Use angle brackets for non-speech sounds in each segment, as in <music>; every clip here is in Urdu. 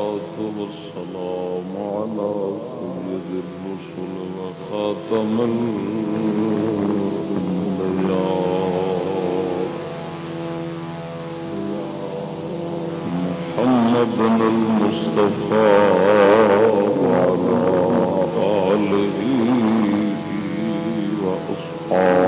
والسلام على سيد الرسل وخاتم الأنبياء محمد المصطفى وعلى آله وأصحابه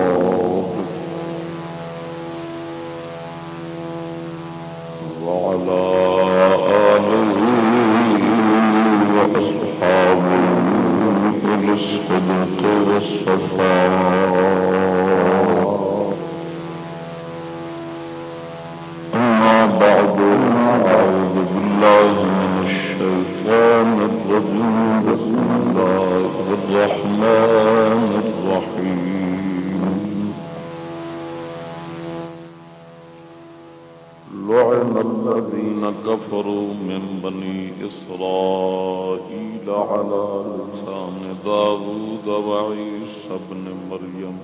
بني إسرائيل على لسان داود. وعيسى بن مريم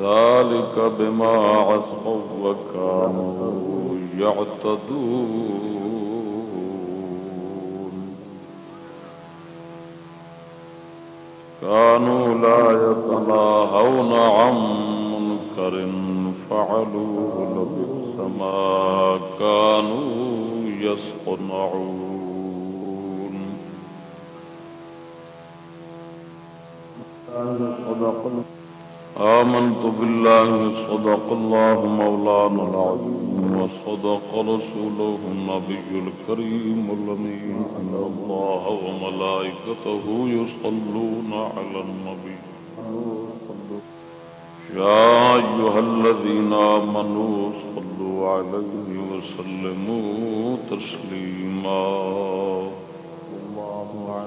ذلك بما عصوا وكانوا يعتدون كانوا لا يتناهون عن منكر فعلوه لبئس ما كانوا يصنعون آمنت بالله، صدق الله مولانا العظيم، وصدق رسوله النبي الكريم الأمين. أن الله وملائكته يصلون على النبي. يا أيها الذين آمنوا، صلوا عليه وسلموا تسليما.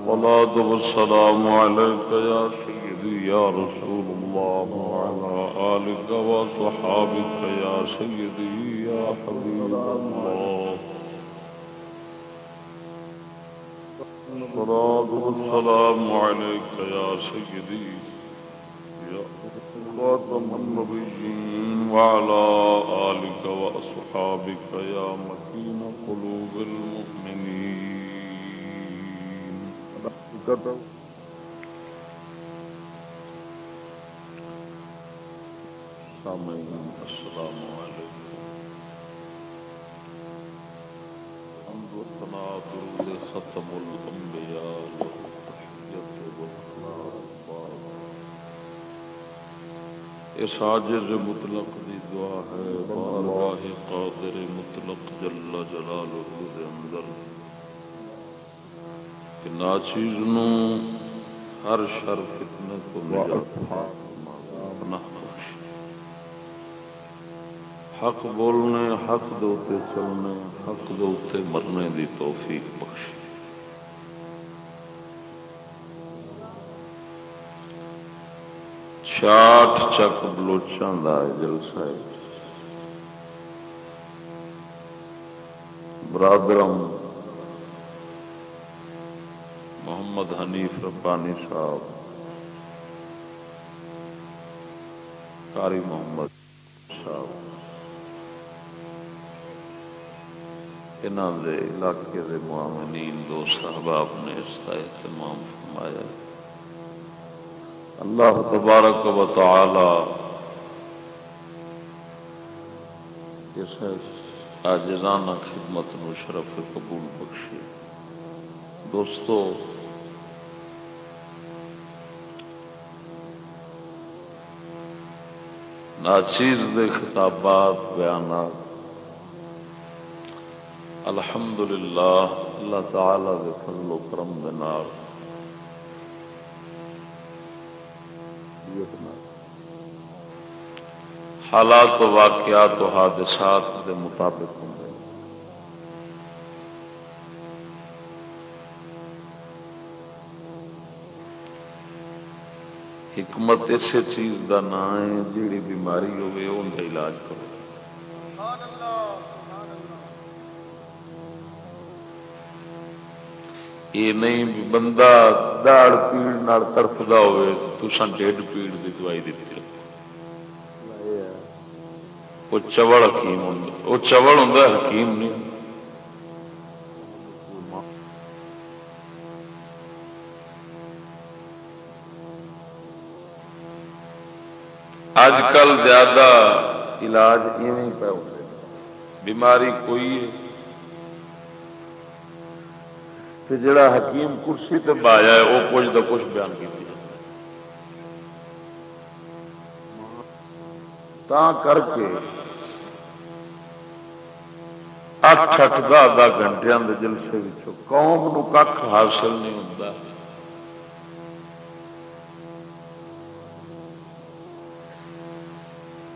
صلاة والسلام عليك يا سيدي يا رسول الله وعلى آلك وصحابك يا سيدي يا حبيب الله صلاة والسلام عليك يا سيدي يا خاتم النبيين وعلى آلك وأصحابك يا مكين قلوب المؤمنين سامعين السلام عليكم حمد درود ختم والثناء اس عاجز مطلق دی دعا ہے بارگاہ قادر مطلق جل جلالہ دے اندر کہ ناچیز نو ہر شر فتنے کو نجات بخش حق بولنے، حق دوتے چلنے، حق دوتے مرنے دی توفیق بخش چھاٹ چک بلوچاں دا جلسہ ہے برادرم محمد حنیف ربانی صاحب۔ قاری محمد صاحب۔ انہوں دے علاقے دے معاملین، دوست احباب نے اس کا اہتمام فرمایا۔ اللہ تبارک و تعالی اس آجزانہ خدمت نو شرف قبول بخشے۔ دوستو، ناچیز دے خطابات، بیانات الحمدللہ، اللہ تعالی دے فضل و کرم دے نال۔ حالات و واقعات و حادثات کے مطابق ہوں۔ حکمت اسی چیز کا نام ہے، جیڑی بیماری ہوے ان کا علاج کرو۔ یہ نہیں بندہ داڑ پیڑ تڑفتا ہوئے تو سن پیڑ کی دوائی دیتی وہ چوڑ حکیم ہوں وہ چوڑ ہوں حکیم نہیں۔ اج کل زیادہ علاج ایویں پہ بیماری کوئی ہے؟ جڑا حکیم کرسی تے بایا ہے وہ کچھ نہ کچھ بیان کی کر کے اٹھ اٹھ دہ دہ گھنٹے کے جلسے قوم نو کھ حاصل نہیں ہوتا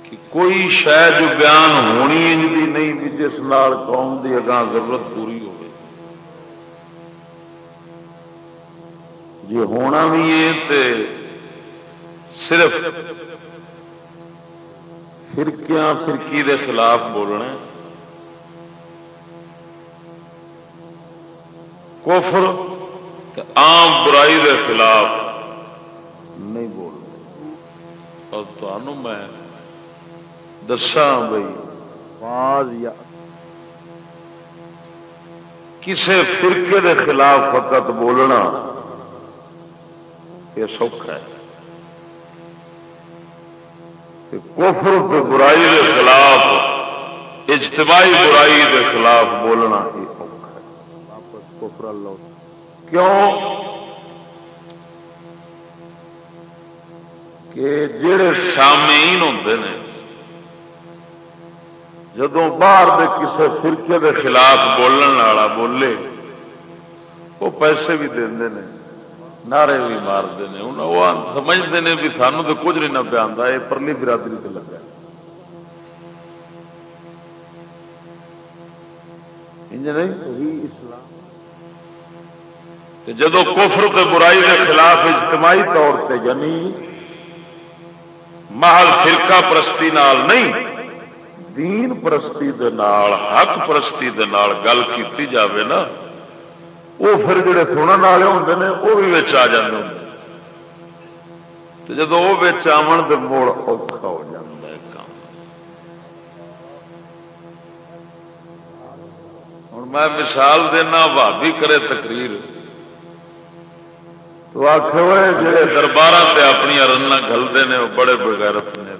کہ کوئی شہ جو بیان ہونی انجی نہیں، بھی جس نال قوم دی اگاں ضرورت پوری جی ہونا بھی ہے تے صرف فرقیاں فرقی دے خلاف بولنا کفر عام برائی دے خلاف نہیں بولنا اور تمہوں میں دسا بھائی باز یا کسے فرقے دے خلاف فقط بولنا یہ سوکھا ہے۔ کہ کفر کے برائی کے خلاف، اجتماعی برائی کے خلاف بولنا ہی سوکھا ہے۔ واپس کفر اللہ۔ کیوں؟ کہ جڑے سامعین ہوتے ہیں جدو باہر دے کسے فرقے کے خلاف بولن والا بولے، وہ پیسے بھی دے نعرے بھی مارتے ہیں وہ سمجھتے ہیں بھی سانو تو کچھ نہیں نہ پیا یہ پرلی برادری سے لگا۔ جدو کفر کے برائی کے خلاف اجتماعی طور سے یعنی محل فرقہ پرستی نال نہیں دین پرستی دے نال حق پرستی دے نال گل کی جاوے نا وہ پھر جڑے سننے والے ہوں نے، وہ بھی آ جاتے ہوں جب وہ آن تو مڑ اوکھا ہو جاتا ہے کام۔ ہوں میں مثال دینا بھابی کرے تقریر۔ تو آخ جڑے دربار سے اپنی رن گلتے ہیں وہ بڑے بغیرت نے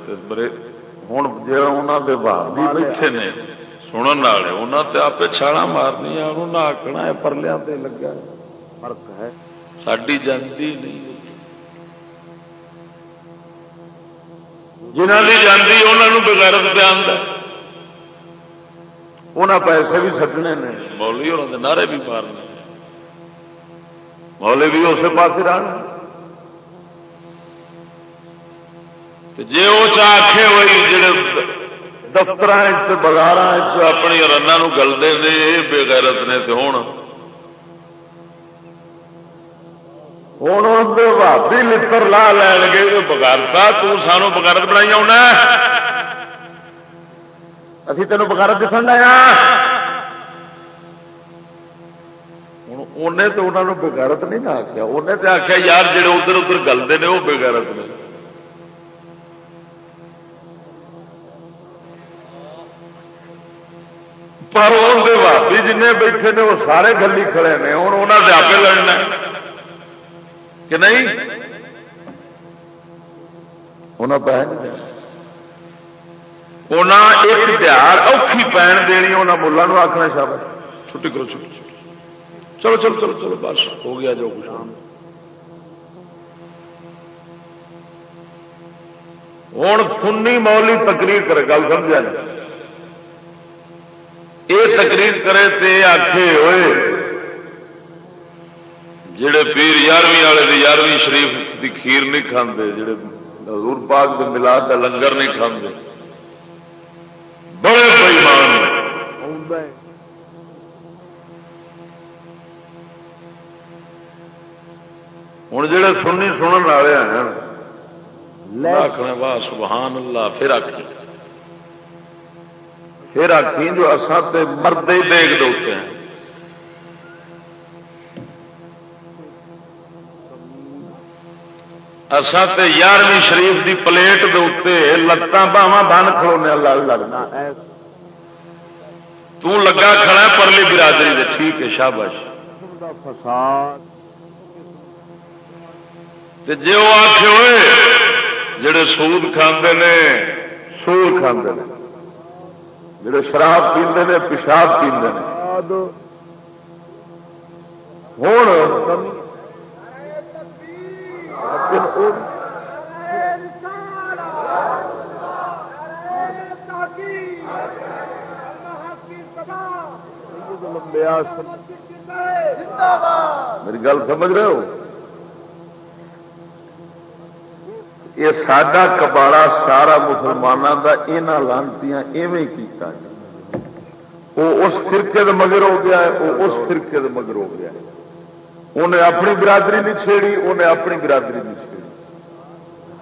ہوں جی انہوں کے بھابی بیٹھے نے۔ سننے والے انہوں نے آپ چھالا مارنی انہوں نے آکنا ہے پرلیا لگا فرق ہے ساری جانتی نہیں جنہ کی جانتی انہوں بغیرت پہ آتا انہیں پیسے بھی سٹنے نے انہوں نے نعرے بھی مارنے مولی بھی اسی پاس رہنا جی وہ چاہے ہوئی جڑے دفتر بازار اپنی رنگ گلتے نے بے غیرت نے تو ہوں ہوں بھابی لڑ لا لین گے بغیرتا تانوں بغیرت بنائی آنا اسی تینوں بغیرت دکھن آیا ہوں انہیں تو انہوں نے بغیرت نہیں نہ آخیا انہیں تو آخیا یار جڑے ادھر ادھر گلتے ہیں وہ بغیرت نے۔ پر اندر بھابی جن بیٹھے نے وہ سارے گلی کھڑے نے ہوں انہوں نے آپ لڑنا کہ نہیں انہیں پہ انہیں ایک تہار اوکھی پین دینی انہیں ملوں آخنا شاید چھٹی کرو چھٹی چلو چلو چلو چلو بس ہو گیا جو کچھ ہوں کنی مولی تقریر کرے گل سمجھا نہیں یہ تقریر کرے تے آخے ہوئے جڑے پیر یارویں والے یارویں شریف کی کھیر نہیں کھانے جڑے حضور پاک کے ملاد کا لنگر نہیں کھانے بڑے بئیمان ہوں جڑے سننی سنن والے ہیں آخر واہ سبحان اللہ پھر آخ پھر آخی جو اصل مرد ہی دیکھ دوتے ہیں۔ اصل یارویں شریف دی پلیٹ دے لتان باوا بن کھلونے لگ لگنا تگا کھڑا پرلی برادری دے۔ ٹھیک ہے شابش فساد جی وہ آخ ہوئے، جڑے سود کھاندے نے سود کھاندے نے۔ جڑے شراب پیندے نے پیشاب پیندے نے۔ ہوں میری گل سمجھ رہے ہو؟ یہ سڈا کباڑا سارا مسلمانوں کا یہاں لانتی ایویں کیتا وہ اس فرقے دے مگر ہو گیا ہے، وہ اس فرقے دے مگر ہو گیا ہے۔ انہیں اپنی برادری نہیں چھیڑی انہیں اپنی برادری نہیں چھیڑی۔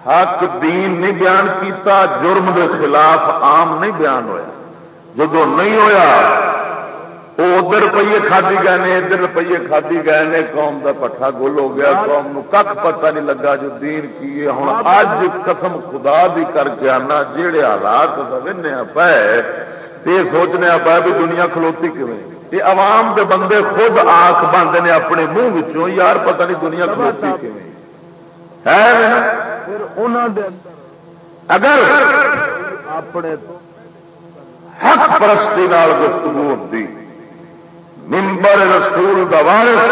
حق دین نہیں بیان کیتا، جرم دے خلاف عام نہیں بیان ہویا۔ جدو نہیں ہویا وہ ادھر روپیے کھادی گئے نے ادھر روپیے کھادی گئے نے قوم کا پٹھا گول ہو گیا قوم نو کھ پتا نہیں لگا جو دین کی ہوں اج قسم خدا بھی کر کے آنا جہے حالات وہنے پہ یہ سوچنے پا بھی دنیا کھلوتی کیون یہ عوام دے بندے خود آنکھ بند نے اپنے منہ یار پتہ نہیں دنیا کھلوتی کیون اگر اپنے حق پرستی گفتگو ہوتی ممبر رسول دا وارث۔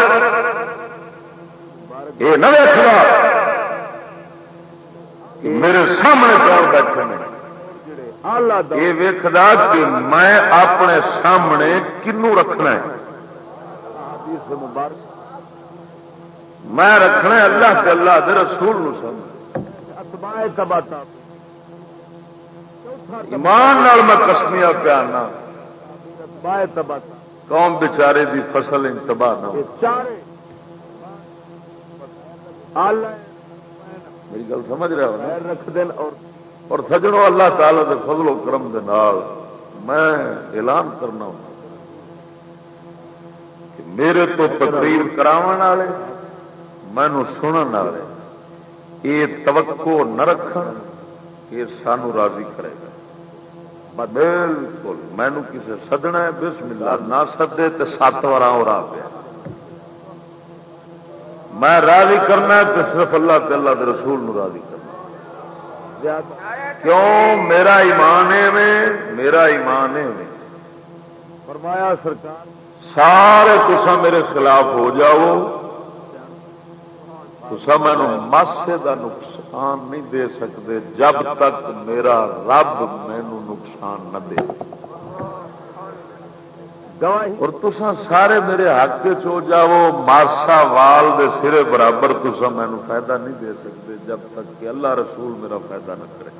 یہ نہ دیکھنا میرے سامنے کون بیٹھے یہ ویکدا کہ میں اپنے سامنے کنو رکھنا ہے۔ میں رکھنا اللہ کے اللہ دے رسول نو ایمان میں کسمیا پیارنا قوم بچارے دی فصل تباہ نہ میری گل سمجھ رہا ہوں رکھ دین اور اور اللہ تعالی دے فضل و کرم دے نال میں اعلان کرنا ہوں کہ میرے تو تقریر کرا مینو سنن والے یہ توقع نہ رکھ یہ سانو راضی کرے گا۔ بالکل مینو کسی سدنا ہے بسم اللہ نہ سدے تو سات بار ہو رہا پیا۔ میں راضی کرنا تو صرف اللہ تعالی کے رسول نو راضی کرنا کیوں؟ میرا ایمان ہے میں میرا ایمان ہے میں فرمایا سرکار سارے تسا میرے خلاف ہو جاؤ۔ تسا مینو ماسے کا نقصان نہیں دے سکتے جب تک میرا رب مینو نقصان نہ دے۔ اور تسا سارے میرے حق چو جاؤ ماسا وال دے سرے برابر تسا مینو فائدہ نہیں دے سکتے جب تک کہ اللہ رسول میرا فائدہ نہ کرے۔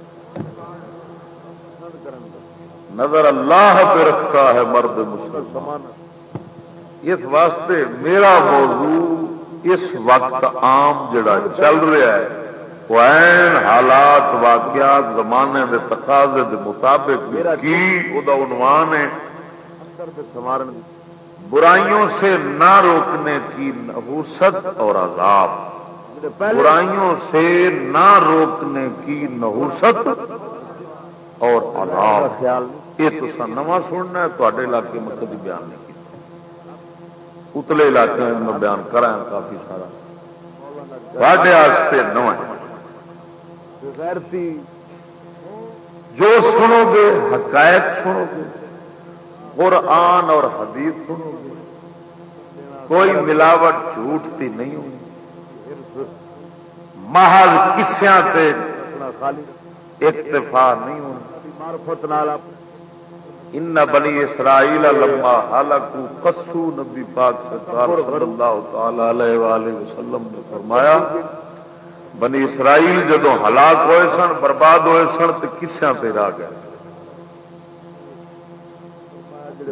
نظر اللہ پہ رکھتا ہے مرد مسلمان۔ اس واسطے میرا موضوع اس وقت عام جڑا چل رہا ہے۔ این حالات واقعات زمانے دے تقاضے دے مطابق کی عنوان ہے۔ برائیوں سے نہ روکنے کی نحوست اور عذاب۔ برائیوں سے نہ روکنے کی نحوست اور عذاب۔ یہ تو نواں سننا ہے تے علاقے میں کبھی بیان نہیں اتلے علاقے میں بیان کرا کافی سارا۔ غیرتی جو سنو گے حقائق سنو گے قرآن اور حدیث سنو گے کوئی ملاوٹ جھوٹ بھی نہیں ہوگی محل کسیا سے اکتفا نہیں ہونا مارفت ان بنی اسرائیل لما حالکو کسو نبی پاک سرکار صلی اللہ تعالی علیہ وآلہ وسلم نے فرمایا بنی اسرائیل جدو ہلاک ہوئے سن برباد ہوئے سن تو کسیا پہ آ گئے۔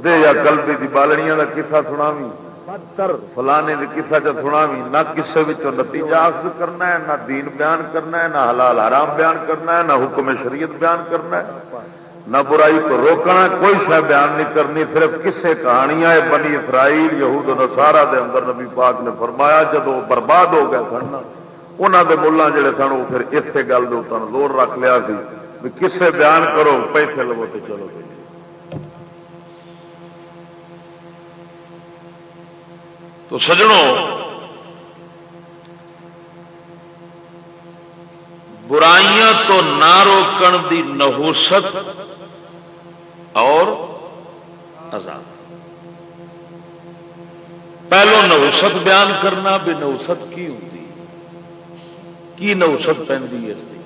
دے یا قلبی دی بالڑیاں کا کسا سناوی فلانے کی کسا چ سناوی نہ کسے نتیجہ حاصل کرنا ہے نہ دین بیان کرنا ہے نہ حلال حرام بیان کرنا ہے نہ حکم شریعت بیان کرنا ہے۔ نہ برائی کو روکنا کوئی شہ بیان نہیں کرنی صرف کسے کہانیاں بنی اسرائیل یہود نسارا دے اندر نبی پاک نے فرمایا جب وہ برباد ہو گئے سن انہوں دے ملا جڑے سن وہ پھر اسی گل کے اتنا زور رکھ لیا سی کسے بیان کرو، پیسے لو تو چلو تو سجنوں برائیاں نہ روکن دی نحوست اور عذاب۔ پہلو نوست بیان کرنا، بھی نوست کی ہوں کی نوست پہ اس کی۔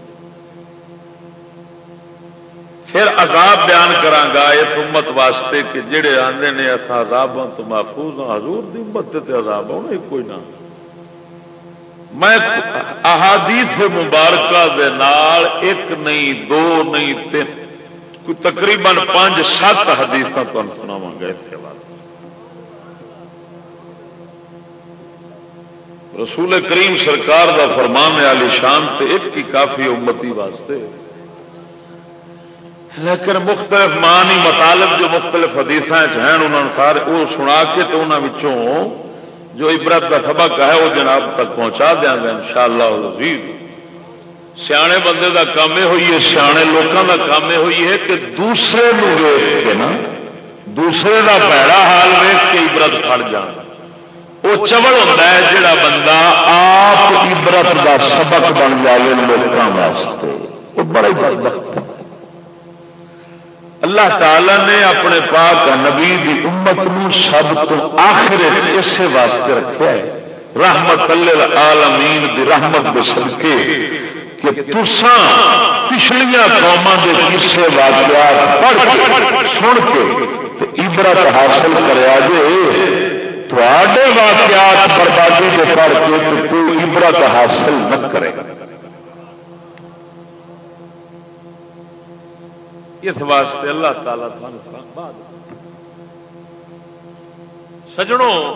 پھر عذاب بیان کرانگا اس امت واسطے کہ جڑے آتے نے اصا عذابوں تو محفوظ ہوں حضور دی امت تے عذاب ہونا کوئی نہ۔ میں احادیث مبارکہ دے نال ایک نہیں، دو نہیں، تین، تقریباً پانچ، سات حدیث تمہیں سناوا گا اس کے بعد۔ رسول کریم سرکار دا فرمان علی شان تے ایک کی کافی امتی واسطے۔ لیکن مختلف مانی مطالب جو مختلف حدیث ہیں انہوں سارے وہ سنا کے تو انہوں جو عبرت کا سبق ہے وہ جناب تک پہنچا دیا گا ان شاء اللہ سیانے بندے کا کام یہ ہوئی ہے، سیانے لوگوں کا کام یہ ہوئی ہے کہ دوسرے ویچ کے نا، دوسرے کا پیڑا حال ویچ کے عبرت پڑ جان۔ وہ چبل ہوتا ہے جڑا بندہ آپ عبرت کا سبق بن جائے لوگوں واسطے۔ وہ بڑا بڑے بڑے اللہ تعالی نے اپنے پاک نبی دی امت نو سب تو آخر اسے واسطے رکھا ہے۔ رحمت اللہ عالمین دی رحمت دے صدقے کہ تسا پچھلیاں قوموں کے کسے واقعات پڑھ کے، سن کے عبرت حاصل کرا جے۔ تھوڑے واقعات بربادی کے پڑھ کے تو کوئی عبرت حاصل نہ کرے۔ اس واسطے اللہ تعالی بعد۔ سجڑوں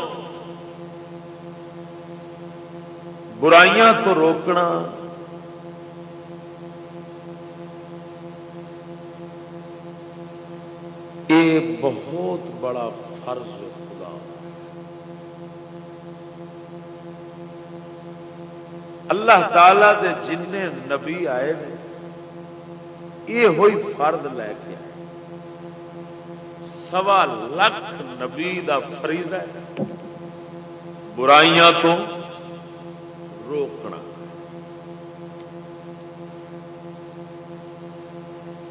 برائیاں تو روکنا، یہ بہت بڑا فرض خدا اللہ تعالی دے جن نبی آئے یہ ہوئی فرد لے کے سوا لکھ نبی دا فریض ہے۔ برائیاں تو روکنا۔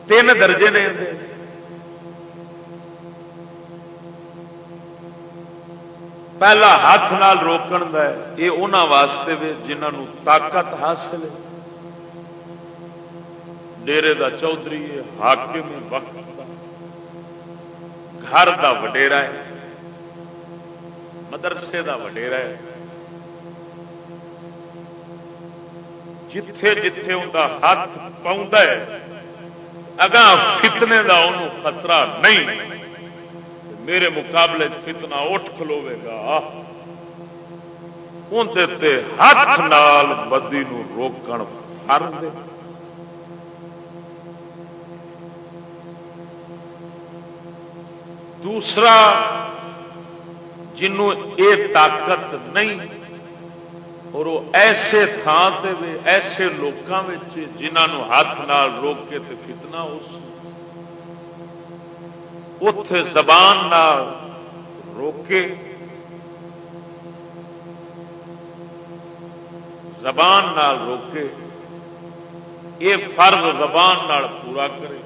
تین درجے نے پہلا ہاتھ نال روکن کا یہ انہوں واسطے جنہوں طاقت حاصل ہے۔ ڈیرے دا چودھری ہے، حاکم وقت گھر دا وڈیرا ہے۔ مدرسے دا وڈیرا ہے۔ جتھے جتھے ان کا ہاتھ پاؤں اگاں فتنے دا انہوں خطرہ نہیں۔ میرے مقابلے فتنا اٹھ کھلوے گا اندر ہاتھ نال بدی نو روکن فرد دوسرا، جنوں اے طاقت نہیں، اور وہ ایسے تھان سے ایسے لوگوں جنہوں ہاتھ نال روک کے تے فتنا اس اتے زبان نال روکے۔ زبان نال روکے۔ یہ فرض زبان نال پورا کرے۔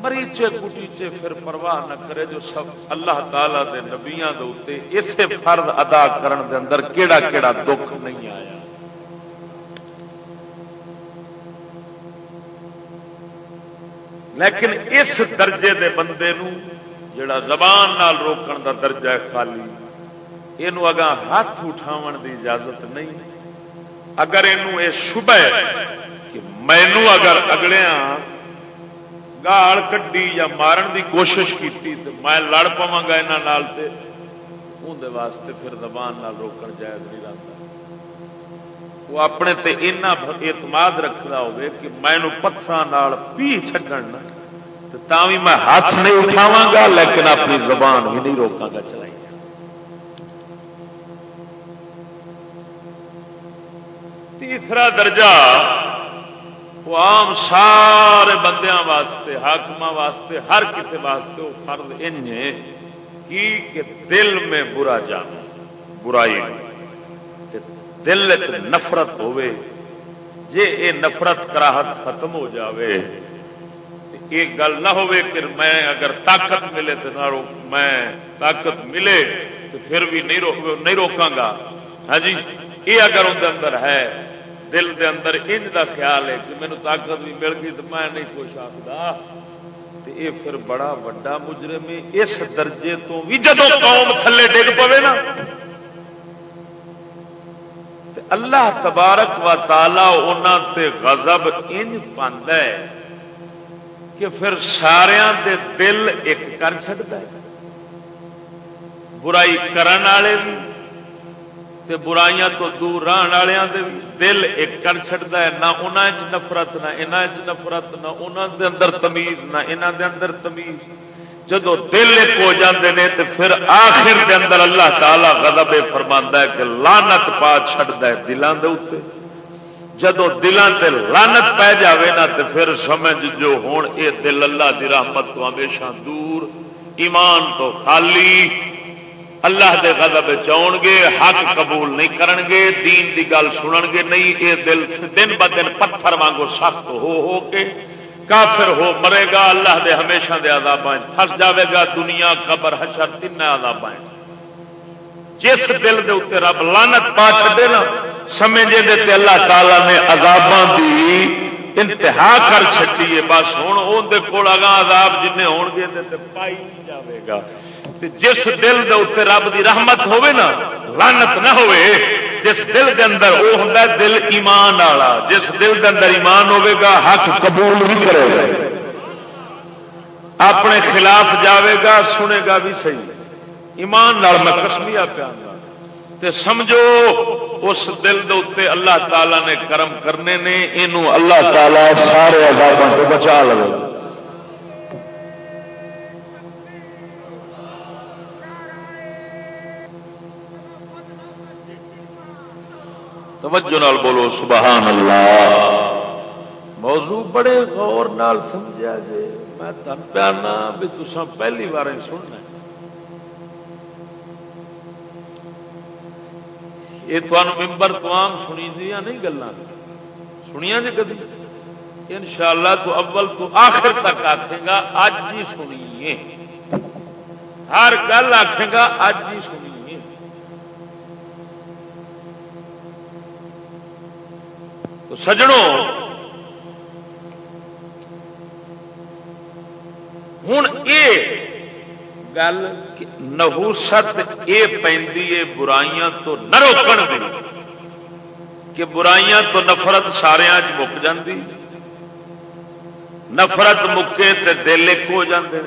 مریچے کٹیچے پھر پرواہ نہ کرے جو سب اللہ تعالی دے نبیاں دے اتنے اسے فرد ادا کرن دے اندر کیڑا کیڑا دکھ نہیں آیا۔ لیکن اس درجے دے بندے نو جڑا زبان نال روکن دا درجہ ہے خالی یہ اگاں ہاتھ اٹھاون دی اجازت نہیں۔ اگر یہ شبہ ہے کہ مینو اگر اگڑیاں گال کڈی یا مارن دی کوشش کی میں لڑ پوا گا اندر واسطے پھر زبان نال روکن جائز نہیں رہتا۔ وہ اپنے تے اینا اعتماد رکھتا ہوگی کہ میں پتھر پی چڈن بھی میں ہاتھ نہیں اٹھاوا گا، لیکن اپنی زبان بھی نہیں روکا گا چلائی تیسرا درجہ، وہ آم سارے بندیاں واسطے حاکم واسطے، ہر کسی واسطے وہ فرد ان کی کہ دل میں برا جانا برائی۔ دل چ نفرت ہوے جے اے نفرت کراہت ختم ہو جاوے یہ گل نہ ہوئے کہ میں اگر طاقت ملے تو نہ میں طاقت ملے تو پھر بھی نہیں روک نہیں روکاں گا۔ ہاں جی یہ اگر اندر اندر ہے، دل دے اندر انج دا خیال ہے کہ مینو طاقت بھی مل گئی تو میں نہیں کچھ آخلا یہ پھر بڑا وڈا مجرم ہے، اس درجے تو بھی جدو قوم تھلے ڈگ پوے نا اللہ تبارک و تعالی انہوں تے غضب انج پاند ہے کہ پھر سارا دے دل ایک کر چڑتا ہے۔ برائی کرن والے بھی تے برائیاں تو دور رہن والوں دے بھی دل ایک کر چڑتا ہے۔ نہ انہوں نفرت، نہ انہوں نفرت، نہ انہوں دے اندر تمیز، نہ انہوں دے اندر تمیز۔ جدو دل ایک ہو جاندے نے تو پھر آخر دے اندر اللہ تعالی غضب فرما ہے کہ لانت پا چڑھتا ہے دلان دے اتنے جدو دلان تے لانت پی جاوے نا تو پھر سمجھ جو ہون اے دل اللہ دی رحمت تو ہمیشہ دور، ایمان تو خالی۔ اللہ دے غضب چاؤ گے، حق قبول نہیں کرن گے، دین دی گل سنن گے، نہیں، اے دل دن ب دن پتھر وانگو سخت ہو ہو کے کافر ہو مرے گا، اللہ دے ہمیشہ دے آداب پھس جاوے گا، دنیا، قبر، حشر تین آداب جس دل دے اتنے رب لانت پا چے نا، سمجھے دے تے اللہ تعالی نے عذاباں دی انتہا کر چکی ہے۔ بس ہوں اندر کول اگاں عذاب جن ہو گے پائی جاوے گا۔ جس دل دے اتنے رب دی رحمت ہوے نا لانت نہ ہوئے جس دل دے اندر وہ ہوں دل ایمان والا، جس دل دے اندر ایمان ہوے گا، حق قبول بھی کرے گا۔ اپنے خلاف جاوے گا، سنے گا بھی صحیح۔ ایمان نال میں کسمیا پیا تے سمجھو، اس دل دے اتنے اللہ تعالی نے کرم کرنے نے یہ اللہ تعالی سارے عذابوں سے بچا لو۔ توجہ نال بولو، سبحان اللہ۔ موضوع بڑے غور نال سمجھا جی میں تن پیانا بھی تسا پہلی بار سننا یہ تمہیں ممبر تمام سنی جی دیا نہیں گلا سنیا جی کدی؟ ان شاء اللہ تو اول تو آخر تک آخے گا اج ہی سنیے۔ ہر گل آخے گا اج ہی سنیے۔ تو سجڑوں ہوں یہ گل نہوست یہ پہ برائیاں تو نہ روکن دی، کہ برائیاں تو نفرت سارا مک جاندی، نفرت مکے تے دل ایک ہو جاندے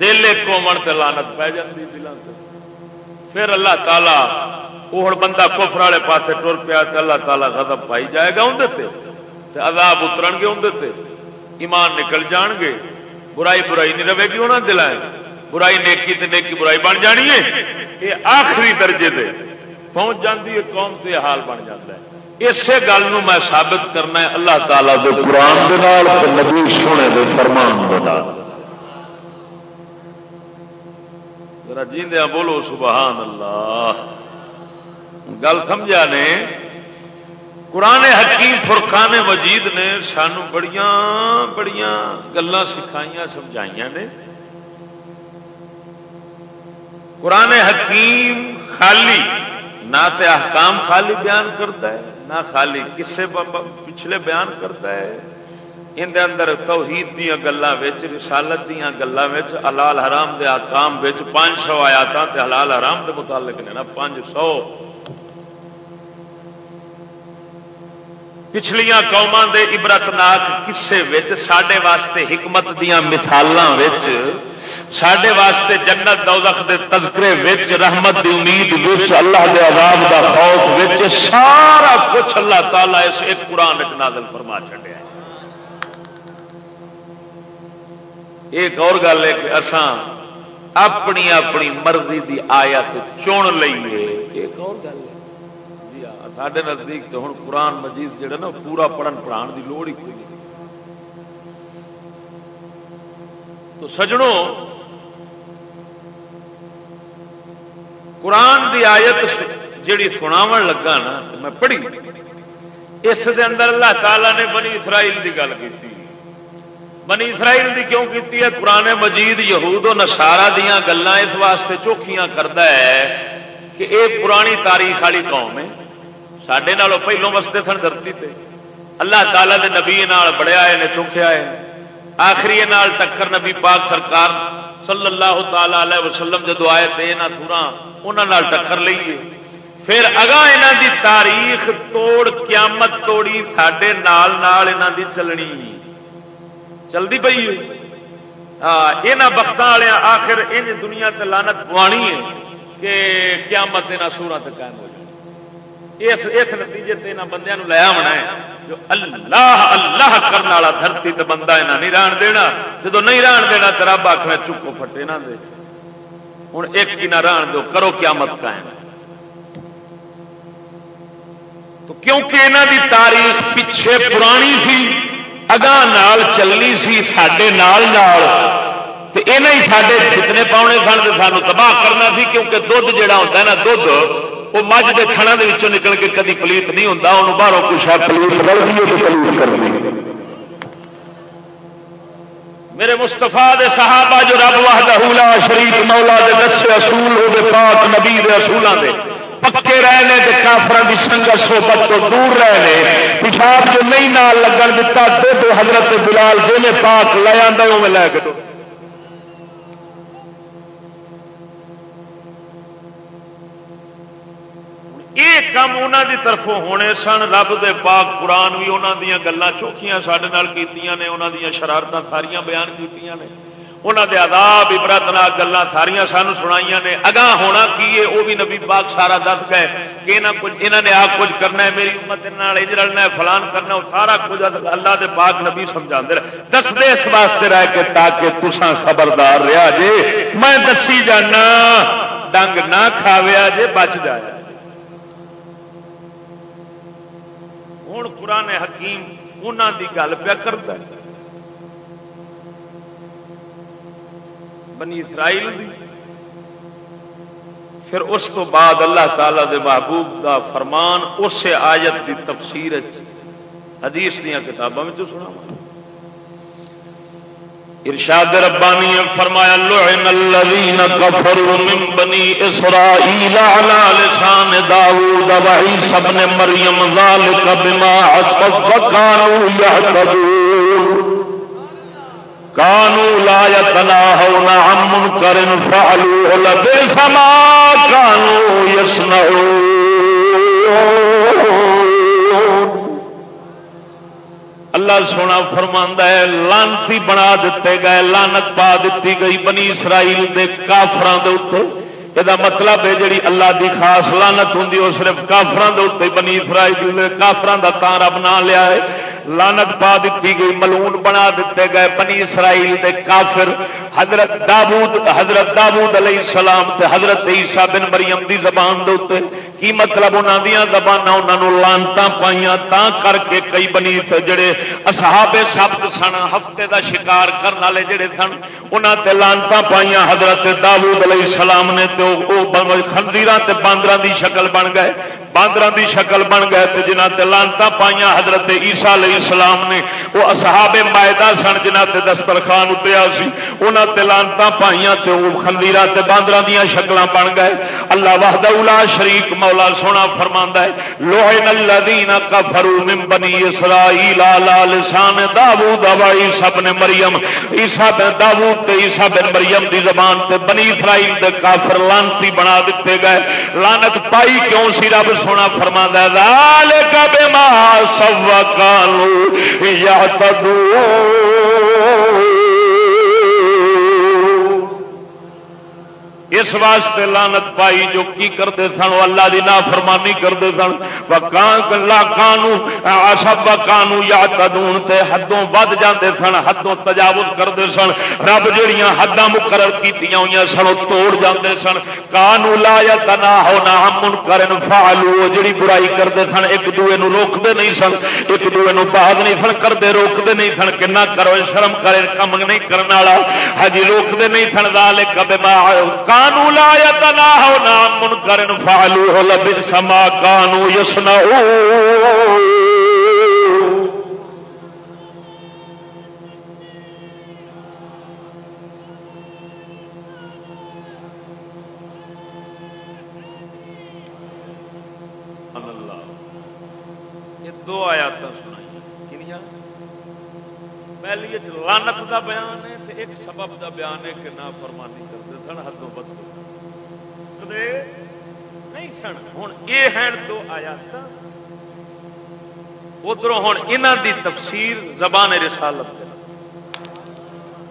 دل ایک ہون تے لانت پی جاندی دلان سے پھر اللہ تعالی وہ ہوں بندہ کفر والے پاسے ٹر پیا تو اللہ تعالیٰ غضب پائی جائے گا اندر عذاب اتر گے اندر ایمان نکل جان گے برائی برائی نہیں رہے گی انہوں دل برائی نیکی تے نیکی برائی بن جانی ہے یہ آخری درجے دے پہنچ جاتی ہے قوم سے یہ حال بن جاتا ہے اسی گل میں ثابت کرنا ہے اللہ تعالیٰ دے قرآن دے نال نبی سونے دے فرمان دے نال جیندیا بولو سبحان اللہ گل سمجھا نے، قرآن حکیم فرقان مجید نے سانو بڑیاں بڑیاں گلان سکھائیاں سمجھائیاں نے۔ قرآن حکیم خالی نہ تے احکام خالی بیان کرتا ہے، نہ خالی کسے پچھلے بیان کرتا ہے۔ اندر اندر توحید دیا گلوں رسالت دیا گلوں حلال حرام دے احکام پانچ سو آیات حلال حرام دے متعلق نے نا، پانچ سو۔ پچھلیاں قوما دے عبرتناک کسے سڈے واسطے حکمت دیا مثال سڈے واسطے جنت دوزخ دے تذکرے وچ، رحمت دی امید وچ، اللہ دے عذاب دا خوف وچ، سارا کچھ اللہ تعالی اس ایک قرآن نازل فرما چڑیا ایک اور گل ہے کہ اسان اپنی اپنی مرضی دی آیت چن لئیے۔ ایک اور گل ہے۔ سڈے نزدیک تو ہوں قرآن مجید جہا نا پورا پڑھن پڑھان کی لوڑ ہی کوئی تو سجڑوں قرآن دی آیت جیڑی سناو لگا نا میں پڑھی اس دے اندر اللہ تعالی نے بنی اسرائیل کی گل کی بنی اسرائیل دی کیوں کی ہے پرانے مجید یہود و نسارا دیا گلان اس واسطے چوکھیاں کرتا ہے کہ اے پرانی تاریخ والی قوم ہے سڈے پہلو وستے سن دھرتی تے اللہ تعالی دے نبی نال بڑیا نے چوکھیا ہے آخری نال ٹکر نبی پاک سرکار صلی اللہ تعالی علیہ وسلم جدو آئے تھے یہاں تھورا انہوں ٹکر لیے پھر اگاں یہاں دی تاریخ توڑ قیامت توڑی سڈے نال نال یہاں دی چلنی چلتی پی یہاں وقت والے آخر ان دنیا تے لانت پوانی ہے کہ قیامت یہاں سورا تک قائم ہو جائے اس اس نتیجے سے یہاں بندے لیا ہونا ہے۔ جو اللہ اللہ کرنے والا دھرتی تے بندہ یہاں نہیں ران دینا جب نہیں ران دینا تو رب آخر چکو فٹے نہ دے۔ ہوں ایک کی نہ ران دو کرو قیامت قائم۔ تو کیونکہ یہاں دی تاریخ پیچھے پرانی سی، اگاں نال چلنی سی سڈے نال نال تو یہ ہی سارے جتنے پاؤنے سن تو سانو تباہ کرنا سی، کیونکہ دھد جہا ہوتا ہے نا دھد وہ مجھ کے کھڑا کے نکل کے کدی پلیت نہیں ہوتا انہوں باہروں کچھ ہے پلیت کر میرے مستفا دے صحابہ جو رب واہدہ شریف مولا دے دسے اصول ہو پاک نبی دے اصولوں دے پکے رہے ہیں کافر کی سنگت سوبت تو دور رہے ہیں پیشاب جو نہیں نہ لگن دتا دو حضرت بلال جی پاک لے میں لے کے یہ کام انہوں کی طرفوں ہونے سن، رب دے پاک قرآن بھی انہوں دیا گلان چوکیاں سڈے کی انہوں دیا شرارت ساریاں بیان کی انہوں دے عذاب عبرت نہ گلان ساریا سانو سنائی نے۔ اگاں ہونا کی ہے وہ بھی نبی پاک سارا دس گئے کہ انہوں نے آپ کچھ کرنا ہے، میری امت رلنا ہے، فلان کرنا ہے سارا کچھ اللہ دے پاک نبی سمجھا دس دے اس واسطے رہ کے تاکہ تسان خبردار رہا جے۔ میں دسی جانا ڈنگ نہ کھاویا جے بچ جائے ہوں قرآن حکیم انہوں کی گل پیا کرتا ہے۔ بنی اسرائیل دی۔ پھر اس تو بعد اللہ تعالی دے محبوب دا فرمان اس آیت دی تفسیر حدیث دیا کتابوں میں سنا ارشاد ربانی فرمایا، لعن الذين كفروا من بني اسرائيل على لسان داوود وعيسى ابن مريم ذلك بما عصوا وكانوا يهتدون کانو لا یتنا ہونا ہم کرن فعلو لبے سما کانو یسنو اللہ سونا فرماندا ہے، لانتی بنا دیتے گئے، لانت پا دیتی گئی بنی اسرائیل دے کافران دے اوپر یہ مطلب ہے جی اللہ دی خاص لانت ہوں وہ صرف کافران دے اتنے بنی اسرائیل کافران کا تارا بنا لیا ہے۔ لانت پا دیتی گئی ملون بنا دیتے گئے بنی اسرائیل دے کافر۔ حضرت دابود حضرت دابود علیہ السلام تے حضرت عیسیٰ بن مریم دی زبان دے کی مطلب انہوں دیا زبان انہوں لانتا پائیاں تا کر کے کئی بنی جڑے اصحاب سبت سن ہفتے دا شکار کرنے والے جڑے سن انہوں تے لانتا پائیاں حضرت داود علیہ السلام نے تے تو خنزیر باندر دی شکل بن گئے۔ باندر دی شکل بن گئے تے جنہ تے لانتا پائیاں حضرت عیسیٰ علیہ السلام نے وہ اصحاب مائدہ سن جنہ تے دسترخان اتیا سی انہوں تے لانتا پائیاں تے وہ خنزیر تے باندر دیا شکل بن گئے۔ اللہ وحدہ اولا شریک مولا سونا فرماندا ہے۔ لوہن الذین کفروا من بنی اسرائیل علی لسان داوود و عیسی بن مریم۔ عیسی بن داوود تے عیسی بن مریم دی زبان تے بنی اسرائیل دے کافر لعنتی بنا دتے گئے۔ لعنت پائی کیوں سی؟ رب سونا فرماندا ہے۔ ذالک بما سوقانو یعتدون۔ اس واسطے لانت پائی جو کی کرتے سن، وہ اللہ کی نافرمانی کرتے سن۔ کانو سب کانو یا قدون تے حدوں ود جاتے سن، حدوں تجاوز کرتے سن۔ رب جہیا حداں مقرر کی ہوئی سن توڑ جاتے سن۔ کانو لا یا تنا ہونا ہم کرن فالو جڑی برائی کرتے سن، ایک دوے نو روکتے نہیں سن، ایک دوے نو بعد نہیں سن کرتے روکتے نہیں سن۔ کنا کرو، شرم کرے، کم نہیں کرنے والا۔ ہجی روکتے نہیں سن دال کبے کانو لا یتناہونا منکر فعلوہ لب سما کانو یسنا دو آیات سنائی کنیا پہلی لانت کا بیان ہے ایک سبب دا بیان ہے کہ نہ فرمانی کرتے سن، حدوں بد۔ نہیں سن۔ ہوں یہ ہیں دو آیات ادھر ہوں یہاں دی تفسیر زبان رسالت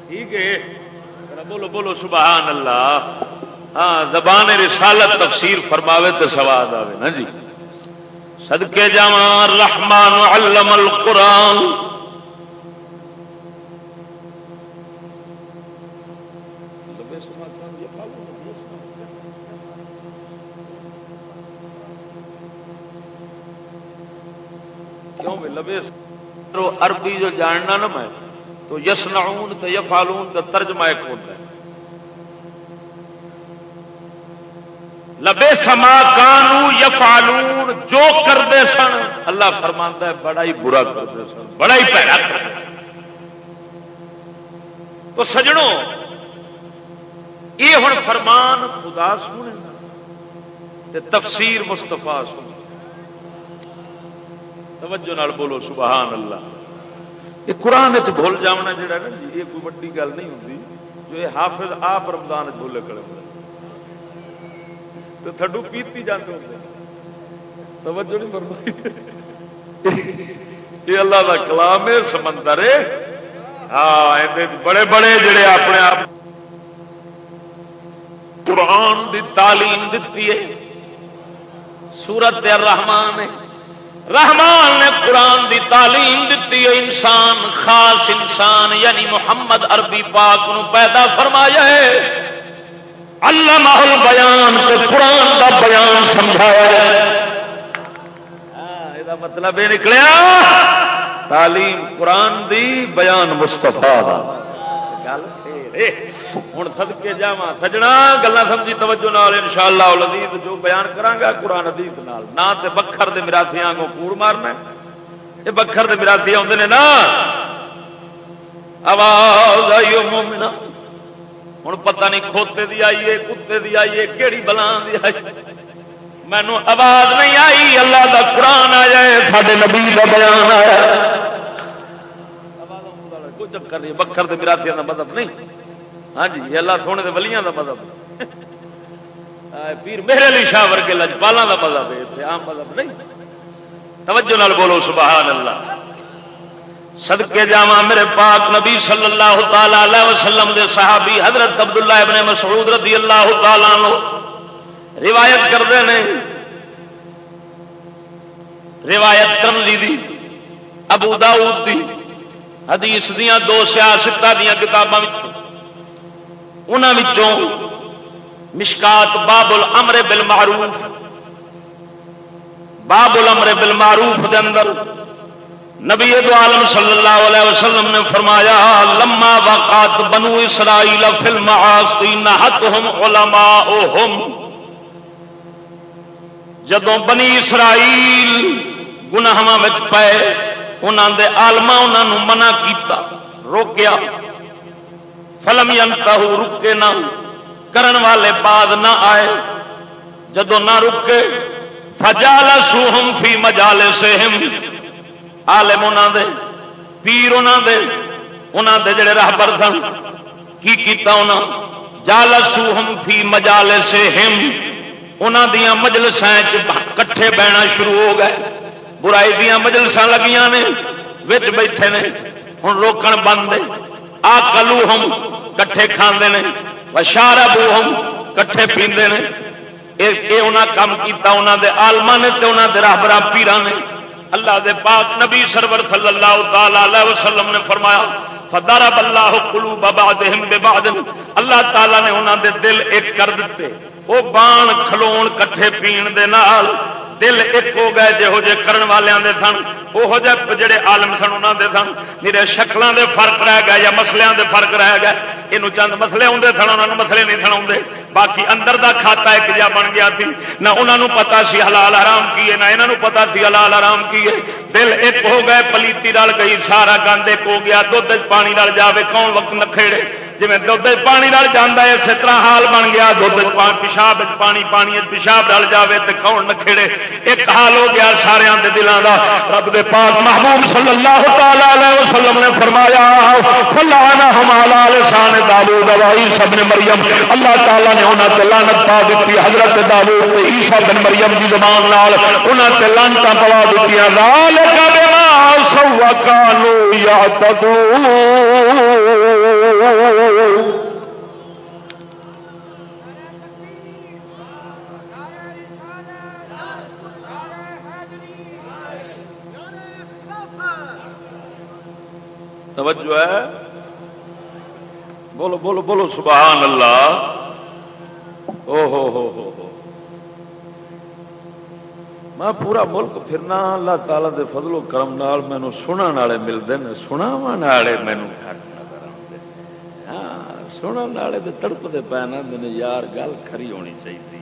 ٹھیک ہے۔ بولو بولو، سبحان اللہ۔ ہاں زبان رسالت تفسیر فرماوے تو سواد آئے نا ہاں جی۔ سدکے جا رحمان علم القرآن۔ کیوں لبے عربی جو جاننا نا میں، تو یس نعون تو یفالون کا ترجمہ ایک ہوتا ہے۔ لبے سما کانو یفالون جو کرتے سن، اللہ فرماندہ ہے، بڑا ہی برا کرتے سن، بڑا ہی پیڑا کرتے سن۔ تو سجڑوں یہ ہوں فرمان خدا سنے تفسیر مستفا سن توجہ نال بولو، سبحان اللہ۔ یہ قرآن بھول جانا جڑا نا جی یہ کوئی ویڈی گل نہیں ہوتی جو یہ حافظ آپ رمضان بولے کڑے ہوتے تو تھڈو پیتی جاتے ہوتے توجہ نہیں فرمائی۔ <laughs> یہ اللہ کا کلام ہے، سمندر ہے۔ ہاں بڑے بڑے جڑے اپنے آپ قرآن دی تعلیم دیتی ہے۔ سورت الرحمان ہے۔ رحمان نے قرآن دی تعلیم دیتی ہے انسان خاص انسان یعنی محمد عربی پاک نو پیدا فرمایا ہے۔ اللہ محل بیان تو قرآن کا بیان سمجھایا ہاں، یہ مطلب یہ نکلیا۔ تعلیم قرآن دی بیان مستفا گل ہوں سدکے جا سجنا گلا سمجھی توجہ نال ان شاء اللہ جو بیان کرا قرآن ادیت نہ تے بکھر دے مراسیا کو کوڑ مارنا یہ بکھر دے مراسی آتے ہیں نا آواز آئی مومنا ہوں پتہ نہیں کھوتے دی آئیے کتے دی آئیے کہڑی بلان دی آئی مینو آواز نہیں آئی اللہ دا قرآن آ جائے سارے نبی کا بیان آیا کوئی چکر نہیں بکھر دے مراسیا کا مطلب نہیں ہاں جی اللہ سونے دے ولیاں کا مذہب پیر میرے لیے شاہ ورگے لجپالا کا مذہب ہے عام مذہب نہیں توجہ نال بولو سبحان اللہ سدکے جا میرے پاک نبی صلی اللہ تعالی علیہ وسلم دے صحابی حضرت عبداللہ ابن مسعود رضی اللہ تعالی عنہ روایت کرتے ہیں روایت کرملی دی ابو داؤد دی حدیث دیاں دو سیاستہ دیاں کتاباں انہوں مشکات باب الامر بالمعروف۔ باب الامر بالمعروف دے اندر نبی دو عالم صلی اللہ علیہ وسلم نے فرمایا، لما وقات بنو اسرائیل فی المعاصی نہتہم علماؤہم۔ جدوں بنی اسرائیل گناہاں وچ پئے انہاں دے عالماں انہاں نو منع کیتا، روکیا۔ فلم ینتہ رکے نہ کرن والے بعد نہ آئے۔ جدو نہ رکے فجال سوہم فی مجالے سے آلم انہوں دے، پیر انہوں دے انہوں دے جڑے راہبر سن۔ کی کیتا انہوں جال سوہم فی مجالے سے ہم انہوں دیا مجلسیں کٹھے بہنا شروع ہو گئے۔ برائی دیا مجلساں لگیاں نے، وچ بیٹھے نے ہوں روکن بند آ کلو ہم کٹھے کھانے نے وشارا بو ہم کٹھے پیندے نے۔ یہ انہاں کام کیتا انہاں دے آلما نے تے انہاں دے راہبر پیران نے۔ اللہ دے پاک نبی سرور صلی اللہ تعالی علیہ وسلم نے فرمایا، فضرب اللہ قلوب بعضهم ببعض۔ اللہ تعالی نے انہاں دے دل ایک کر دیتے وہ بان کھلون کٹھے پین دے نال دل ایک ہو گئے جہو جے کرن والوں دے سن وہ جڑے عالم سن انہوں دے سن میرے شکلوں دے فرق رہ گئے یا مسلیاں دے فرق رہ گئے یہ چند مسلے آتے سن انہوں مسلے نہیں سن آتے باقی اندر دا کھاتا ایک جا بن گیا تھی نہ انہوں پتا سی حلال آرام کیے نہ انہوں پتا سی حلال آرام کیے دل ایک ہو گئے، پلیتی رل گئی، سارا گند ایک ہو گیا دھد پانی رل جاوے، کون وقت نکھےڑے جی دھد پانی رل جانا ہے، اسی طرح حال بن گیا۔ دھد پیشاب پانی پانی پیشاب رل جائے تو کھاؤ نکھےڑے ایک حال ہو گیا سارے دلوں کا رب دے پاک محبوب صلی اللہ تعالی وسلم نے فرمایا فلانا ہمالا لسان دالو دوائی سب نے مریم اللہ تعالیٰ نے انہوں نے لانت پا دیتی حضرت دالو عیسا بن مریم کی زبان انہوں نے لانتا پوا دیتی لال کا سوا کالو یا تدو توجہ ہے؟ بولو بولو بولو، سبحان اللہ۔ او ہو ہو ہو میں پورا ملک پھرنا، اللہ تعالی دے فضل و کرم نال مینو سنن والے ملتے ہیں سنا والے مینو ہاں سنن والے تو تڑپتے پے نا یار گل کھری ہونی چاہیے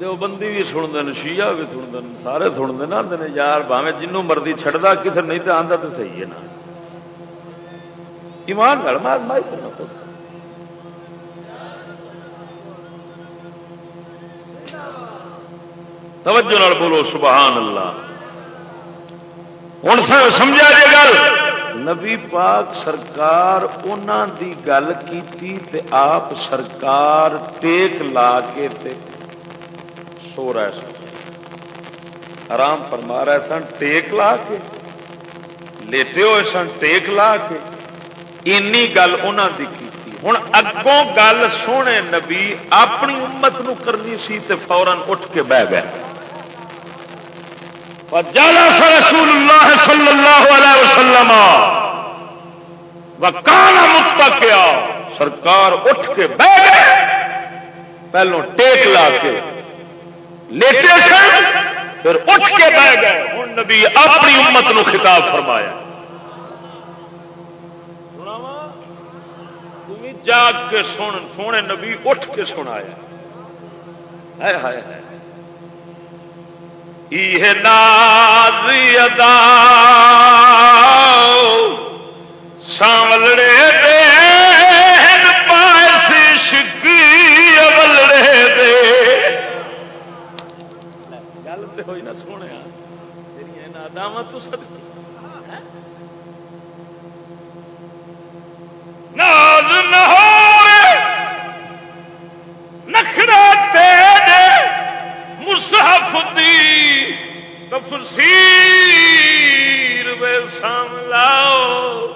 دو بندی بھی سنتے ہیں شیعہ بھی سنتے ہیں سارے سنتے نا آتے یار باوے جنوں مرضی چڑھتا کتنے نہیں تو آتا تو صحیح ہے نا ایمان گل مار مائی کرنا توجہ بولو سبحان اللہ ہوں سمجھا جی گل نبی پاک سرکار انہوں دی گل کی آپ سرکار ٹیک لا کے تے سو رہے سن۔ آرام فرما رہے سن، ٹیک لا کے۔ لیتے ہوئے سن، ٹیک لا کے۔ اینی گل انہوں کی ہوں اگوں گل سونے نبی اپنی امت نو کرنی سی تے فورن اٹھ کے بہ گئے۔ رسول اللہ صلی اللہ علیہ وسلم وکانا متا کیا سرکار اٹھ کے بہ گئے۔ پہلو ٹیک لا کے لیٹے سن پھر اٹھ کے بہ گئے۔ ہوں نبی اپنی امت نو خطاب فرمایا۔ جاگ کے سن، سونے نبی اٹھ کے سنایا۔ یہ نازی ادا۔ ساملڑے دے شکی اولڑے دے۔ گل تو ہوئی نہ سونے تیری تو ناز نہ تفسیر وے سام لاؤ،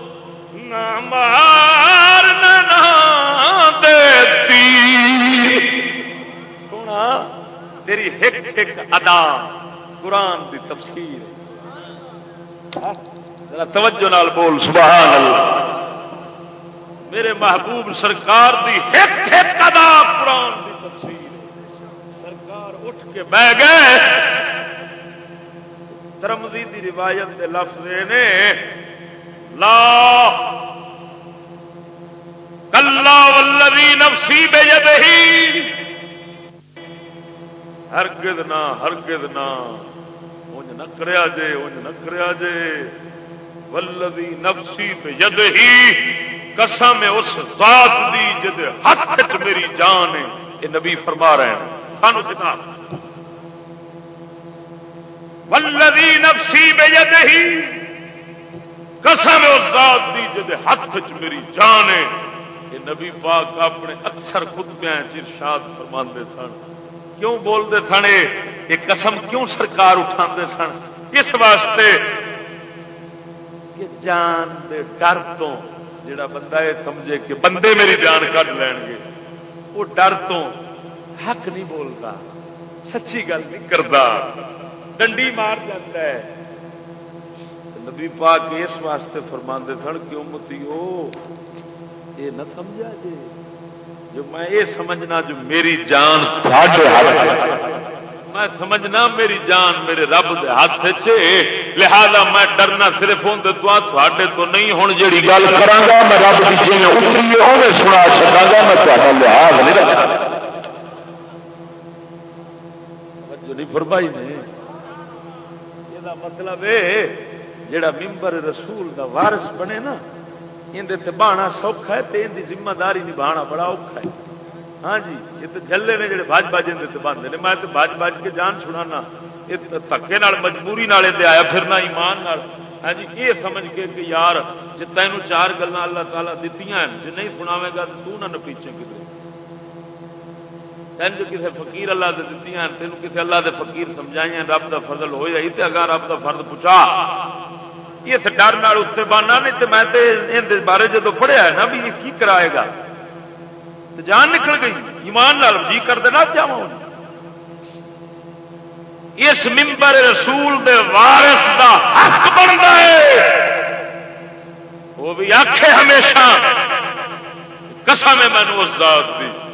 نہ مار، نہ دیتی۔ سونا، تیری ہک ہک ادا قرآن دی تفسیر۔ ذرا توجہ نال بول، سبحان اللہ۔ میرے محبوب سرکار دی ایک ایک ادا قرآن دی تفسیر۔ سرکار اٹھ کے بہ گئے۔ ترمزی دی روایت دے لفظ نے، لا کلا ولوی نفسی بے ہرگز نہ ہرگز نہ انج نہ کریا جے انج نہ کریا جے ولوی نفسی بے جدہی قسم اس ذات دی جد ہاتھ میری جان ہے یہ نبی فرما رہے ہیں۔ سانو کتاب ولوی نفسی بے ہی قسم اس ذات دی جد ہاتھ چ میری جان ہے یہ نبی پاک اپنے اکثر خطبے ارشاد فرما سن۔ کیوں بولتے سن یہ قسم کیوں سرکار اٹھا سن؟ کس واسطے کہ جان دے ڈر تو جڑا بندہ یہ سمجھے کہ بندے میری جان کٹ لین گے، وہ ڈر تو حق نہیں بولتا، سچی گل نہیں کرتا۔ ڈنڈی مار جاتا ہے۔ نبی پاک اس واسطے فرما سن کیوں متی یہ نہ سمجھا جی جو میں یہ سمجھنا جو میری جان میں سمجھنا میری جان میرے رب دے ہاتھ چ لہذا میں ڈرنا صرف ہوں تو تھوڑے تو نہیں ہوں جی گل کرا میں رب کی جی اتری سنا سکا گا۔ میں لحاظ نہیں رکھا نہیں فرمائی نے۔ یہ مطلب ہے جڑا ممبر رسول دا وارث بنے نا اندر بہانا سوکھا ہے تو ان ذمہ داری نبھانا بڑا اوکھا ہے۔ ہاں جی یہ تو جلے نے جڑے بج بج اندر باندھے نے، میں تو بج بج کے جان چھڑانا، یہ دکے مجبوری نال آیا پھرنا، ایمان نال۔ ہاں جی یہ سمجھ کے کہ یار جی تینوں چار گلیں اللہ تعالیٰ دیتی ہیں جی نہیں سناوے گا تو نہ پیچھے کتنے تین جو کسی فقیر اللہ سے دیتی ہیں، تین کسی اللہ دے فقیر سمجھائی رب دا فضل ہو جائی تو اگر رب دا فرد پوچھا۔ اس ڈر نال اتنے بانا نہیں تو میں تے دے بارے جدو پڑھیا ہے نا بھی یہ کی کرائے گا؟ تو جان نکل گئی، ایمان نال جی کر دینا چاہوں اس ممبر رسول دے وارث دا حق بنتا ہے۔ وہ بھی آخے ہمیشہ قسم ہے مینو اس ذات دی۔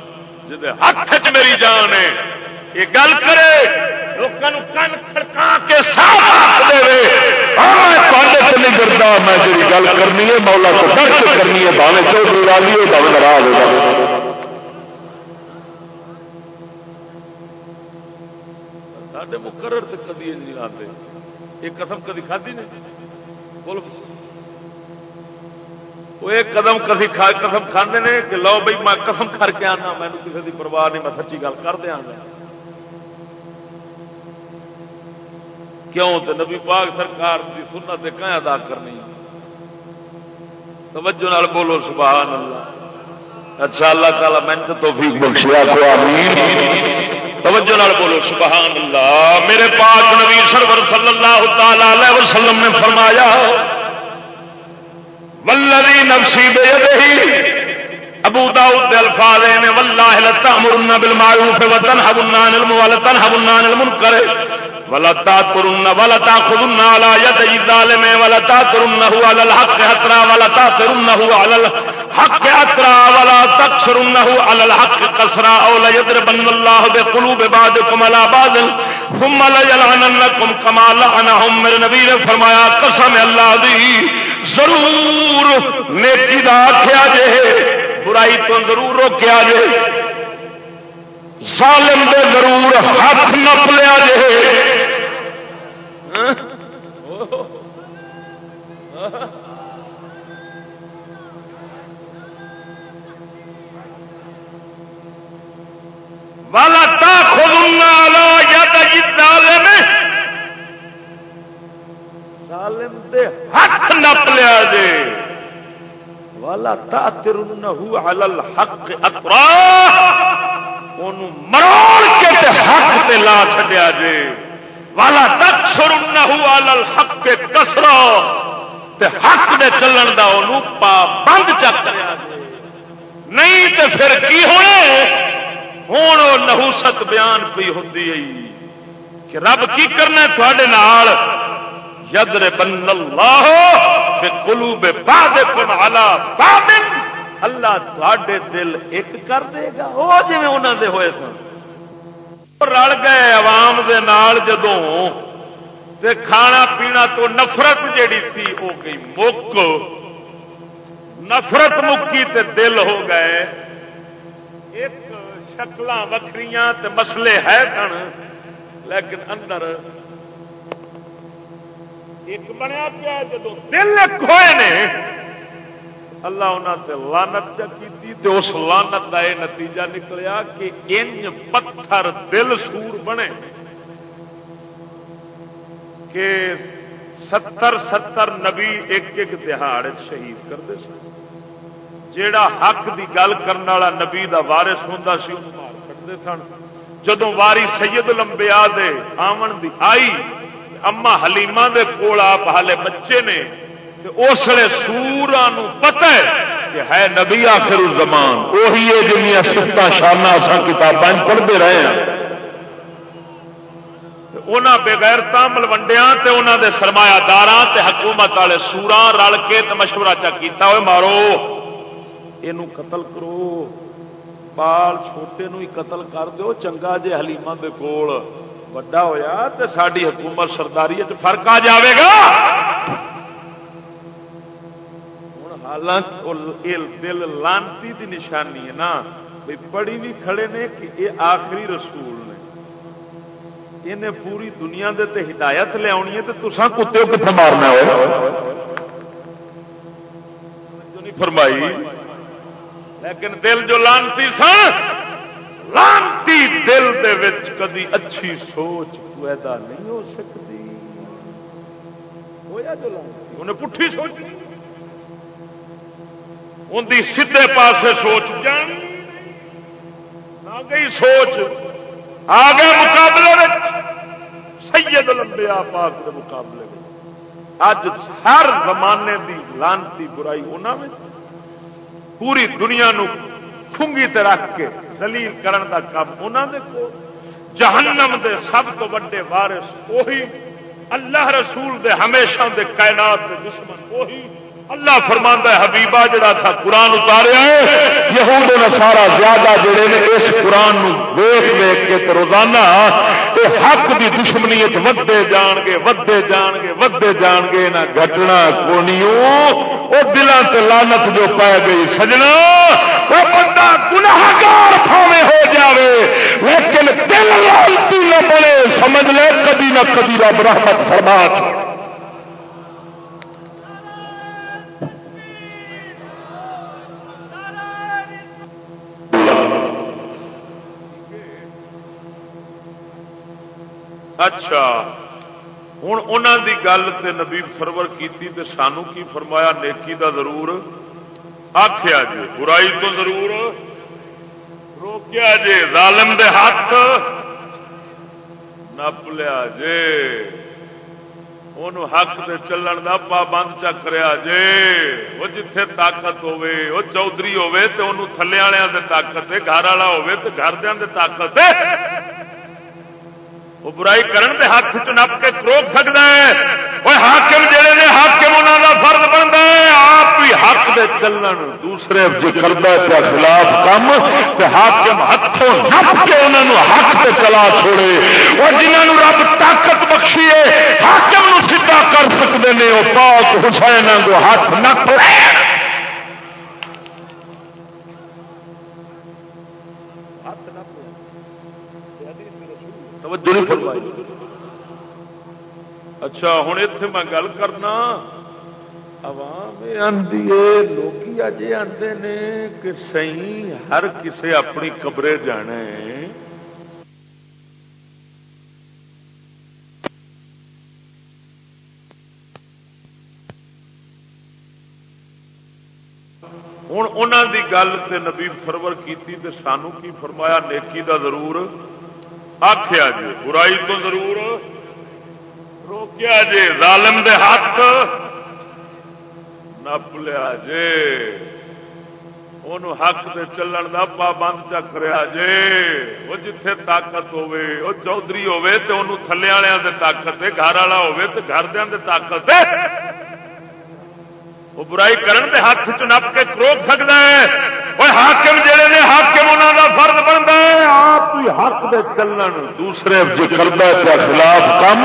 جی ہاتھ چ میری جان ہے، یہ گل کرے لوگوں کن کھڑکا کے صاف دے نہیں کرتا میں جی گل کرنی ہے، مولا کو درد کرنی ہے باوے چودھری والی ہو باوے ناراض ہو سارے مقرر سے کدی نہیں آتے یہ قسم کدی کھدی نے؟ بول وہ ایک قدم کسی قسم کھانے نے کہ لو بھائی میں قسم کر کے آنا مینو کسی کی پرواہ نہیں، میں سچی گل کر دیا گا کیوں؟ تو نبی پاک سرکار کی سنت کہیں ادا کرنی توجہ نال بولو سبحان اللہ اچھا اللہ تعالیٰ میں تو توفیق بخشیا کو آمین۔ توجہ نال بولو سبحان اللہ میرے پاک نبی سرور صلی اللہ تعالی علیہ وسلم نے فرمایا ولدی نفسی بے ابو داؤد دے الفاظ نے واللہ لتامرن بالمعروف وتنهون عن المنکر وتنهون عن المنکر۔ ولا تاثرن ولا تاخذن على يد الظالم ولا تاثرنه على الحق حتى ولا تاثرنه على الحق حتى ولا تكسرنه على الحق قصرا او لا يضربن الله بقلوب بعضكم على بعض۔ ثم لا يلعننكم كما لعنهم میرے نبی نے فرمایا قسم اللہ دی۔ ضرور نیکی دا آخیا جے، برائی تو ضرور روکیا جے۔ ظالم دے ضرور ہاتھ نپ لیا جے۔ ہاں؟ والا تا خود جی ظالم ظالم دے ہاتھ نپ لیا جے۔ والا تا تر حق اکرا مروڑ کے حق تے لا چڈیا جے۔ والا تک سر حق کے کسرو حق دے چلن کا پا بند چک نہیں تو پھر کی ہونے؟ ہوں وہ نہوست بیان پی ہوتی کہ رب کی کرنا تھوڑے نال؟ یدر بن اللہ کلو بے باد اللہ تھوڑے دل ایک کر دے گا۔ وہ جی انہوں دے ہوئے سن۔ رل گئے عوام دے نال جدوں تے کھانا پینا تو نفرت جیڑی تھی وہ گئی مک۔ نفرت مکی تے دل ہو گئے۔ ایک شکل وکری مسلے ہے سن، لیکن اندر ایک بنیا پیا جدو دل ایک ہوئے نے۔ اللہ انہوں سے لانت کی اس لانت کا یہ نتیجہ نکلیا کہ انج پتھر دل سور بنے کہ ستر ستر نبی ایک ایک دہاڑ شہید کرتے سن۔ جیڑا حق دی گل کرنے والا نبی دا وارث ہوں سی مار کرتے سن۔ جدو واری سید لمبیا دے آمن دی آئی اما حلیمہ دے کول آپ ہالے بچے نے اس لیے سورا پتہ ہے کہ ہے نبی آخر زمان وہی ہے جنیا سفت شانہ اصا کتابیں پڑھتے رہے ہیں۔ انہوں بغیرتا ملوڈیا انہوں دے سرمایہ دار حکومت والے سورا رل کے مشورہ چا ہوئے مارو۔ یہ قتل کرو۔ بال چھوٹے نو ہی قتل کر دو چنگا جے حلیمہ دے کول۔ وڈا ہویا تے ساری حکومت سرداری فرق آ جاوے گا ہوں حالانکہ دل لانتی دی نشانی ہے نا بھائی پڑھی بھی کھڑے نے کہ یہ آخری رسول نے انہیں پوری دنیا دے تے ہدایت لیا ہے تو تسان کتے کتنے مارنا ہو فرمائی لیکن دل جو لانتی سن لان لانتی دل دے وچ کدی اچھی سوچ پیدا نہیں ہو سکتی۔ ہویا جو انہیں پٹھی سوچ ان دی سیدھے پاسے سوچ جان۔ آ گئی سوچ۔ آ گئے مقابلے میں سید لمبیا پاک کے مقابلے میں اج ہر زمانے دی لانتی برائی انہوں میں پوری دنیا نو خنگی تے رکھ کے دلیل کرن دا کام انہوں نے کو جہنم دے سب تو وڈے وارث وہی اللہ رسول دے ہمیشہ دے کائنات دے دشمن وہی۔ اللہ فرماندا ہے، حبیبہ، جڑا تھا قرآن اتاریا ہے، یہود نصارا زیادہ جڑے نے اس قرآن نو دیکھ دیکھ کے تے روزانہ اے حق دی دشمنی ودے جان گے، ودے جان گے، ودے جان گے، نہ گھٹنا کونیوں، او دلاں تے لعنت جو پائے گئی، سجنا وہ بندہ گناہگار پھاوے ہو جاوے، لیکن دل لالتی نہ بنے، سمجھ لے، کبھی نہ کبھی رب رحمت فرما چھوڑے۔ اچھا ہوں ان کی گل تے نبی سرور کی سانو کی فرمایا، نیکی دا ضرور آخیا جی برائی تو ضرور روکیا جی ظالم دے ہاتھ نپ لیا جے۔ ان حق دے چلن دا پابند چکریا جے۔ وہ جتھے طاقت ہوے وہ چودھری ہوے تے انہوں تھلے والوں دے طاقت ہے گھر والا ہوے تے گھر دے طاقت ہے وہ برائی کرن دے حق چ نپ کے روک سکتا ہے۔ وہ حاکم جڑے نے حاکم انہوں کا فرض بنتا ہے، آپ بھی حق دے چلن، دوسرے جو کرتا ہے خلاف کم، تے حاکم ہاتھوں نپ کے انہوں حق تے چلا چھوڑے۔ وہ جنہوں رب طاقت بخشی ہے، حاکم نو سیدھا کر سکتے ہیں وہ پاک حسین کو ہاتھ نپ۔ توجہ نہیں فرمائی۔ اچھا ہوں اتے میں گل کرنا۔ عوام آدھی لوگ اج آتے نے کہ سی ہر کسے اپنی قبرے جانے ہوں ان کی گل تے نبی فرور کی سانو کی فرمایا، نیکی دا ضرور۔ آخیا جی برائی تو ضرور۔ روکیا جی ظالم دے ہاتھ نپ لیا جے جی، ان حق دے چلن دا پابند چکریا جے جی۔ وہ جتھے طاقت ہوے وہ چودھری ہوے تے انہوں تھلے والوں دے طاقت ہے، گھر والا ہوے تے گھر دے طاقت ہے۔ وہ برائی کرن دے ہاتھ چ نپ کے روک سکتا ہے۔ وہ حاکم جڑے نے حاکم انہوں کا فرض بنتا ہے آپ بھی حق دے چلن دوسرے جو کرتا ہے خلاف کم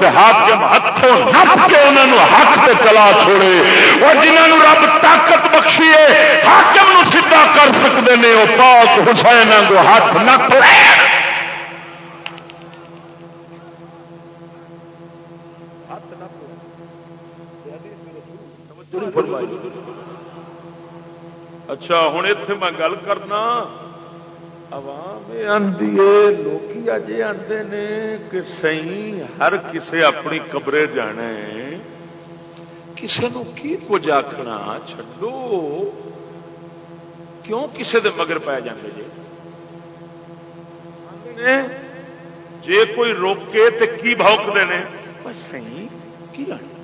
تے حاکم ہاتھوں نپ کے انہوں حق تے چلا چھوڑے وہ جنہوں رب طاقت بخشی ہے حاکم نو سیدھا کر سکتے ہیں وہ پاک حسین کو ہاتھ نپ اچھا ہوں اتے میں گل کرنا۔ عوام لوگ اج آتے نے کہ سی ہر کسے اپنی قبرے جانے کسی کی کچھ آخنا چڈو کیوں کسے دے مگر پی جاتے جی جے کوئی روکے تو کی بوکتے ہیں سی کی لانا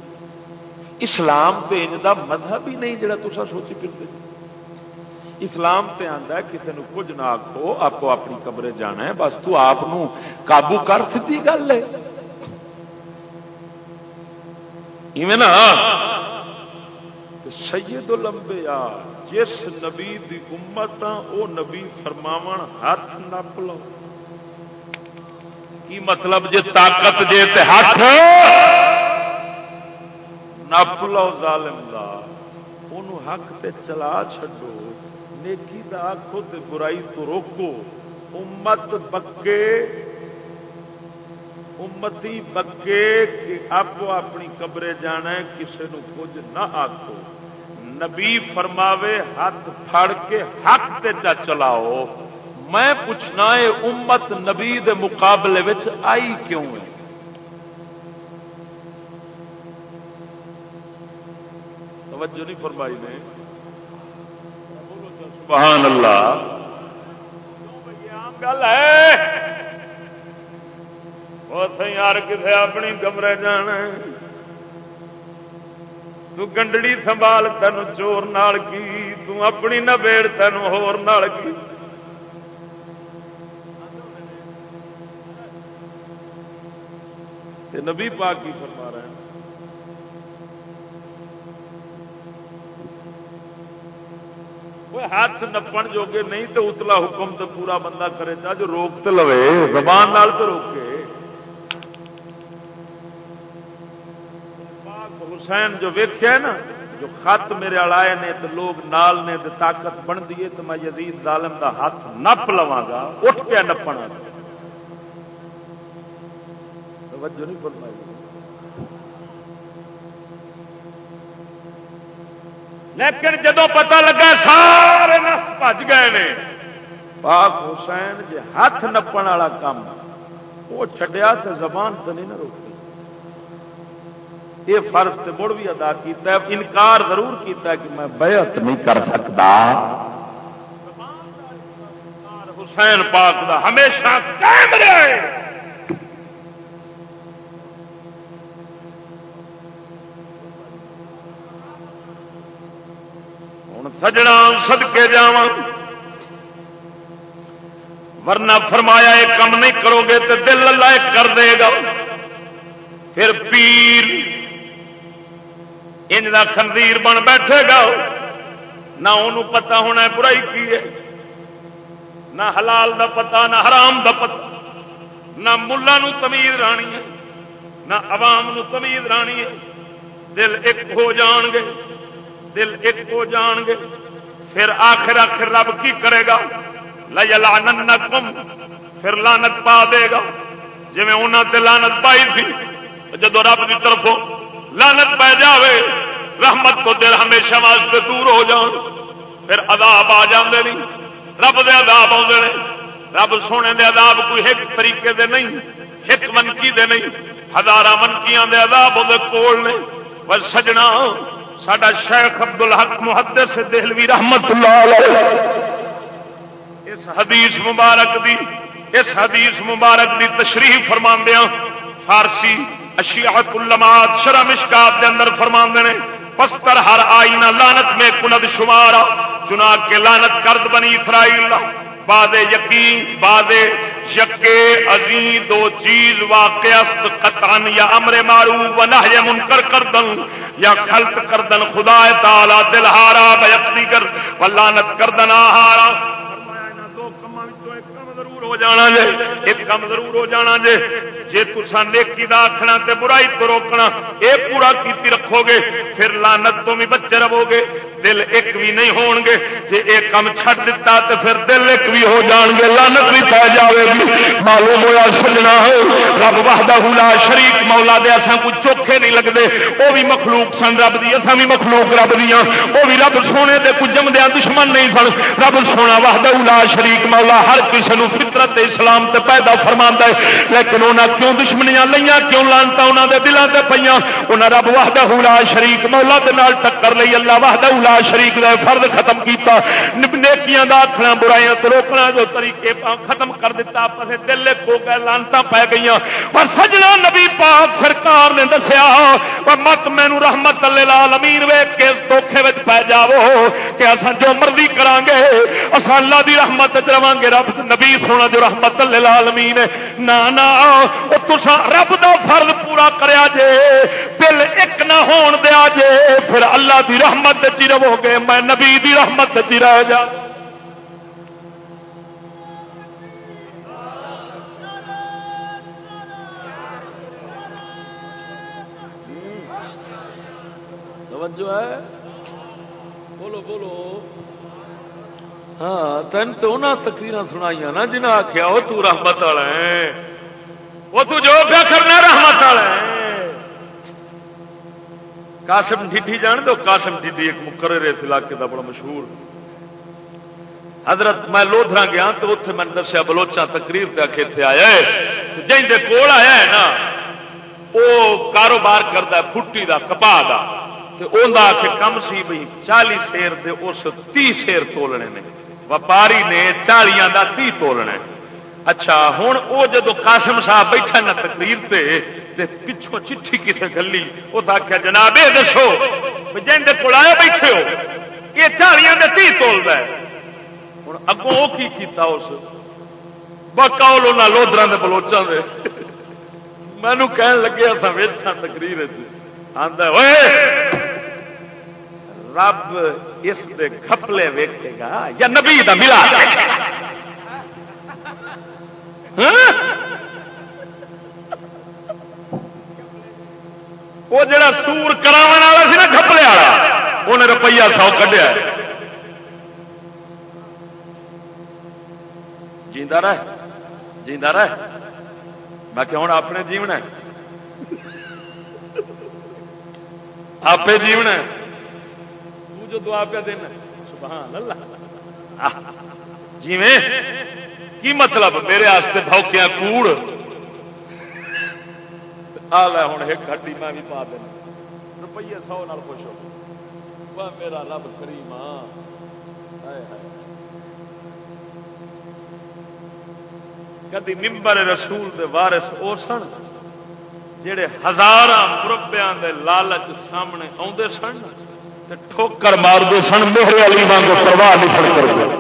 اسلام تو ان کا مذہب ہی نہیں جڑا تصا سوچی پھرتے۔ اسلام تے آتا ہے کسی نے کچھ نہ آخو آپ کو اپنی کمرے جانا ہے، بس تو آپ قابو کر سی گل ہے۔ نا؟ سید لمبے آ جس نبی دی امت او نبی فرماو ہاتھ نپ لو کی مطلب جے طاقت جے تے ہاتھ؟ نپ لو ظالم دا۔ انہوں حق تے چلا چھڈو۔ نیکی دا آخو تے برائی تو روکو۔ امت بکے، امتی بکے کہ آپ اپنی قبرے جانا ہے کسی نو کچھ نہ آخو نبی فرماوے، ہاتھ پھڑ کے حق تے چا چلاؤ۔ میں پوچھنا ہے، امت نبی دے مقابلے وچ آئی کیوں ہے؟ توجہ نہیں فرمائی نے۔ سبحان اللہ۔ گل ہے۔ یار کسے اپنی کمرے جان تو گنڈڑی سنبھال تین چور نال کی، تو اپنی نبیڑ تین ہور نال کی۔ نبی پاک کی فرما رہے ہیں۔ ہاتھ نپن جوگے نہیں تو اتلا حکم تو پورا بندہ کرے چاہ جو روک تو لو زبان نال تو روکے حسین جو ویخیا نا جو خط میرے آئے نے تو لوگ نال نے تو طاقت بنتی ہے تو میں یزید ظالم دا ہاتھ نپ لوا گا اٹھ پیا نپنا توجہ نہیں فرمائی لیکن جدو پتا لگا سارے نس بج گئے نے، پاک حسین جی ہاتھ نپن والا کام، وہ چڈیا تو زبان تو نہیں نہ روکی۔ یہ فرض سے مڑ بھی ادا کیتا ہے، انکار ضرور کیتا ہے کہ میں بیعت نہیں کر سکتا۔ حسین پاک دا ہمیشہ قائم رہے۔ سجنا سدکے جا ورنہ فرمایا یہ کم نہیں کرو گے تو دل اللہ کر دے گا۔ پھر پیر ان خندیر بن بیٹھے گا۔ نہ انہوں پتا ہونا برائی کی ہے۔ نہ حلال دا پتا نہ حرام دا پتا نہ ملا تمیز رانی ہے، نہ عوام نو تمیز رانی ہے۔ دل ایک ہو جان گے۔ دل ایک ہو جان گے۔ پھر آخر آخر رب کی کرے گا؟ لانت پھر لانت پا دے گا۔ جی انہوں نے لانت پائی تھی جدو رب کی طرفوں لانت پی جائے رحمت کو دل ہمیشہ واسطے دور ہو جان۔ پھر عذاب آ جاندے نہیں۔ رب دے عذاب آتے ہیں رب سونے دے عذاب کوئی ایک طریقے دے نہیں، ایک منکی دے نہیں۔ ہزار منکیاں دے عذاب وہ کول نے۔ پر سجنا سڈا شیخ ابد الحق محدث دہلوی رحمت اللہ علیہ۔ اس حدیث مبارک دی اس حدیث مبارک دی تشریح فرما ہاں۔ فارسی اشیاحت علامات شرم اشکات کے اندر فرما نے، پستر ہر آئینہ لانت میں کند شمارا چنا کے لانت کرد بنی اسرائیل باد یقین باد یقے عظیم دو چیز واقع است قطعن یا امر مارو و نہ منکر کردن یا خلط کردن خدا تعالی دل ہارا بیقتی کر و لانت کردن آہارا۔ ہو جانا جے ایک کم ضرور ہو جانا جے جے تسا نیکی دا آخنا تے برائی تو روکنا، اے پورا کیتی رکھو گے، پھر لانت تو بھی بچے رہو گے۔ دل ایک بھی نہیں ہون گے۔ جے اے کم چھڑ دیتا تے پھر دل ایک بھی ہو جان گے۔ لانت بھی پی جاوے گی۔ معلوم ہوا سجنا ہو۔ رب وحدہ لا شریک، مولا دے اساں کوئی چوکھے نہیں لگدے۔ او بھی مخلوق سن رب دی، اساں بھی مخلوق رب دیاں۔ او بھی رب سونے دے کچھ جمدیاں دشمن نہیں سن۔ رب سونا وحدہ لا شریک، مولا ہر کسی نو فطرت اسلام تے پیدا فرماندا ہے۔ لیکن انہاں کیوں دشمنیاں لئیاں؟ کیوں لانتا انہاں دے دلاں تے پیاں انہاں رب وحدہ لا شریک، مولا دے نال ٹکر لئی اللہ وحدہ لا شریک دا فرض ختم کیتا۔ نیکیاں دا آکھنا برائیاں تے روکنا جو طریقے ختم کر دیتا۔ پسے دل کو گئے لانتا پے گئیاں۔ پر سجنا نبی پاک سرکار نے دسیا پر مت مینوں رحمت للعالمین ویکھ کے اس دھوکے وچ پے جاؤ کہ اساں جو مرضی کران گے اساں اللہ دی رحمت وچ گے رب نبی سونا جو رحمت للعالمین نا نا، او تساں رب دا فرض پورا کریا جے۔ دل ایک نہ ہون دیا جے۔ پھر اللہ دی رحمت وچ رہو گے میں نبی دی رحمت وچ رہ جا۔ توجہ ہے؟ بولو بولو۔ ہاں تین تو انہیں تقریر سنائی نا جنہیں آخیا وہ تو رحمت والا ہے۔ وہ تو جو کیا کرنا رحمت والا ہے۔ قاسم ڈھی جان دو، قاسم ڈھی ایک مقرر اس علاقے کا بڑا مشہور۔ حضرت میں لودھرا گیا تو اتنے میں دسیا بلوچا تقریر تک اتنے آیا ہے۔ جن کے کول آیا ہے نا وہ کاروبار کرتا ہے فٹی کا کپا کا کم سی بھائی چالی شیر دے، اس تی شیر تولنے نے۔ وپاری نے چالیا کا تی تولنا اچھا ہوں وہ جدو قاسم صاحب بیٹھا نا تقریر تے تے پچھوں چٹھی کسے گلی اس آخیا جناب یہ دسو جن کے کول آیا بیٹھے ہو، یہ چالیا کا تی تولد ہے۔ ہوں اگوں وہ کی کیتا اس؟ بکاؤ لودرا کے بلوچا دے۔ مینو کہن لگے اصا ویچا تقریر جی۔ آدھا رب اس دے کھپلے ویکھے گا، یا نبی دا ملا ہاں؟ وہ جڑا سور کرا سی نا کھپلے والا انہیں روپیہ سو کھڈیا جیندہ رہ جیندہ رہ۔ میں کہ ہوں اپنے جیونا آپ جیونا جو دعا پہ دینا سبحان اللہ۔ جیویں؟ کی مطلب؟ میرے آستے بھوکیا کوڑ۔ آ لے ہوں ایک ہڈی میں بھی پا دینا روپیے سو نال خوش ہو میرا رب کریم کدی ممبر رسول دے وارث او سن جڑے ہزار مربیا دے لالچ سامنے آدھے سن ٹھوکر مارتے سن میرے علی واگ پرواہ نہیں سن کر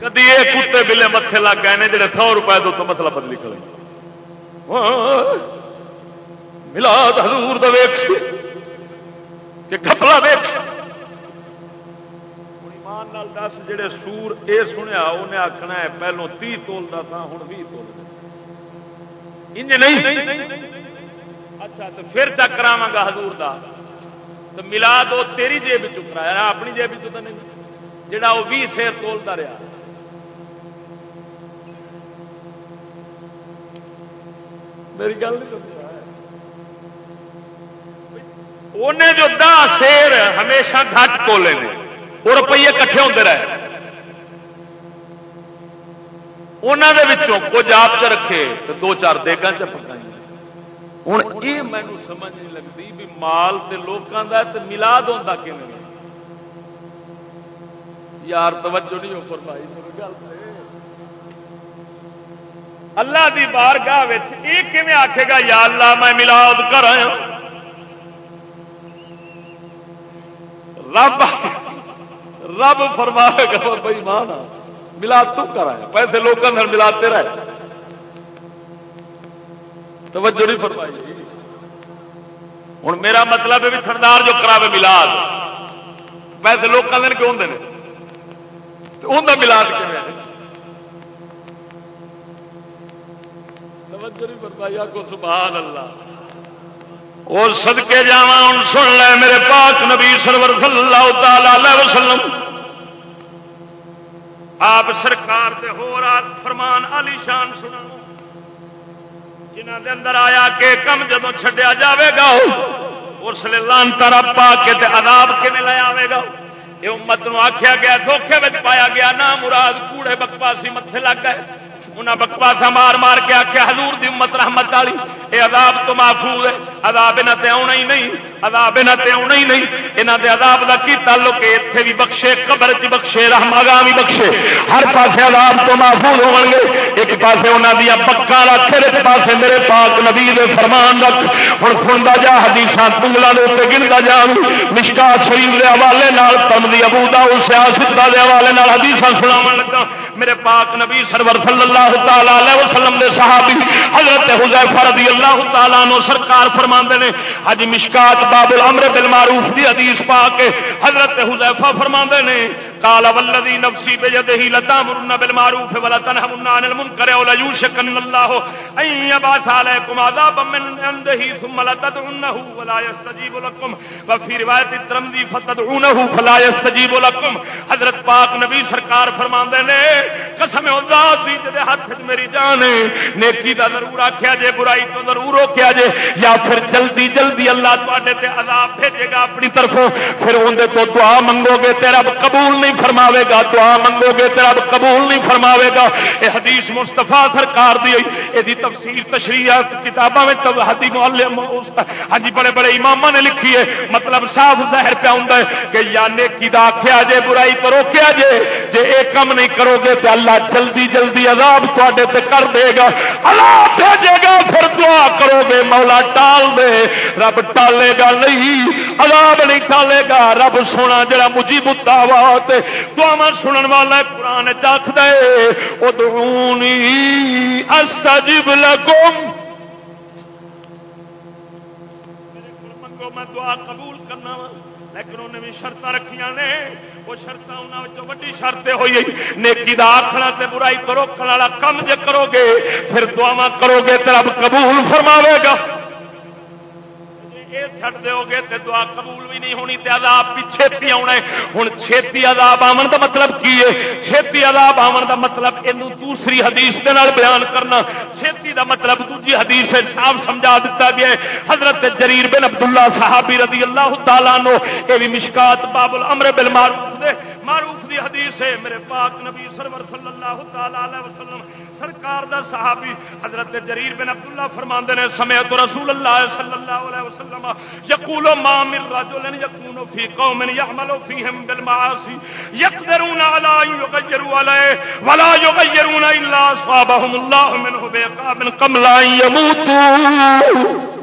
کدی یہ کتے بلے متے لگ گئے جڑے سو روپئے تو مسئلہ بدلی کرے ملاد حضور دا کہ کپڑا ویک نال دس جڑے سور اے سنیا انہیں آخنا ہے پہلو تی تولتا تھا ہوں بھی تول انج نہیں۔ اچھا تو پھر چک کرا گا حضور دا۔ تو ملا دو تیری جیب چکرایا اپنی جیب چ نہیں، جڑا وہ بھی سیر تولتا رہا میری گل نہیں انہیں جو دہ شیر ہمیشہ گھٹ تولے نے، وہ روپیے کٹھے ہوتے رہے۔ انہوں کچھ آپ چ رکھے تو دو چار دیگا چ پکائی ہوں یہ مینو سمجھ نہیں لگتی بھی مال سے لوگوں کا ملاد ہوتا کہ یار توجہ نہیں ہو فرمائی گل اللہ دی بارگاہ یہ کھے آخے گا، یا اللہ میں ملاد کر رب رب فرما گا بھائی ماں ملاد تم کرایا پیسے لوگوں نے ملاتے رہے۔ توجہ نہیں فرمائی۔ ہوں میرا مطلب ہے بھی تھردار جو کرا ملاد۔ پیسے لوگوں نے کیوں دے ان ملاد کیون توجہ نہیں فرمائی کو سبحان اللہ اور سدکے جا سن لے میرے پاک نبی سرور صلی اللہ تعالی وسلم۔ آپ سرکار دے ہو رات فرمان علی شان سنا جنہ دے اندر آیا کہ کم جدو چھڈیا جاوے گا، اس لیے لانتا رب پا کے تے عذاب کے لے آئے گا۔ یہ امت نو آخیا گیا دھوکھے پایا گیا نہ مراد کوڑے بکواسی متے لگ گئے۔ انہیں بکواسا مار مار کے آخیا حضور دی امت رحمت والی یہ عذاب تو محفوظ ہے، عذاب انہوں تے آنا ہی نہیں، عذاب انہوں تے آنا ہی نہیں یہاں دے عذاب کا کی تعلق ہے؟ اتنے بھی بخشے، قبر چ بخشے رحمگاہ بھی بخشے۔ ہر پاسے عذاب تو محفوظ ہو گے۔ ایک پاسے انہوں دیا پکا رکھ، ایک پاسے میرے پاک نبی دے فرمان رکھ۔ ہوں سنتا جا حدیث تنگلا دے گنتا جا مشکا شریف کے حوالے تمدی ابو دا سیاست کے حوالے حدیث سناو لگا میرے پاک نبی سرور صلی اللہ تعالی وسلم دے صحابی حضرت حذیفہ رضی اللہ تعالی عنہ سرکار فرماندے نے، حج مشکات باب الامر بالمعروف دی حدیث پا کے حضرت حذیفہ فرماندے نے قال والذي نفسي بيده لتامرن بالمعروف ولا تنهون عن المنكر ولا يوشكن الله ان يبعث عليكم عذابا من عنده ثم لا تدعونه ولا يستجيب لكم. وفي روايه الترمذي فتدعونه فلا يستجيب لكم. حضرت پاک نبی سرکار فرماندے نے، قسم او ذات دی جے ہاتھ وچ میری جان ہے، نیکی دا ضرور آکھیا جے، برائی تو ضرور روکیا جے، یا پھر جلدی جلدی اللہ تواڈے تے عذاب بھیجے گا اپنی طرفوں، پھر اون دے تو دعا منگو گے تے رب قبول نہیں نہیں فرماوے گا، دعا منگو گے تے رب قبول نہیں فرماوے گا۔ اے حدیث مصطفی سرکار دی، اے دی تفسیر تشریح کتاباں میں تو ہاں جی بڑے بڑے اماماں نے لکھی ہے۔ مطلب صاف ظاہر پہ ہوندا ہے کہ یا نیکی دا آکھیا جے، برائی تو روکیا جے۔ جے اے کم نہیں کرو گے تے اللہ جلدی جلدی عذاب تے کر دے گا۔ اللہ بھیجے گا، پھر دعا کرو گے، مولا ٹال دے۔ رب ٹالے گا نہیں، عذاب نہیں ٹالے گا۔ رب سونا جڑا مجیب الدعوات دعوا سنن والا قرآن چکھ دے ادعونی استجب لکم۔ میں دعا قبول کرنا لیکن انہیں بھی شرط رکھیاں نے۔ وہ شرط وڈی شرط ہوئی نیکی دا آخنا تے برائی تو روکنے والا کم جے کرو گے، پھر دعوا کرو گے تو رب قبول فرماوے گا۔ چھٹ دو گے تے دعا قبول بھی نہیں ہونی تے عذاب بھی چھتی آنا ہوں چھتی عذاب آمن دا مطلب کی ہے؟ چھتی عذاب آمن دا مطلب یہ دوسری حدیث دے نال بیان کرنا۔ چھتی دا مطلب دوجی حدیث صاف سمجھا دیتا گیا ہے۔ حضرت جریر بن عبداللہ صحابی رضی اللہ تعالیٰ نو یہ بھی مشکات باب الامر بالمعروف دے۔ معروف دی حدیث ہے، میرے پاک نبی سرور صلی اللہ تعالی علیہ وسلم سرکار دا صحابی حضرت جریر بن عبداللہ فرماندے نے، سمعت رسول اللہ صلی اللہ علیہ وسلم، یقول ما من رجل یکون فی قوم یعمل فیہم بالمعاصی، یقدرون علی ان يغيروا عليه ولا یغیرون الا اصابهم اللہ منه بعقاب قبل ان يموتوا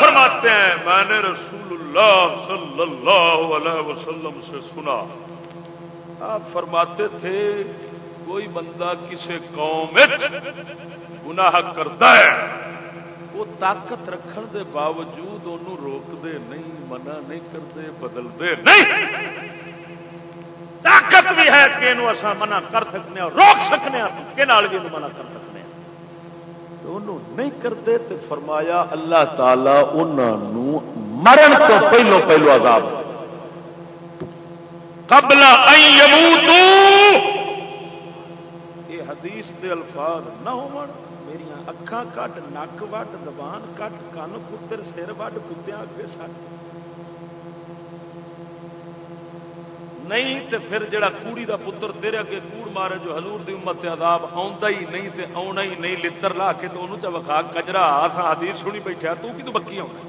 فرماتے ہیں، میں نے رسول اللہ صلی اللہ علیہ وسلم سے سنا۔ آپ فرماتے تھے، کوئی بندہ کسی قوم گناہ کرتا ہے، وہ طاقت رکھن دے باوجود انہوں روکتے نہیں، منع نہیں کرتے بدلتے نہیں۔ طاقت بھی ہے کہ منع کر سکنے ہاں، روک سکنے ہاں، کہ بھی منع کر سکتے ہاں؟ انہوں نہیں کرتے تو فرمایا اللہ تعالی انہوں مرن تو پہلو پہلو عذاب قبل یہ حدیث دے الفاظ نہ ہو میری اکھان کٹ، نک وٹ، زبان کٹ، کن پتر سر وڈ کتیا اگے سٹ نہیں تے پھر جڑا کوڑی دا پتر تیرے اگے کوڑ مارے جو حضور دی امت تے عذاب آوندا ہی نہیں تے آونا ہی نہیں، لتر لا کے تو انہوں چا وکھا کجرا اسا حدیث سنی بیٹھا، تو کی تو بکی آونا؟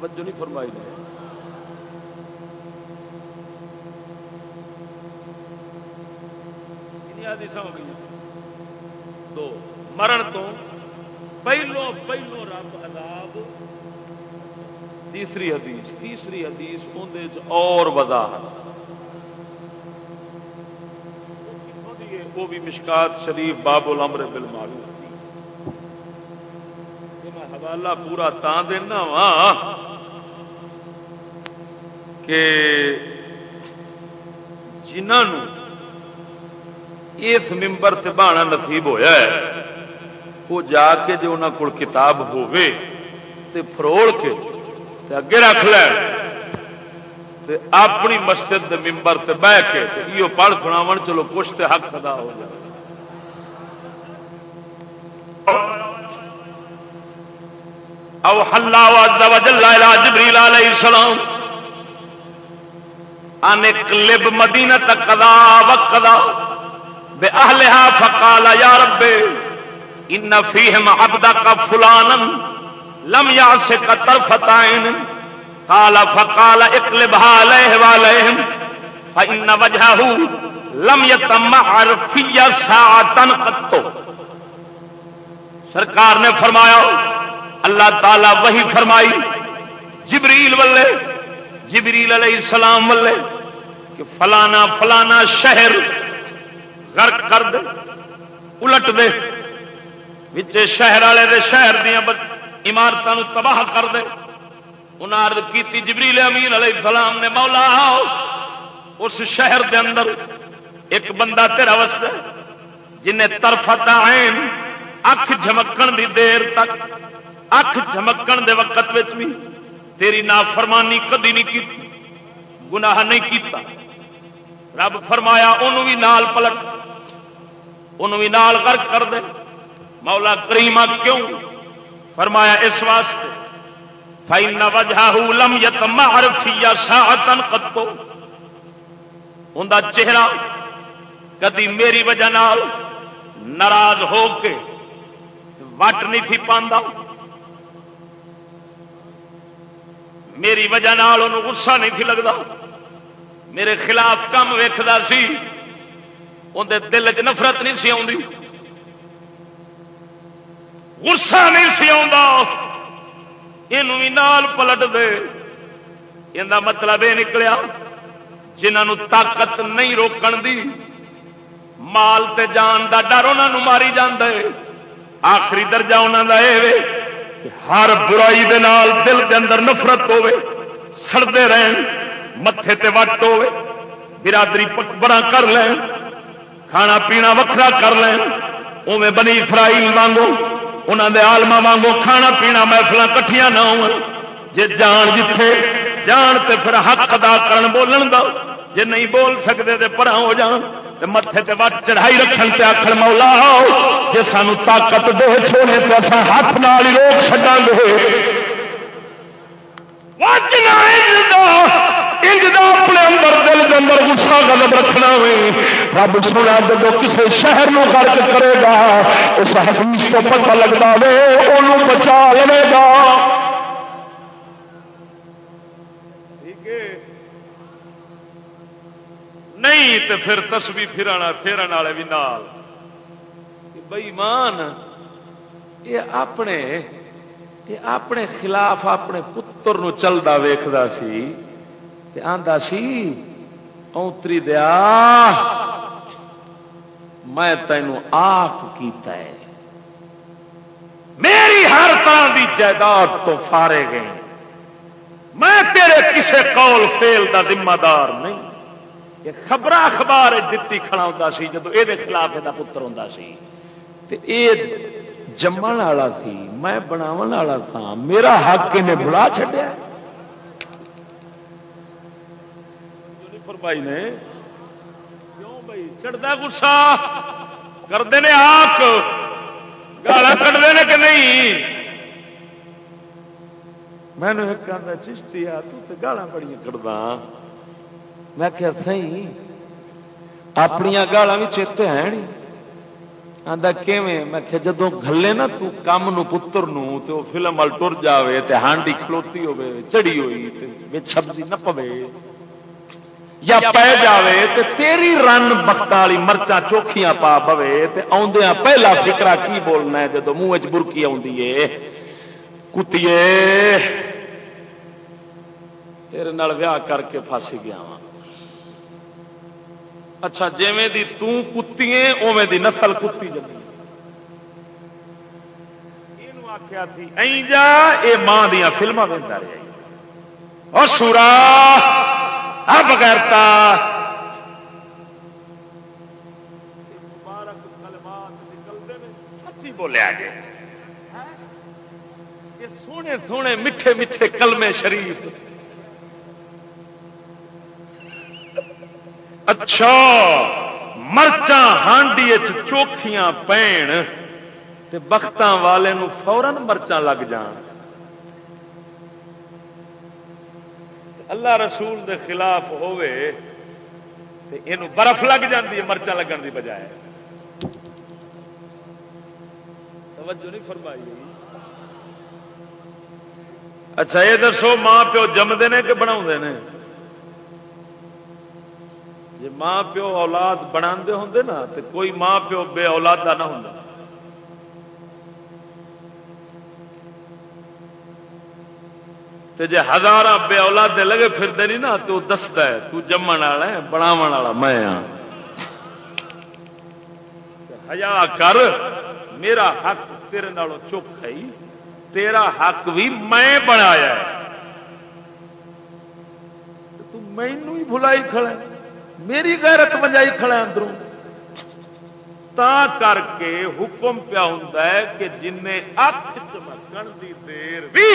توجہ نہیں فرمائی نے۔ حدیث ہو گئی دو۔ مرن تو پہلو پہلو رب عذاب تیسری حدیث تیسری حدیث اندر اور وضاحت۔ وہ بھی مشکات شریف باب الامر بل معلوم میں حوالہ پورا تا دینا وا کہ جنہوں اس ممبر سے بہانا نصیب ہویا ہے، وہ جا کے جو انہوں کو کتاب ہوئے تے فروڑ کے اگے رکھ لے۔ اپنی مسجد دے ممبر سے بہ کے یہ پڑھ سناو چلو کچھ تو حق ادا ہو جائے۔ او حلہ جبریل علیہ السلام۔ ان لب مدینہ تقدا وقدا بے اہلہا فقال یا رب، ان فیہم عبدک فلانا لم یا سے قطر فتائن کالا فکال اکلب فإن وجهه لم یتم عرفیہ ساعتن قطو سرکار نے فرمایا، اللہ تعالی وہی فرمائی، جبریل ولے جبریل علیہ السلام ولے کہ فلانا فلانا شہر غرق کر دے، الٹ دے، وچے شہر والے دے شہر دیا عمارتوں تباہ کر دے۔ انہیں عرض کی جبریل امین علیہ السلام نے، مولا اس شہر دے اندر ایک بندہ تیرا وسط جنہیں ترفت عین، اکھ جھمکن دی دیر تک، اکھ جھمکن دے وقت بھی تیری نافرمانی کدی نہیں کی، گناہ نہیں کیتا۔ رب فرمایا انہوں بھی نال پلٹ انہوں بھی نال غرق کر دے۔ مولا کریما کیوں؟ فرمایا اس واسطے فائن وجہ لم یتم عرفیہ ساعتن قطو ان چہرہ کدی میری وجہ نال ناراض ہو کے وٹ نہیں تھی پاندا۔ میری وجہ نال انہوں غصہ نہیں تھی لگتا میرے خلاف کم ویکھدا سی۔ اندر دل چ نفرت نہیں سی آتی غصہ نہیں سی یہ نال پلٹ دے۔ یہ مطلب یہ نکلیا جنہوں طاقت نہیں روکن دی، مال تے جان دا ڈر انہوں ماری جاندے۔ آخری درجہ انہوں کا یہ ہر برائی دے نال دل کے اندر نفرت ہوے سڑتے رہن متے تے وٹ ہوے برادری بڑا کر لین، کھانا پینا وکھرا کر لین اوے بنی اسرائیل وانگو انہوں دے آلما وانگو کھانا پینا محفل کٹھیاں نہ ہو جے جان جتھے جان تے پھر حق ادا کرن بولن دو جے نہیں بول سکتے تے پرا ہو جان۔ متے تے وٹ چڑھائی رکھن تے آخر مولا جے سانو طاقت دے چھوڑے تو اصا ہاتھ نال ہی روک چڈا گے۔ اپنے اندر دل کے اندر گسا قدم رکھنا ہوئے رب سونا جب کسی شہر نو خرچ کرے گا، اس حدیث کو پتہ لگتا وے وہ بچا لے گا۔ نہیں تو پھر تسبی پھرانا پھیرن والے بھی نال۔ بئی مان یہ اپنے یہ اپنے خلاف اپنے پتر نو چلتا ویختا سی۔ آندا سی، اونتری دیا میں تینوں آپ کیتا ہے۔ میری ہر طرح کی جائیداد تو فارے گئے میں تیرے کسے قول فیل دا ذمہ دار نہیں خبر اخبار دتی کھڑا ہوں سی جب یہ خلاف یہ پتر ہوں یہ جمن والا سی، میں بناو والا تھا۔ میرا حق انہیں بڑا چڈیا بھائی نے؟ کیوں بھائی؟ چڑھتا گسا کرتے ہیں آک گالا کٹتے ہیں کہ نہیں؟ میں نے ایک چشتی آ تو گالا بڑی کٹدا میں کیا سی اپنی گالا بھی چیتے ہیں آدھا کیویں؟ میں کہ جدو گلے نا، تو کام نو پتر نو تو فلم وال ٹر جاوے، تے ہانڈی کھلوتی ہوے چڑی ہوئی، تے سبزی نہ پوے۔ یا پی جاوے تے تیری رن بخت والی مرچا چوکھیاں پا پوے تے آدھا پہلا فکرا کی بولنا ہے جدو منہ برکی آدھی ہے؟ کتیے! تیرے ویاہ کر کے پھاسی گیا وا اچھا جیویں دی کتی اوے دی نسل کتی جی آخیا جا یہ ماں دیا فلما بنتا رہا اور سورا بغیرتا سچی بولیا گے سونے سونے میٹھے میٹھے کلمے شریف۔ اچھا مرچا ہانڈی چوکھیاں پین بخت والے فورن مرچا لگ جان۔ اللہ رسول دے خلاف ہوئے برف لگ جاتی ہے مرچا لگن دی بجائے۔ توجہ نہیں فرمائی۔ اچھا یہ دسو، ماں پیو جمدے نے کہ بنا جی ماں پیو اولاد بنا ہوں نا تو کوئی ماں پیو بے اولادا نہ ہوں جی ہزار بے اولاد لگے پھرتے نہیں نا، تو دستا ہے، تو جمن والا ہے بناو والا، میں ہاں۔ ہزار کر، میرا حق تیرے نالوں چک ہے۔ تیرا حق بھی میں بنایا تو مینو ہی بلائی کھڑا میری غیرت بجائی کھڑا اندروں۔ تا کر کے حکم پیا ہوں کہ جن اک چمکن دی دیر بھی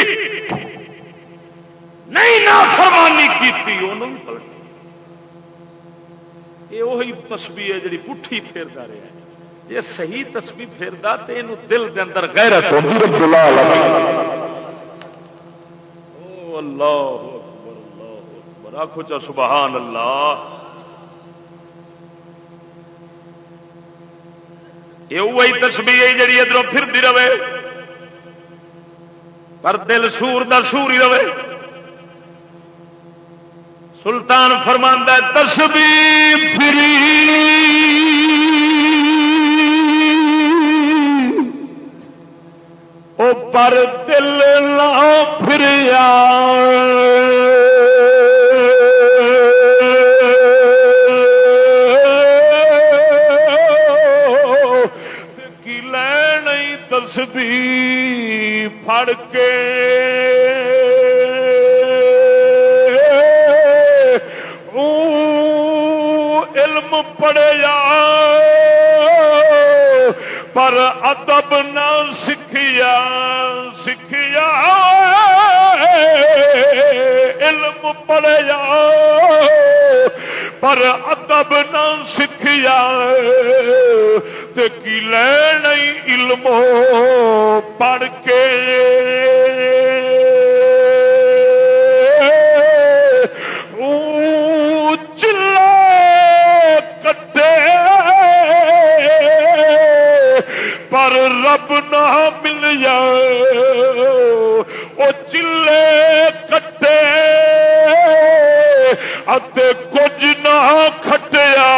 نہیں نافرمانی کی انہوں پلٹ یہ وہی تسبی ہے جی پٹھی پھیرتا رہا ہے۔ یہ صحیح تسبی پھیرتا تو یہ دل کے اندر غیرت اللہ آخو چا سبحان اللہ۔ یہ وہی تسبی ہے جی ادھر پھرتی رہے۔ پر دل سور دا سور ہی رہے۔ سلطان فرماندہ تسبی پھری۔ پر دل نہ پھر کی لین تسبی پھڑ کے۔ علم جا پر ادب نہ سکھیا سکھیا۔ علم پڑے جا پر ادب نہ سکھیا۔ کی لین علم پڑھ کے پر رب نہ مل جائے، وہ چلے کٹے۔ کچھ نہ کھٹیا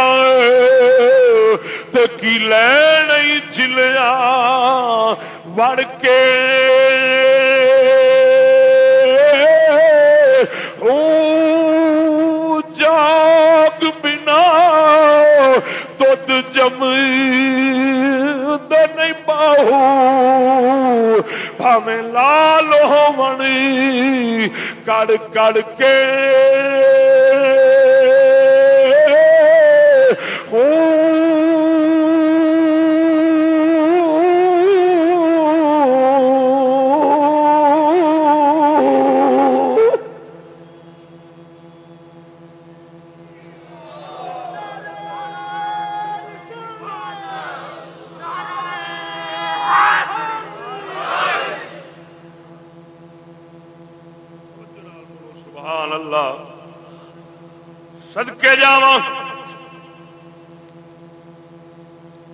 تو کی لین چلیا وڑ کے۔ جاگ بنا دھد جمی پاویں لال ہو منی کڑ کڑ کے سدکے جا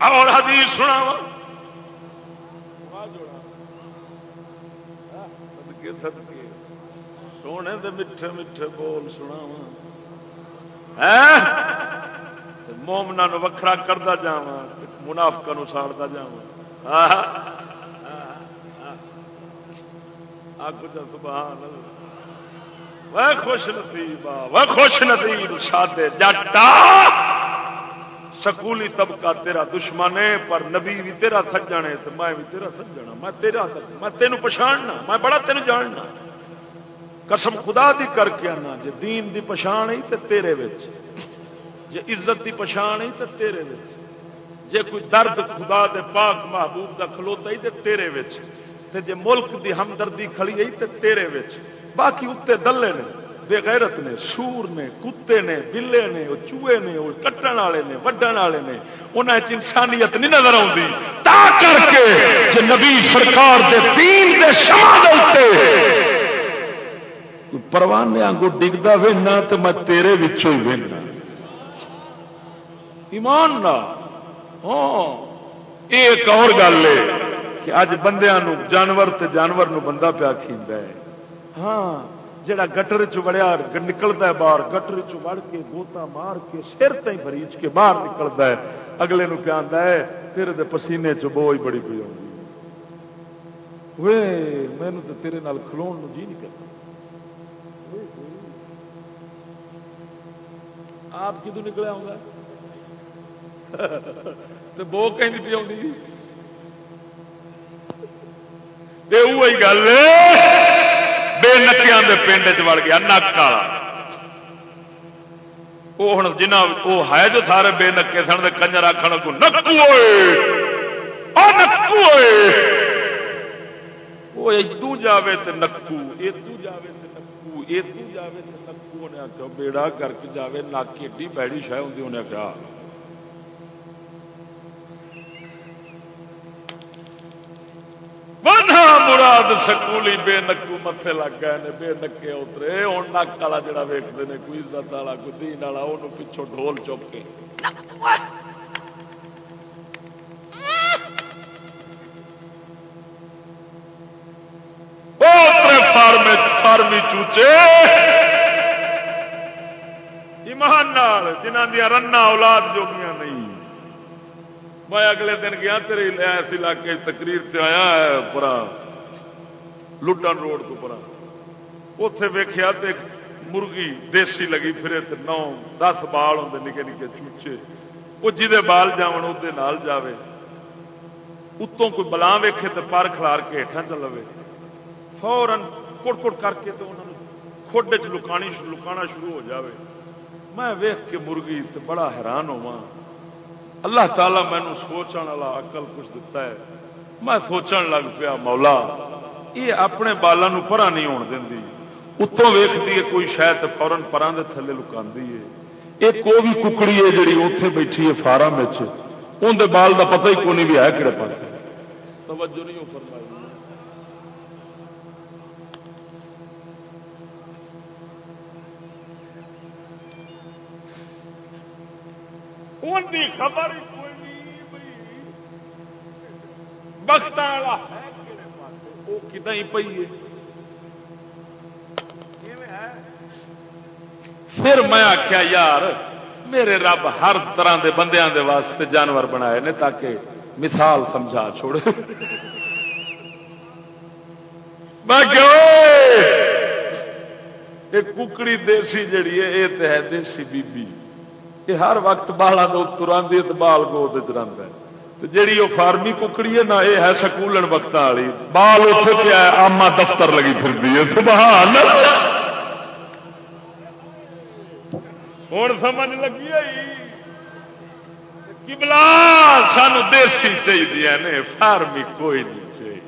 اور حدیث سنا سدکے سدکے سونے دے میٹھے میٹھے بول سنا مومنا وکھرا کرتا جا منافقا ساڑتا جا سبحان اللہ۔ خوش نصیب وہ خوش نصیب، سادے جٹا۔ سکولی طبقہ تیرا دشمن ہے، پر نبی بھی تیرا سجن ہے تو میں بھی تیرا سجنا ہاں، میں تیرا ہاں، میں تینوں پچھاڑنا میں بڑا تین جاننا۔ قسم خدا دی کر کے آنا جی دین دی پچھان ہی تو تیرے وچ۔ جی عزت دی پچھان ہی تو تیرے وچ۔ جی کوئی درد خدا دے پاک محبوب دا کھلوتا ہی تو تیرے وچ۔ تے جے ملک دی ہمدردی کھڑی ہے تو تیرے وچ۔ باقی اتنے دلے نے، بے غیرت نے سور نے، کتے نے، بلے نے، وہ چوہے نے، وہ کٹن والے نے، وڈن والے نے انہیں انسانیت نہیں نظر آتی تا کر کے جو نبی سرکار دے دین دے دے پروانے آگو ڈگتا وہنا تو میں تیرے وچوں ہی وہنا ایمان نہ۔ ہاں ایک اور گل ہے کہ اج بندیاں جانور تے جانور نو بندہ پیا کھیندا ہے۔ ہاں جڑا گٹر چڑیا نکلتا ہے باہر، گٹر چڑ کے گوتا مار کے سر تھی بریچ کے باہر نکلتا ہے۔ اگلے نو کیا ہے، تیرے پسینے چ بو ہی بڑی پی آئی مینو تو تیرے نال کھلو جی نہیں کرتا۔ آپ کدو نکلیا ہوں تو بو کہیں پی آئی گل بے نکیا پنڈ چڑ گیا نک والا وہ ہوں جنا وہ ہے جو سارے بے نکے سن کنجر آخر کو نکو نکو وہ ادو جاوے تو نکو ادو جاوے تو نکو ادو جاوے تو نکو انہیں آخیا بیڑا کر کے جائے نک ایڈی پیڑی شہ ہوں انہیں آخیا مراد سکولی بے نکو متے لگ گئے بے نکے اترے ہوں نک والا جڑا ویکتے ہیں کوئی عزت والا، کوئی دین والا وہ پچھوں ڈول چپ کے۔ فارمی چوچے۔ ایمان جنہ دیا رنا اولاد جوگیاں نہیں۔ میں اگلے دن گیا، تیرے اس علاقے تقریر سے آیا ہے پورا لٹن روڈ کو پورا اتے ویخیا مرغی دیسی لگی پھر نو، دس بال ہوں نکے نکے چوچے۔ وہ جی بال جاؤ وہ جاوے۔ اتوں کوئی بلا ویکھے تو پر کھلار کے ہیٹھا چ لو فورن کڑ کڑ کر کے تو انہوں کھوڈ چ لکانی لکانا شروع ہو جاوے۔ میں ویخ کے مرغی تو بڑا حیران ہوا اللہ تعالیٰ مینو سوچنے والا اقل کچھ دتا ہے۔ میں سوچن لگ پیا، مولا یہ اپنے بالوں پرا نہیں ہون دینی۔ اتوں ویختی ہے کوئی شاید فورن پران دے تھلے لکا ہے۔ ایک وہ بھی ککڑی ہے جی اتے بیٹھی ہے فارم اندر بال کا پتہ ہی کون بھی ہے کہڑے پاس توجہ نہیں فرمائی۔ خبر کوئی نہیں بخت والا ہے۔ وہ کتنا ہی پی پھر میں آخیا یار، میرے رب ہر طرح دے بندیاں دے واسطے جانور بنائے نے تاکہ مثال سمجھا چھوڑے۔ میں ککڑی دیسی جڑی ہے یہ تو ہے دیسی بی بی ہر وقت بالا تو تراندی بال گود چ جیڑی وہ فارمی ککڑی ہے نہ یہ ہے سکولن وقت والی۔ بال اتنے پیا آما دفتر لگی پھر ہوں سمجھ لگی کبلا سان دیسی چاہیے نے، فارمی کوئی نہیں چاہیے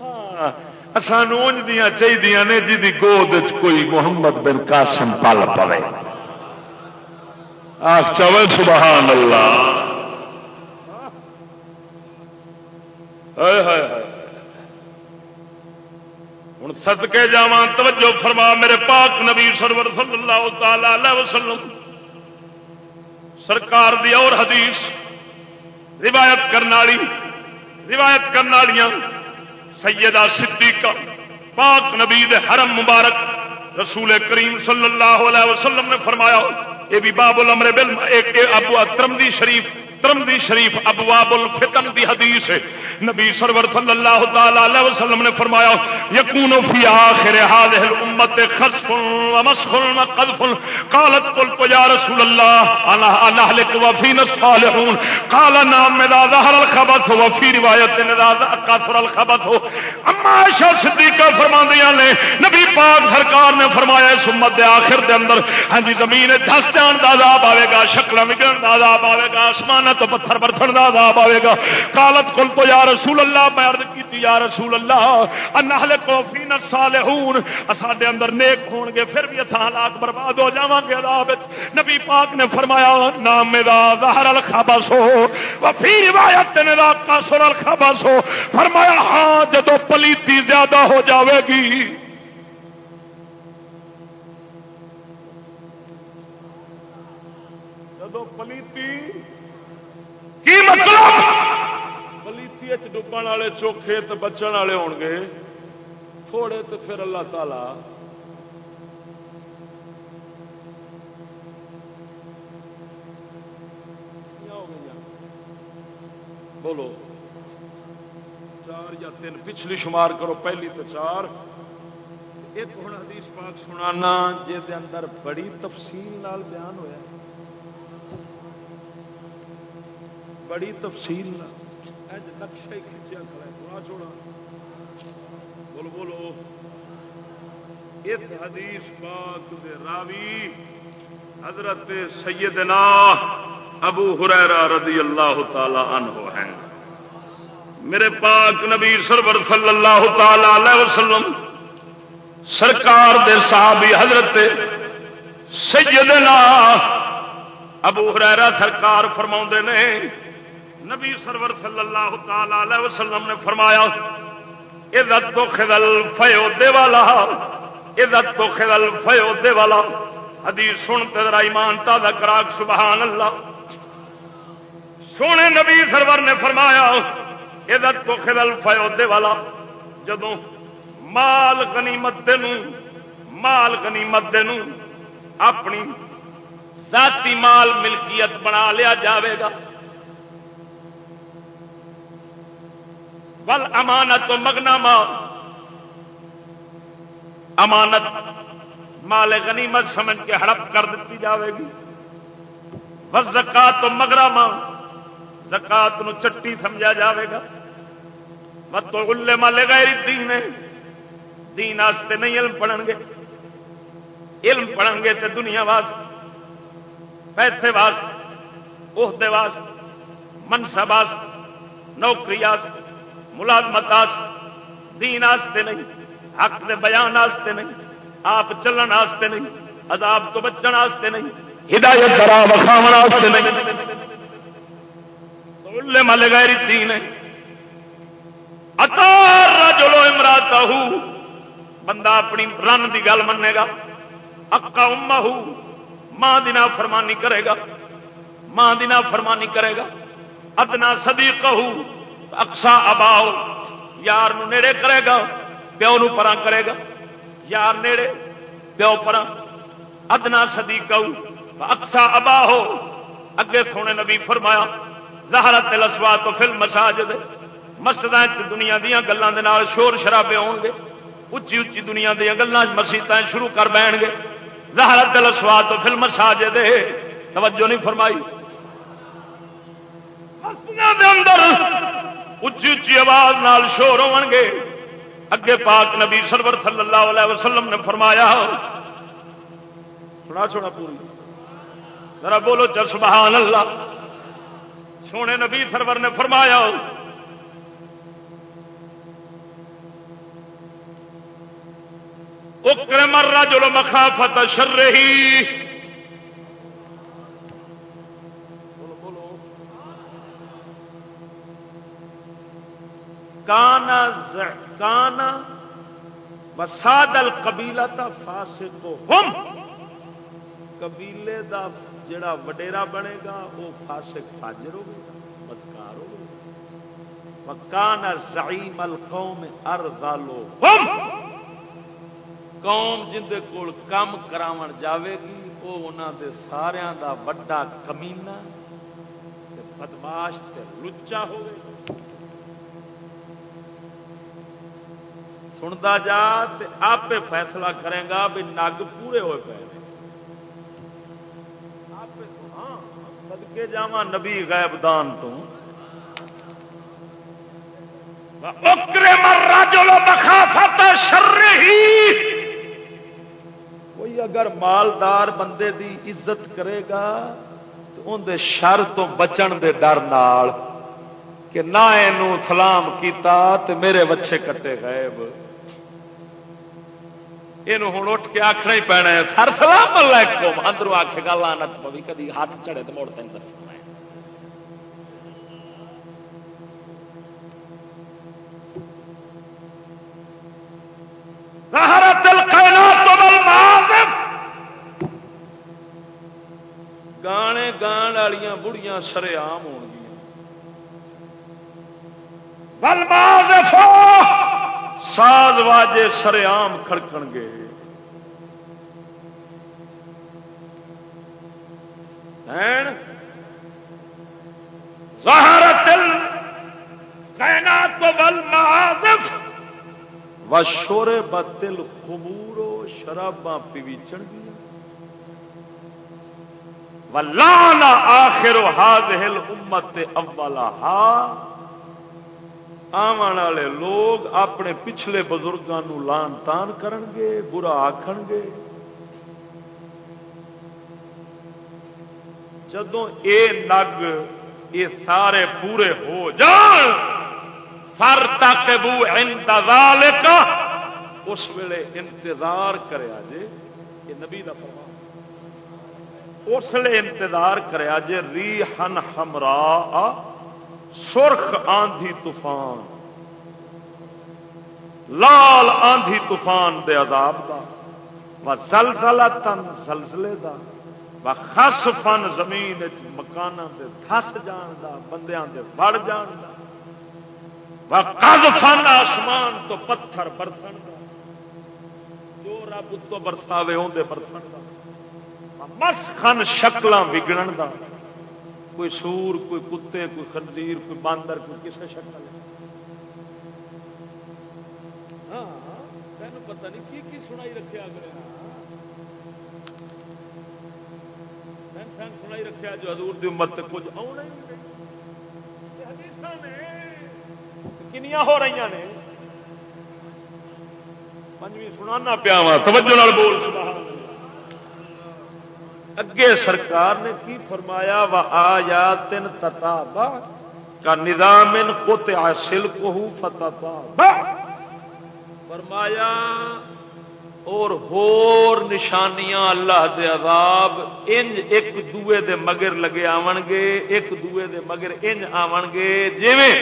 ہاں سانو انج دیا چاہیے نے جی گود کوئی محمد بن قاسم پل پوے۔ آخ چوے سبحان اللہ! ہوں سدکے جا توجہ فرما، میرے پاک نبی سرور صلی اللہ تعالی علیہ وسلم۔ سرکار دی اور حدیث، روایت کرنے والی، روایت کرنے والی سیدہ صدیقہ، پاک نبی دے حرم مبارک، رسول کریم صلی اللہ علیہ وسلم نے فرمایا، یہ بھی باب الامر بل ایک ابو ترمدی شریف ترمدی شریف ابواب الفتن دی حدیث ہے۔ نبی سرور صلی اللہ تعالی علیہ وسلم نے فرمایا یکون فی آخر هذه الامه خسف ومسخ وقذف قالت قلت يا رسول الله انا نهلك وفينا الصالحون. قال، نعم، اذا ظهر الخبث. وفي روایت، اذا كثر الخبث. اما عائشہ صدیقہ فرماندیاں نے، نبی پاک سرکار نے فرمایا اس امت دے آخر دے اندر ہاں جی زمین دھس جان دا عذاب آئے گا شکل بگڑن دا عذاب آئے گا آسمان تو پتھر برتن کا عذاب آئے گا. کالت کل تو یا رسول اللہ، میں عرض کی یا رسول اللہ انہل کو فی نصالحون اساڈے اندر نیک ہون گے، پھر بھی اتھا ہلاک برباد ہو جاواں گے عذاب وچ۔ نبی پاک نے فرمایا، نام دا ظہر الخبث ہو و فی روایت نے دا قصر الخبث۔ ہو فرمایا ہاں جدو پلیتی زیادہ ہو جاوے گی۔ جدو پلیتی، کی مطلب؟ پلیتی ڈبن والے چوکھے تو بچن والے ہو گے۔ تھوڑے تو پھر اللہ تعالی بولو۔ چار یا تین، پچھلی شمار کرو، پہلی تو چار۔ ایک ہوں حدیث پاک سنانا جہد اندر بڑی تفصیل نال بیان ہوا بڑی تفصیل اج نقشہ ہی کھچیا کھڑا تھوڑا چھوڑا بولو بولو اس حدیث پاک دے راوی حضرت سیدنا ابو حریرہ رضی اللہ تعالی عنہ ہیں میرے پاک نبی سرور صلی اللہ تعالی علیہ وسلم سرکار دے صحابی حضرت سیدنا ابو حریرہ سرکار فرما نے نبی سرور صلی اللہ تعالی علیہ وسلم نے فرمایا، عزت تو خدل فیو دے والا، عزت تو خدل فیو دے والا۔ حدیث سن ذرا ایمان تازہ کراک سبحان اللہ سونے نبی سرور نے فرمایا، عزت تو خدل فیو دے والا۔ جدوں مال غنیمت دے مال غنیمت دے اپنی ذاتی مال ملکیت بنا لیا جاوے گا۔ ول امانت تو مگنا ماں امانت مال غنیمت سمجھ کے ہڑپ کر دیتی جاوے گی۔ بس زکات تو مگرا ماں زکات نو چٹی سمجھا جاوے گا۔ مت تو گلے مالے گئے دین دین واسطے نہیں علم پڑھن گے۔ علم پڑھن گے تو دنیا واسطے۔ پیسے واسطے، عہدے واسطے، منصب واسطے، نوکری واسطے۔ ملازمت دین آستے نہیں، حق دے بیان آستے نہیں، آپ چلن آستے نہیں، عذاب تو بچن آستے نہیں، ہدایت کرا وکھاو آستے نہیں۔ تو مل گئے دین اتار جلو امراتا بندہ اپنی رن کی گل منے گا۔ اکا اما ماں دینا فرمانی کرے گا۔ ماں دینا فرمانی کرے گا۔ ادنا سدی کہ اکسا اباؤ یار نو نیڑے کرے گا، پیو نو پرا کرے گا۔ یار نیڑے، پیو پرا۔ ادنا سدی کہ اکسا ابا ہو۔ اگے سونے نبی فرمایا، زہرت لسوا تو فل مساج دے مسجد دنیا دیا گلوں شور شرابے ہو گے۔ اچھی اچھی دنیا دیا گلوں مسیحت شروع کر بہن گے۔ زہرت لسوا تو فل مساج دے توجہ نہیں فرمائی۔ اندر اچھی اچھی آواز نال شور ہو گے۔ اگے پاک نبی سرور صلی اللہ علیہ وسلم نے فرمایا، سنا چھوڑا پوری۔ ذرا بولو چل سبحان اللہ۔ سونے نبی سرور نے فرمایا، اکرم الرجل مخافت شرہی کانا کانا وسادل قبیلا تا فاسکو ہم۔ قبیلے دا جڑا وڈیرا بنے گا وہ فاسق فاجر ہوگا بدکار ہوگا وکانا زعیم القوم ارزالو ہم۔ قوم جندے کول کام کراون جاوے گی وہ انہاں دے ساریاں دا وڈا کمینہ تے بدماش تے لچا ہوئے سنتا جا آپ فیصلہ کرے گا بھی نگ پورے ہوئے پے سدکے جا نبی غیب دان تو کوئی اگر مالدار بندے دی عزت کرے گا تو اندر شر تو بچن دے ڈر کہ نہ سلام کیتا تے میرے بچے کٹے غائب یہ ہوں اٹھ کے آخنا ہی پینا ہے سر سلام علیکم اندروں آخے گا لانت پوی کدی ہاتھ چڑے تو موڑ تین گانے گان والیاں بڑیاں سر آم ہو گیا ساز واجے سر آم کھڑکن گے دل کہنا تو بل معازف و شورے بدل خمورو شراباں پیویچن گیا و لانا آخر ہاد ہل امت اولا ہا۔ آمن والے لوگ اپنے پچھلے بزرگوں لان تان کرن گے برا آخن گے جدو اے نگ یہ سارے پورے ہو جان فر تک بو انتظار کا اس ویلے انتظار کریا جے یہ نبی کا فرمان۔ اس لیے انتظار کریا جے ری ہن ہمراہ سرخ آندھی طوفان، لال آندھی طوفان دے عذاب دا، و سلسلہ تن سلسلے دا، و خس فن زمین مکان دے دس جان دا، بندیاں دے وڑ جان دا، و قز فن آسمان تو پتھر برسن دا، جو رب تو برساوے ہوں دے برسن دا مس خن شکل بگڑن دا۔ کوئی سور، کوئی کتے، کوئی خنزیر، کوئی باندر، کوئی کسی شکل ہاں تین پتہ نہیں کی کی سنائی رکھا کرے۔ سنائی رکھا جو حضور دی امت کچھ آنا ہی کنیا ہو رہی نے۔ پنجویں سنانا پیا توجہ بول۔ سبحان اگے سرکار نے کی فرمایا و آیا تین تتا کا نظام کت حاصل کو فتح فرمایا، اور ہور نشانیاں اللہ دے عذاب، انج ایک دوے دے مگر لگے آون گے، ایک دوے دے مگر انج آون گے، جویں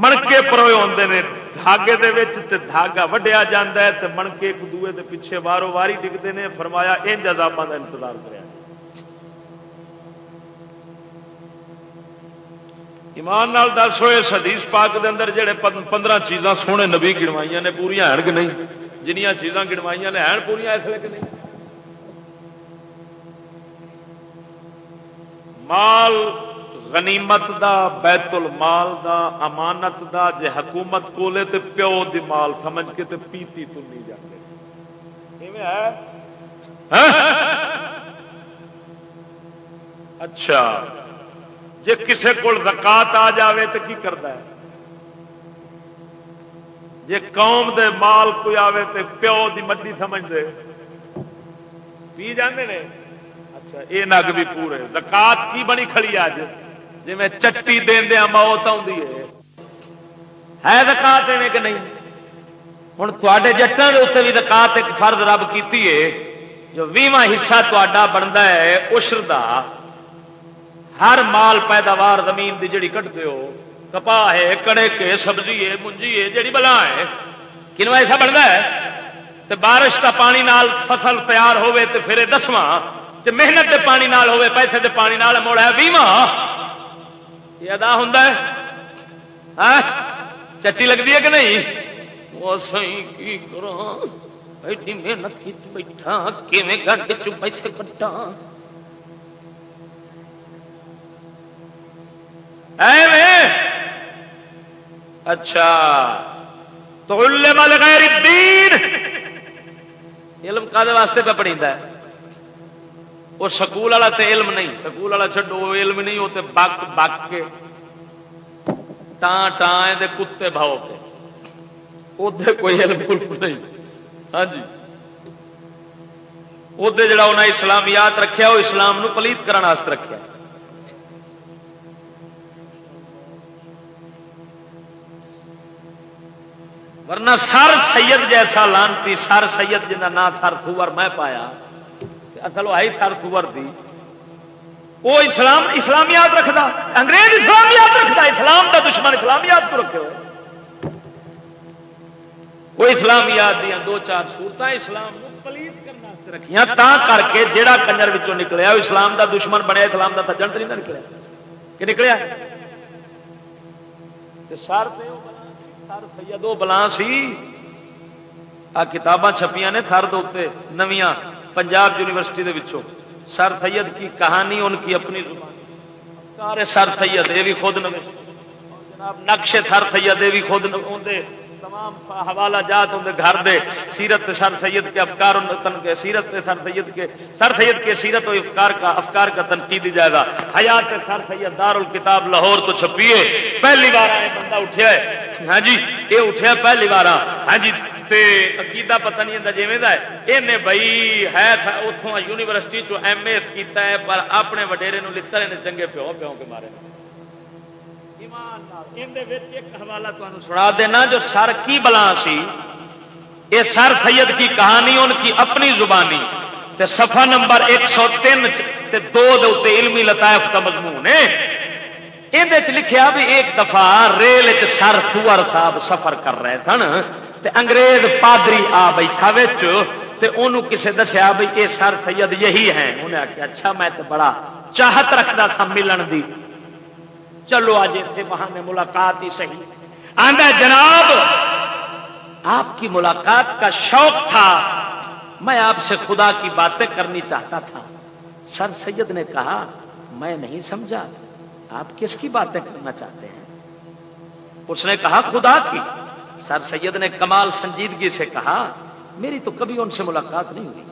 مڑکے پروے ہوندے نے دھاگے دے وچ تے دھاگا وڈیا جاندا ہے تے مڑکے ایک دوے دے پیچھے وارو واری ڈگتے نے فرمایا انج عذاباں دا انتظار کریا ایمان نال دس ہوئے حدیث پاک دے اندر جڑے پندرہ چیزاں سونے نبی گنوائی نے پوریا ہیں کہ نہیں جنیاں چیزاں گنوائی نے ہیں پوریا اس لیے کہ نہیں مال غنیمت دا، بیت المال دا، امانت دا، جے حکومت کولے تے پیو دی مال، سمجھ کے تے پیتی تو نہیں جاتے۔ ہے؟ ہاں؟ اچھا۔ جے کسے کو زکات آ جاوے تو کی کرتا ہے؟ جے قوم دے مال کوئی آوے تے پیو دی مڈی سمجھ دے۔ پی جاندے نے؟ اچھا یہ نگ بھی پورے۔ زکات کی بنی کھڑی آج؟ جی میں چٹی دیا موت آئی ہے۔ زکات دینے کہ نہیں؟ ہوں تے جٹان کے اتنے بھی زکات ایک فرد رب کی جو ویواں حصہ تا بنتا ہے اشر دا۔ ہر مال پیداوار زمین کی جڑی کٹتے ہو۔ کپا ہے، کڑے کے، سبزی ہے منجی ہے، جڑی بلا ہے۔ کنو ایسا بنتا ہے تو بارش کا پانی نال فصل تیار ہوے تو پھر دسواں۔ محنت کے پانی نال ہوے پیسے کے پانی نال موڑ ہے بیواں یہ ادا ہوں ہاں؟ چٹی لگتی ہے کہ نہیں؟ وہ سی کی کرو ایڈی محنت کی بیٹھا گڈ چ پیسے کٹا اچھا تو علم غیر الدین! علم کالے واسطے پہ پڑی ہے؟ وہ سکول والا تے علم نہیں، سکول والا چڈو علم نہیں، وہ بک بک کے ٹان ٹان دے کتے بھاؤ کے۔ ادھر کوئی علم نہیں۔ ہاں جی۔ ادھر جڑا انہیں اسلامیات رکھیا، وہ اسلام نو پلیت کرنے رکھا ورنہ سر سید جیسا لانتی، سر سید جنہ نام سر سور میں پایا اصل وہ آئی سر سور دی۔ وہ اسلام، اسلامیات رکھتا انگریز اسلامیات رکھتا اسلام کا دشمن اسلامیات کو رکھے ہو وہ اسلامیات دیا دو چار سورت اسلام پلیت کرنا رکھیاں تا کر کے جیڑا کنجر وچوں نکلیا، وہ اسلام دا دشمن بنیا، اسلام دا سجن تو نہیں نکلیا۔ کہ نکلیا؟ سر سر سید وہ بلا سی۔ آ کتاباں چھپیاں نے تھر دے نویاں۔ پنجاب یونیورسٹی دے وچوں۔ سر سید کی کہانی، ان کی اپنی زبان۔ سارے سر سید، یہ بھی خود نوے جناب نقشے سر سید، یہ بھی خود نوے تمام حوالہ جات ان گھر دے۔ سیرت سر سید کے افکار کے، سیرت سر سید کے، سر سید کے سیرت و افکار کا افکار کا تنقید جائے گا۔ حیات سر سید دار الکتاب لاہور تو چھپیے پہلی بار بندہ اٹھیا ہے۔ ہاں جی یہ اٹھیا پہلی بار۔ ہاں جی عقیدہ پتہ نہیں ہے جیویں یہ بھائی ہے اتوں یونیورسٹی چو ایم ایس کیتا ہے پر اپنے وڈیرے لڑے نے چنگے پیو پیو کے مارے ایک حوالہ سنا۔ دینا جو سر کی بلا سی یہ سر سید کی کہانی ان کی اپنی زبانی۔ تے صفحہ نمبر ایک سو تین دو دے علمی لطائف کا مضمون ہے۔ یہ لکھیا بھی ایک دفعہ ریل سر سور صاحب سفر کر رہے سن تے انگریز پادری آ بیٹھا انہوں کسے دسیا بھائی یہ سر سید یہی ہے انہیں آخیا اچھا میں تو بڑا چاہت رکھتا تھا ملن دی۔ چلو آج اتنے بہانے ملاقات ہی صحیح۔ آدھا جناب، آپ کی ملاقات کا شوق تھا۔ میں آپ سے خدا کی باتیں کرنی چاہتا تھا۔ سر سید نے کہا، میں نہیں سمجھا، آپ کس کی باتیں کرنا چاہتے ہیں؟ اس نے کہا، خدا کی۔ سر سید نے کمال سنجیدگی سے کہا، میری تو کبھی ان سے ملاقات نہیں ہوئی۔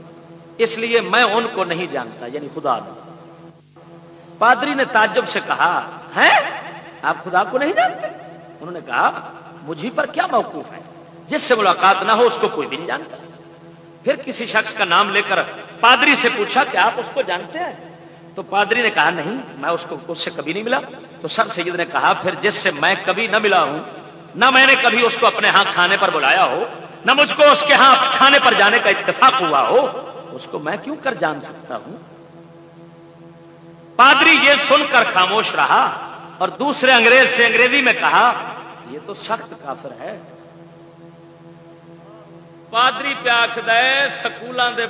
اس لیے میں ان کو نہیں جانتا یعنی خدا نے پادری نے تعجب سے کہا ہے آپ خدا کو نہیں جانتے؟ انہوں نے کہا، مجھے پر کیا موقف ہے؟ جس سے ملاقات نہ ہو، اس کو کوئی بھی نہیں جانتا۔ پھر کسی شخص کا نام لے کر پادری سے پوچھا کہ آپ اس کو جانتے ہیں؟ تو پادری نے کہا، نہیں، میں اس کو اس سے کبھی نہیں ملا۔ تو سر سید نے کہا، پھر جس سے میں کبھی نہ ملا ہوں نہ میں نے کبھی اس کو اپنے ہاں کھانے پر بلایا ہو، نہ مجھ کو اس کے ہاں کھانے پر جانے کا اتفاق ہوا ہو۔ اس کو میں کیوں کر جان سکتا ہوں؟ پادری یہ سن کر خاموش رہا اور دوسرے انگریز سے انگریزی میں کہا، یہ تو سخت کافر ہے۔ پادری پیاکھ دے سکولوں دے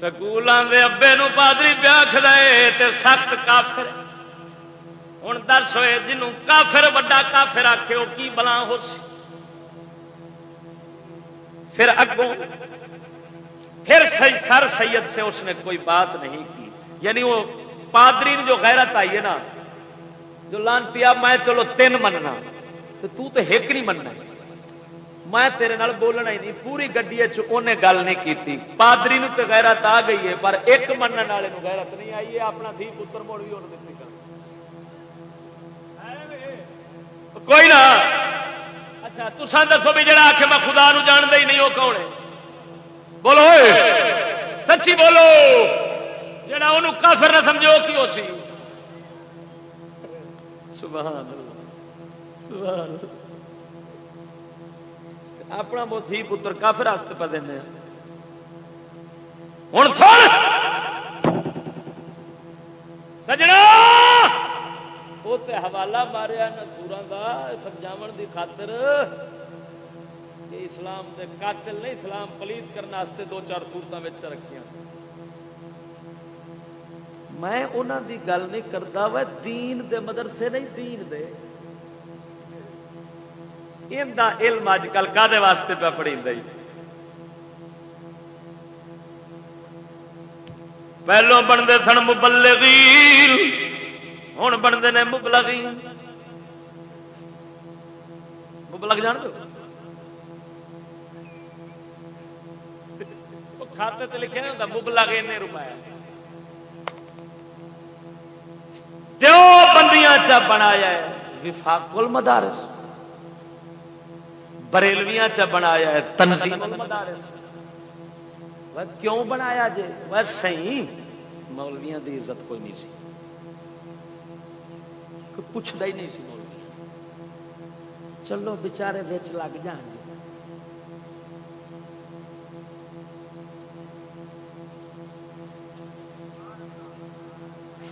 سکولوں دے ابے نو پادری پیاکھ دے تے سخت کافر ہوں دس ہوئے جنوں کافر وڈا کافر آخے وہ کی بلا ہو سی؟ پھر اگوں، پھر سر سید سے اس نے کوئی بات نہیں کی۔ یعنی وہ پادری جو غیرت آئی ہے نا، جو لان پیا میں چلو تین مننا۔ تو تو تو ایک نہیں مننا۔ میں تیرے نال بولنا ہی نہیں، پوری گڈی چنے گل نہیں کی پادری تو غیرت آ گئی ہے، پر ایک منع والے غیرت نہیں آئی۔ ہے اپنا دھی پتر موڑ بھی ہونے دیتی کوئی نہ۔ اچھا تسان دسو بھی جڑا آخ میں خدا نو جانتا ہی نہیں، وہ کون ہے؟ بولو سچی بولو۔ جڑا انہوں کافر نہ سمجھو کی ہو سی؟ سبحان سبحان اپنا موتی پتر کافر واسطے پہ دینا ہوں سن۔ سجنا۔ وہ تو حوالہ ماریا نسورا کا سمجھاو کی خاطر اسلام دے قاتل نہیں، اسلام پلیت کرنے دو چار سورتوں میں رکھیاں۔ میں انہوں دی گل نہیں کرتا وہ دین دے مدرسے نہیں، دین دے۔ ان دا علم اج کل کدے واسطے پہ پڑی پہلو بنتے سن مبلغین۔ ہوں بنتے ہیں مبلغین مبلغ جان دو کھاتے تے لکھے ہوتا مبلغ ان روپئے بندیاں چا بنایا ہے وفاق المدارس بریلویاں چا بنایا ہے تنظیم المدارس کیوں بنایا جی بس صحیح مولویاں دی عزت کوئی نہیں سی پوچھتا ہی نہیں سی چلو بچارے بچ لگ جان گے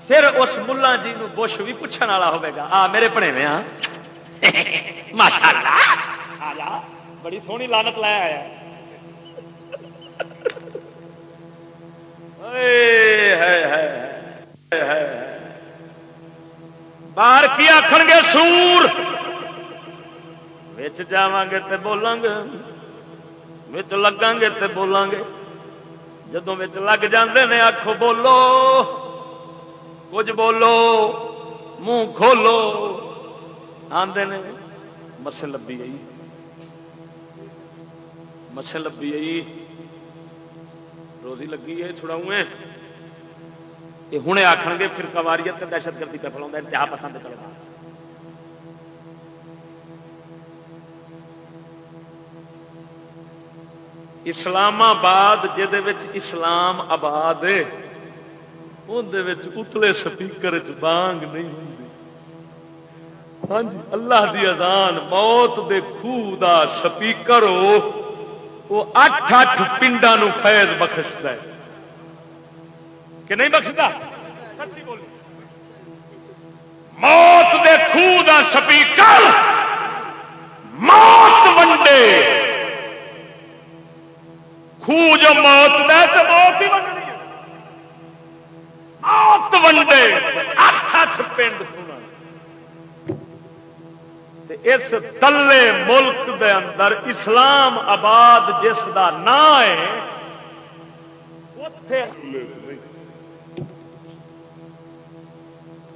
پھر اس ملا جی بش بھی پوچھنے والا ہوگا آ، میرے پڑے میں ہاں ماشاء اللہ بڑی سونی لانت لایا آیا۔ باہر کی آخر گے سور؟ بچ جا گے تو بولیں گے بچ لگا گے تو بولیں گے جدو لگ جاندے نے بولو۔ کچھ بولو، منہ کھولو۔ آدھے نے، مسے لبی آئی۔ مسے لبی آئی۔ روزی لگی ہے، چھڑاؤں یہ ہوں آخ گے پھر کواریت دہشت گردی پہ فلا انتہا پسند کرنا اسلام آباد اسلام آباد اتلے سپیکر بانگ نہیں ہوں ہاں جی اللہ دی اذان، موت دے خوہ دا سپیکر ہو وہ اٹھ اٹھ پنڈا فیض بخشتا ہے۔ کہ نہیں بخشتا؟ موت دے خوہ دا سپیکر۔ موت ونڈے۔ خوہ جو موت دے تو موت ہی ونڈنی موت ونڈے۔ اٹھ اٹھ پنڈ سنا اس تلے ملک دے اندر اسلام آباد جس دا نام ہے اتے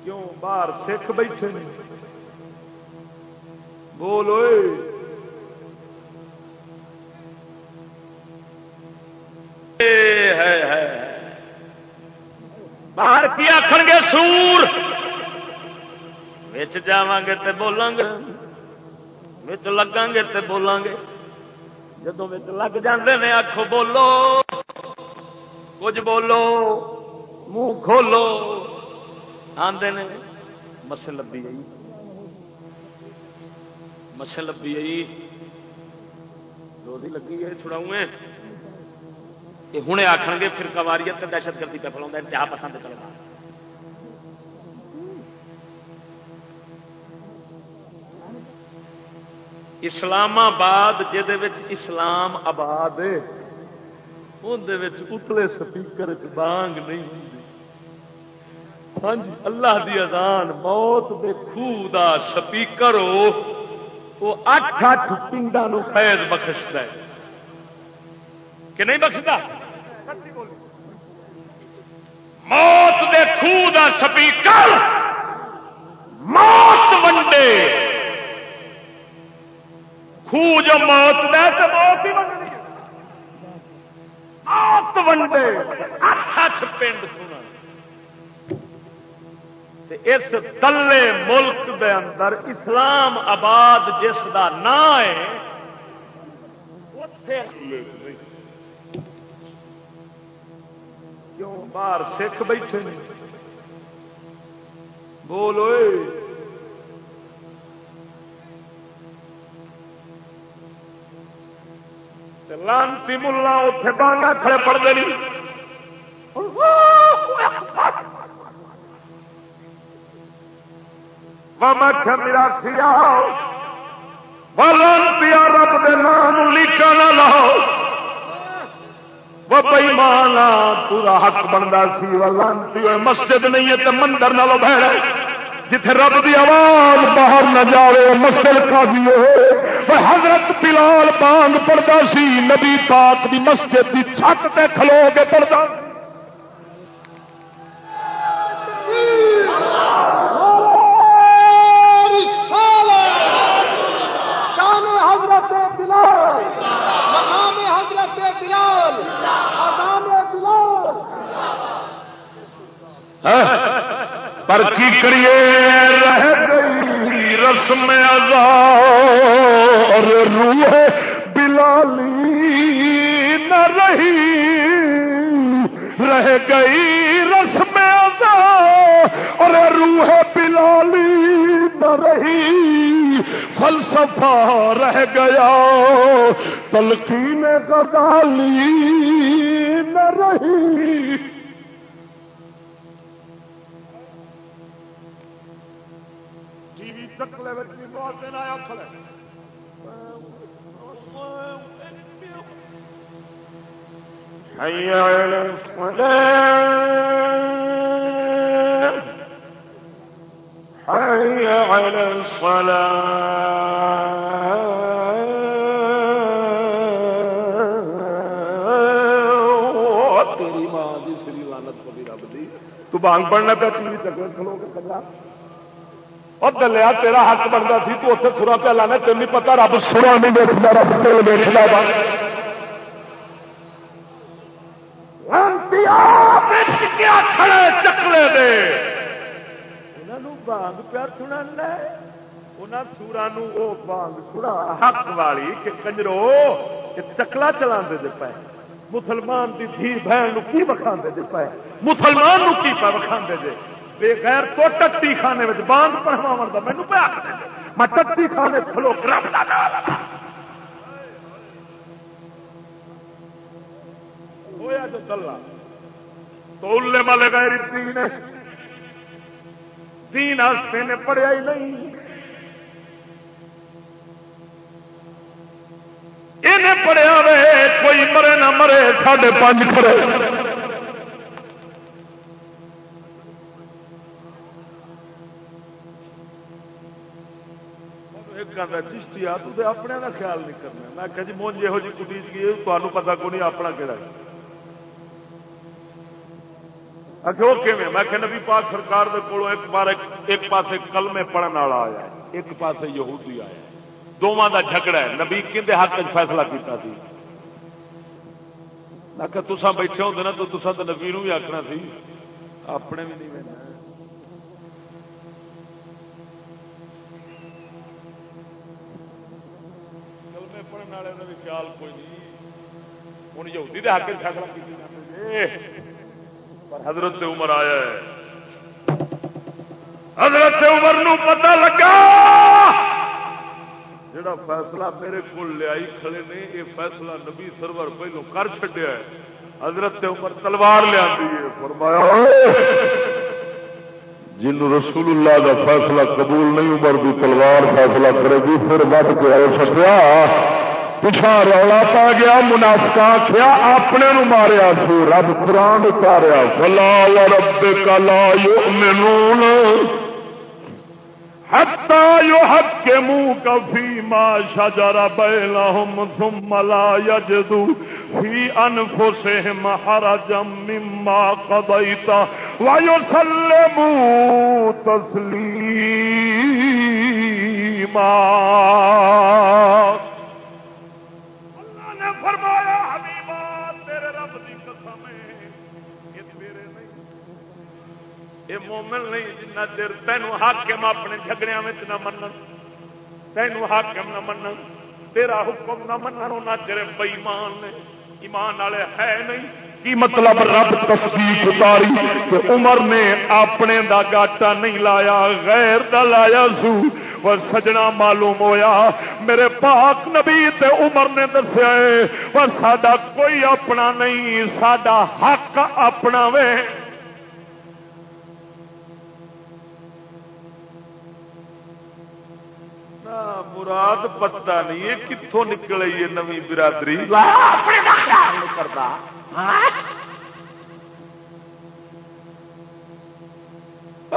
کیوں باہر سکھ بیٹھے بولو باہر کی آخر گے سور؟ بچ جا گے تو بولیں گے۔ لگا گے تو بولیں گے۔ جدو لگ جاندے نے آخو بولو۔ کچھ بولو، منہ کھولو۔ آدھے نے مسے لبی آئی۔ مسے لبی آئی۔ روزی لگی ہے چھڑاؤں یہ ہوں آخ گے، پھر کواریت دہشت گردی پہ فلا انتہا پسند چلنا اسلام آباد اسلام آباد اندر اتلے سپیکر بانگ نہیں۔ ہاں جی اللہ دی اذان، موت دے خوہ دا سپیکر ہو وہ اٹھ اٹھ پنڈا نو فیض بخشتا ہے۔ کہ نہیں بخشتا؟ موت دے خوہ دا سپیکر موت ونڈے۔ خوہ جو موت دے تو موت ہی ونڈنی موت ونڈے۔ اٹھ اٹھ پنڈ سنا اس تلے ملک دے اندر اسلام آباد جس دا نام ہے کیوں باہر سکھ بیٹھے بولو لانتی ملا اتے بانگا کھڑے پڑتے نہیں۔ مکھ میرا سیا لانتی رب دے نام لیکا نہ لاؤ۔ وہ بئی مانا پورا حق بنتا سی، وہ مسجد نہیں ہے تو مندر نالو بہڑ جتھے رب دی آواز باہر نہ جائے مسل کا بھی حضرت بلال بانگ پڑتا سی، نبی پاک دی مسجد دی چھت تے کھلو کے پڑتا ہاں؟ پر کی کریے رہ گئی رسم اور روح بلالی نہ رہی۔ رہ گئی رسم ازا اور روح بلالی نہ رہی۔ فلسفہ رہ گیا، تلقین غزالی نہ رہی۔ شکل بھی بہت دن آیا کھلے حي على الصلاة۔ حي على الصلاة۔ تو بانگ پڑنا پہ تھی تک کھلو گے کبھی اور دلیا تیرا حق بنتا سی، تو اتنے سرا پہ لانا تین نہیں پتا رب سرا نہیں دیکھتا، رب دل دیکھتا چکلے دے۔ بانگ پیا سنا سورا بانگ سنا۔ حق والی کہ کنجرو چکلا چلا دے پے۔ مسلمان کی دھی بہن کی وکھا دے پے؟ مسلمان کی پہ وکھا دے؟ بے غیر تو ٹٹی خانے میں باندھ پڑھوا کا مینو پہ آخ میں ٹٹی خانے کھلو ہوا جو کلا تو الے والے غیر دین۔ دین آستے نے پڑھیا ہی نہیں۔ انہیں پڑھیا وے، کوئی مرے نہ مرے ساڑھے پانچ کھڑے۔ چشتی آ تو اپنے کا خیال نہیں کرنا میں کہ جی مونج یہو جی کٹی گئی تمہیں پتا کو نہیں اپنا کہڑا اچھا وہ کھے میں کہ نبی پاک سرکار دے کولو ایک بار ایک پاسے کلمے پڑھن والا آیا ایک پاسے یہودی آیا دونوں دا جھگڑا ہے نبی کھے حق فیصلہ کیتا سی میں کہ تسا بیٹھے ہوتے نا تو تسا تو نبی نو بھی آخنا سی اپنے بھی نہیں ملنا پڑھنے والے کا بھی خیال کوئی نہیں۔ ہوں یہودی دے حق فیصلہ پر حضرت عمر آیا ہے۔ حضرت عمر نو پتہ لگا۔ جڑا فیصلہ میرے کو لیا کھڑے نے، یہ فیصلہ نبی سرور پہلو کر چڈیا ہے۔ حضرت عمر تلوار لیا فرمایا جن رسول اللہ کا فیصلہ قبول نہیں، عمر کی تلوار فیصلہ کرے گی، پھر بٹ کے ہو سکیا پچھا رولا پا گیا منافقا کیا اپنے نو ماریا سو، رب قرآن اتاریا۔ فلا رب کلا یؤمنون۔ حتى يحكموك فيما شجر بينهم ثم لا يجدوا في أنفسهم حرجا مما قضيت ويسلموا تسليما یہ مومن نہیں جنہ چر تینوں حاکم اپنے جھگڑیا نہ من تینوں حاکم نہ من تیرا حکم نہ من ہونا چر بئیمان نے۔ ایمان والے ہے نہیں۔ کی مطلب؟ رب تفصیل اتاری کہ عمر نے اپنے دا گاٹا نہیں لایا، غیر دا لایا سو۔ اور سجنا معلوم ہویا۔ میرے پاک نبی تے عمر نے دسیا اور ساڈا کوئی اپنا نہیں، ساڈا حق اپنا وے۔ مراد پتا نہیں ہے کتوں نکل ہے نوی برادری۔ کرتا۔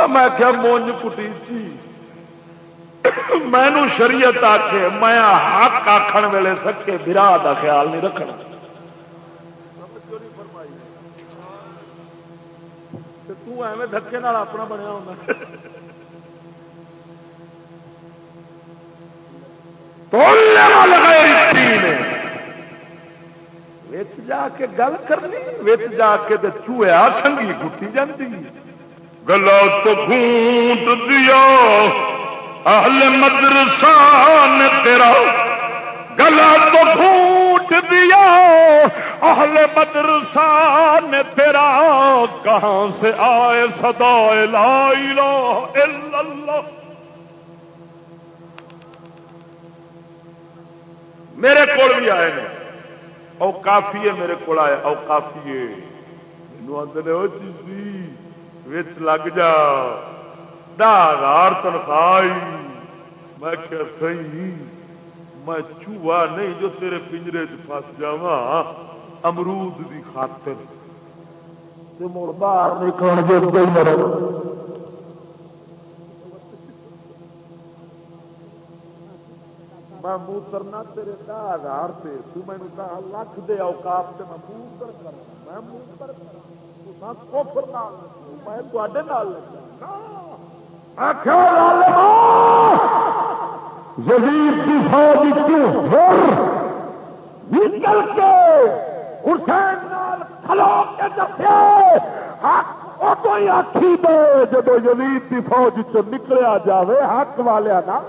میں کیا مونج کٹی تھی۔ مینو شریعت آخ میں حق آخر ویلے سکے برا کا خیال نہیں رکھنا۔ ایویں دھکے اپنا بنیا ہونا جا کے گل کرنی جا کے چویا سنگی گٹی جاتی گلا تو گونٹ دیا اہل مدرسہ نے تیرا گلا تو گھونٹ دیا اہل مدرسہ نے تیرا کہاں سے آئے سدا لا الہ الا اللہ۔ میرے کو بھی آئے ہیں۔ او کافی ہے میرے کو آئے، او کافی ہے۔ آدھے وہ چیز لگ جا۔ ہزار تنخواہ میں کیا صحیح میں چوہا نہیں جو تیرے پنجرے چس جا امرود کی خاطر۔ مڑ باہر نکل میں موترنا تیرے دہ ہزار سے تو لکھ دے اوقات سے میں موتر کرنا میں موتر کرنا کوفر میں تے یزید کی فوج کیوں نکل کے حسین نال کھلو کے دسے ادو ہی آخی دے جب یزید کی فوج چ نکلیا جاوے، حق والے نہ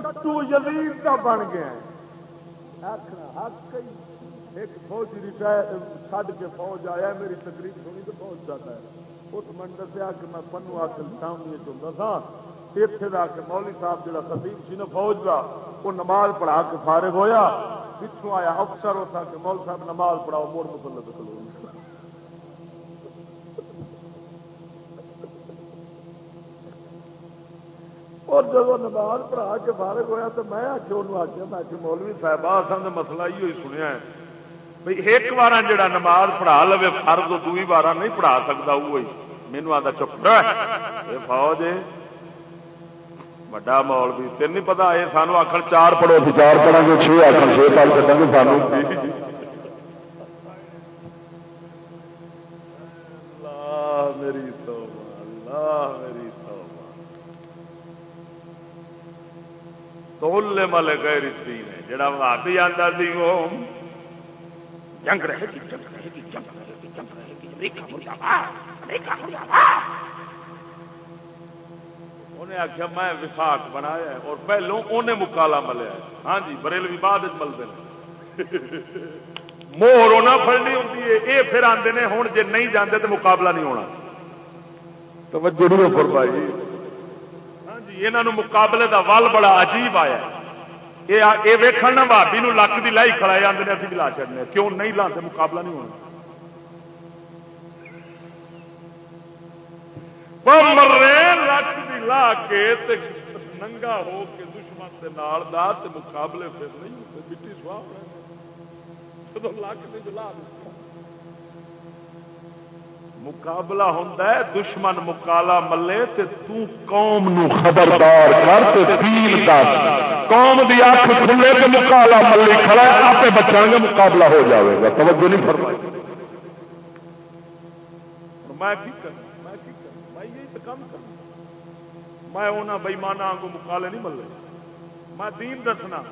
ٹٹو یزید کا بن گیا ایک فوج ریٹائر چڈ کے فوج آیا، میری تقریب سنی تو فوج جاتا ہے۔ اس من دسیا کہ میں پنو آ کے سامنے چاہتا تھا اتنے آ کے مولی صاحب جا خطیب سی نا فوج کا وہ نماز پڑھا کے فارغ ہویا۔ پچھوں آیا افسر وہ تھا کہ مول صاحب نماز پڑھاؤ موڑ مسلط کلو اور جب نماز پڑھا کے فارغ ہویا تو میں آخر انہوں آخیا میں آخر مولوی صاحب آسان کا مسئلہ ہی سنیا ہے۔ بھائی ایک بار جڑا نماز پڑھا لو فرض، دوئی بار نہیں پڑھا سکتا وہی مینو آتا چپ یہ فوج، وڈا مول بھی تین نہیں پتا یہ سانو آخر چار پڑھو چار پڑھا گے چھ آخر چھ پڑھ سکیں گے سانو میری اللہ میری تو مل گئے رتی نے جڑا بھابی آتا سی وہ جنگ رہے گی جنگ رہے گی جنگ رہے گی جنگ رہے گی۔ امریکہ مرجا امریکہ مرجا انہیں آخیا میں وفاق بنایا اور پہلو انہیں مکالا ملیا ہاں جی بریلوی بعد ملتے مور ہونا فڑنی ہوتی ہے۔ یہ پھر آتے ہیں ہوں جی نہیں جانے تو مقابلہ نہیں ہونا۔ توجہ نہیں فرمائی۔ ہاں جی یہاں مقابلے کا ول بڑا عجیب آیا یہ ویکن نہ بھابی لک کی لائی کھڑا جاتے ہیں ابھی لا چڑنے کیوں نہیں لاتے مقابلہ نہیں ہونا مرے لک کی لا کے ننگا ہو کے دشمن کے نال دا مقابلے پھر نہیں ہوتے مٹی سواہ جب لک نے جلا مقابلہ ہوتا ہے، دشمن مکالا ملے تے تو قوم نو خبردار کر تے پیل دس قوم دی اکھ کھلے تے مکالا ملے کھڑا ہے آپ بچان گے مقابلہ ہو جاوے گا۔ توجہ نہیں فرمائی۔ میں کی کروں؟ میں کی کروں؟ میں یہی تو کام کروں۔ میں انہاں بےمانہ کو مکالے نہیں ملے۔ میں دین دسنا۔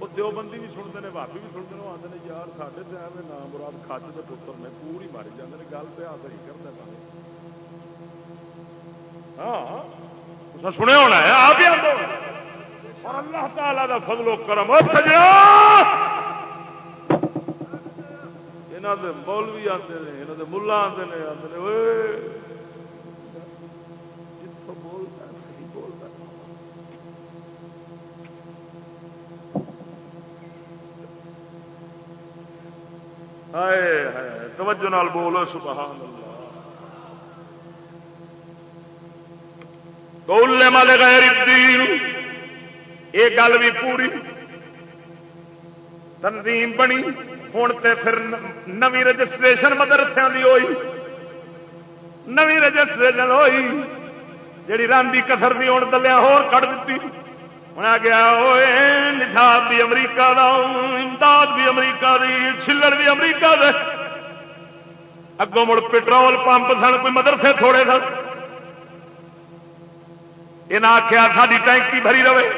وہ دیوبندی بھی سنتے ہیں بھابی بھی سنتے ہیں آتے ہیں یار سارے تو ایویں نام مراد کچ کے پتر نے پوری ماری جاتے ہیں گل پہ آدر ہی کرتا ہاں سنیا ہونا ہے آپ ہی اور اللہ تعالی کا فضل و کرم یہاں کے مولوی آتے ہیں یہاں کے ملا آتے ہیں آتے ہیں جتوں بولتا ہے صحیح بولتا ہے ہائے توجہ نال بولو سبحان اللہ بولنے والے غیر الدین، یہ گل بھی پوری تنظیم بنی ہوں تے پھر نوی رجسٹریشن مدرسے کی ہوئی۔ نوی رجسٹریشن ہوئی، جیڑی راندی کسر بھی ہوں دلیا ہو کٹ دیتی انہیں گیا نشاب بھی امریکہ دا امداد بھی امریکہ دی چلڑ بھی امریکہ دے اگوں مڑ پٹرول پمپ سن کوئی مدرسے تھوڑے سن یہ آخیا ساری ٹینکی بھری رہے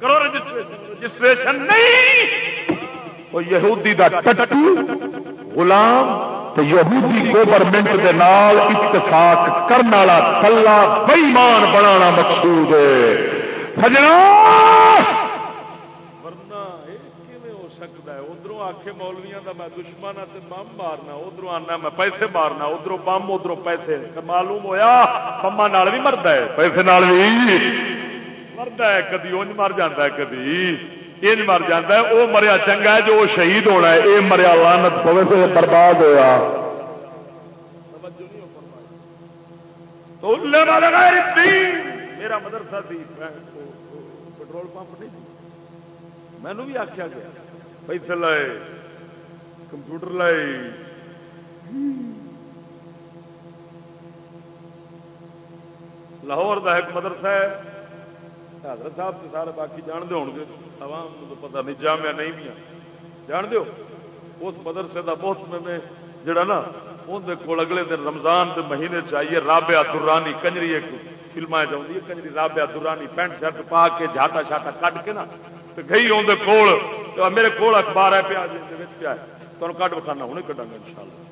کرو رجسٹریشن رجسٹریشن نہیں وہ یہودی دا ٹٹو غلام تو یہودی گورنمنٹ کے نال اتفاق کرنے والا کلا بئیمان بنا مقصود ہے۔ سجنا! ادھر آخے مولویا کا میں دشمن ہوں بم مارنا ادھر آنا میں پیسے مارنا ادھر بم ادھر پیسے۔ معلوم ہوا بما بھی مرد ہے۔ پیسے بھی مرد ہے کدی انج مر جا کدی۔ یہ مر جاتا ہے، وہ مریا چنگا ہے جو شہید ہونا ہے، یہ مریا لانت پوے تو برباد ہوا میرا مدرسہ تھی پٹرول پمپ نہیں مینو بھی آخیا گیا، پیسے لائے، کمپیوٹر لائے لاہور کا ایک مدرسہ ہے۔ حضرت صاحب سے سارے باقی جانتے ہو گے عوام کو پتا نہیں جامع نہیں بھی جان دو اس مدرسے کا بہت میں جڑا نا اندر کول اگلے دن رمضان کے مہینے چاہیے رابعہ درانی کنجری، ایک فلما چاہیے کنجری رابعہ درانی پینٹ شرٹ پا کے جھاٹا شاٹا کٹ کے نا گئی اندر کول میرے کول اخبار ہے پیا پیا تمہیں کٹ بکھانا ہوں کٹا گا ان شاء اللہ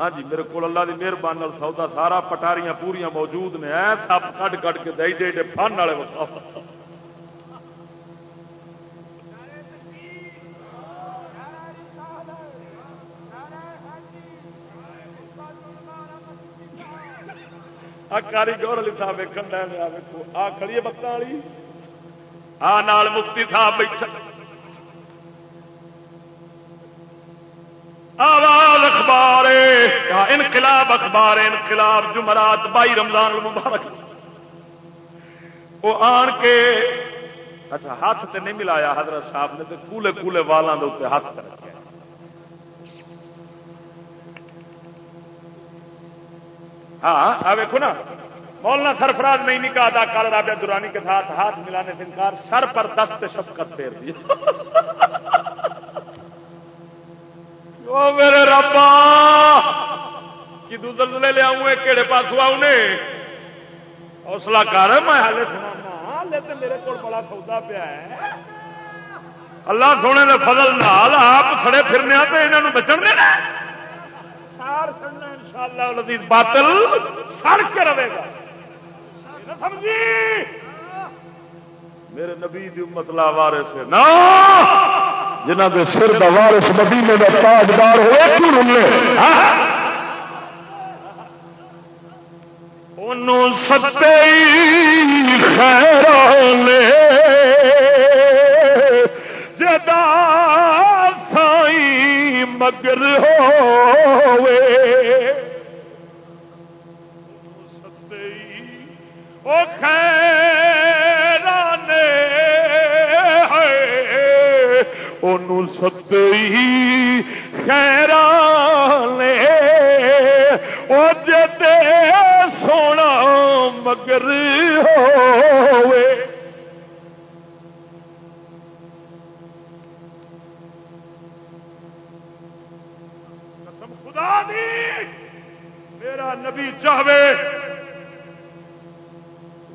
ہاں جی میرے کو اللہ کی مہربانی سودا، سارا پٹاریاں پوریا موجود نے سب کٹ کٹ کے دے دے فن والے کاریگر علی صاحب ویکن ویکو آ کھڑی ہے بتان والی۔ آ، نال مفتی صاحب بیٹھا۔ آواز اخبار۔ انقلاب اخبار، انقلاب جمعرات بائی رمضان المبارک۔ وہ آن کے اچھا ہاتھ سے نہیں ملایا حضرت صاحب نے، تو کولے کولے والوں کے اتنے ہاتھ کر رکھا ہاں ویکو نا۔ مولانا سرفراز نہیں نکاح ادا کر رابعہ دورانی کے ساتھ ہاتھ ملانے سے انکار، سر پر دست شفقت پھیر دیا <laughs> میرے ربا! کی دلدلے لیا کہڑے پاس انہیں حوصلہ کر، میں ہالے سنا ہالے تو میرے کو بڑا سودا پیا ہے۔ اللہ سونے نے فضل نال آپ کھڑے پھرنے تو یہاں بچن دینا ان شاء اللہ باطل سڑ کے رہے گا۔ سمجھی؟ میرے نبی دی امت لا وارے سے نا جنہ کے سر کا وارس مدینے کا تاجدار ہوئے، کیوں رلے؟ ہاں؟ ستے خیر جدا سائی مگر ہوئے ستے او خیر ان ستے خیر جتے سونا مگر ہوئے قسم خدا دی میرا نبی چاہے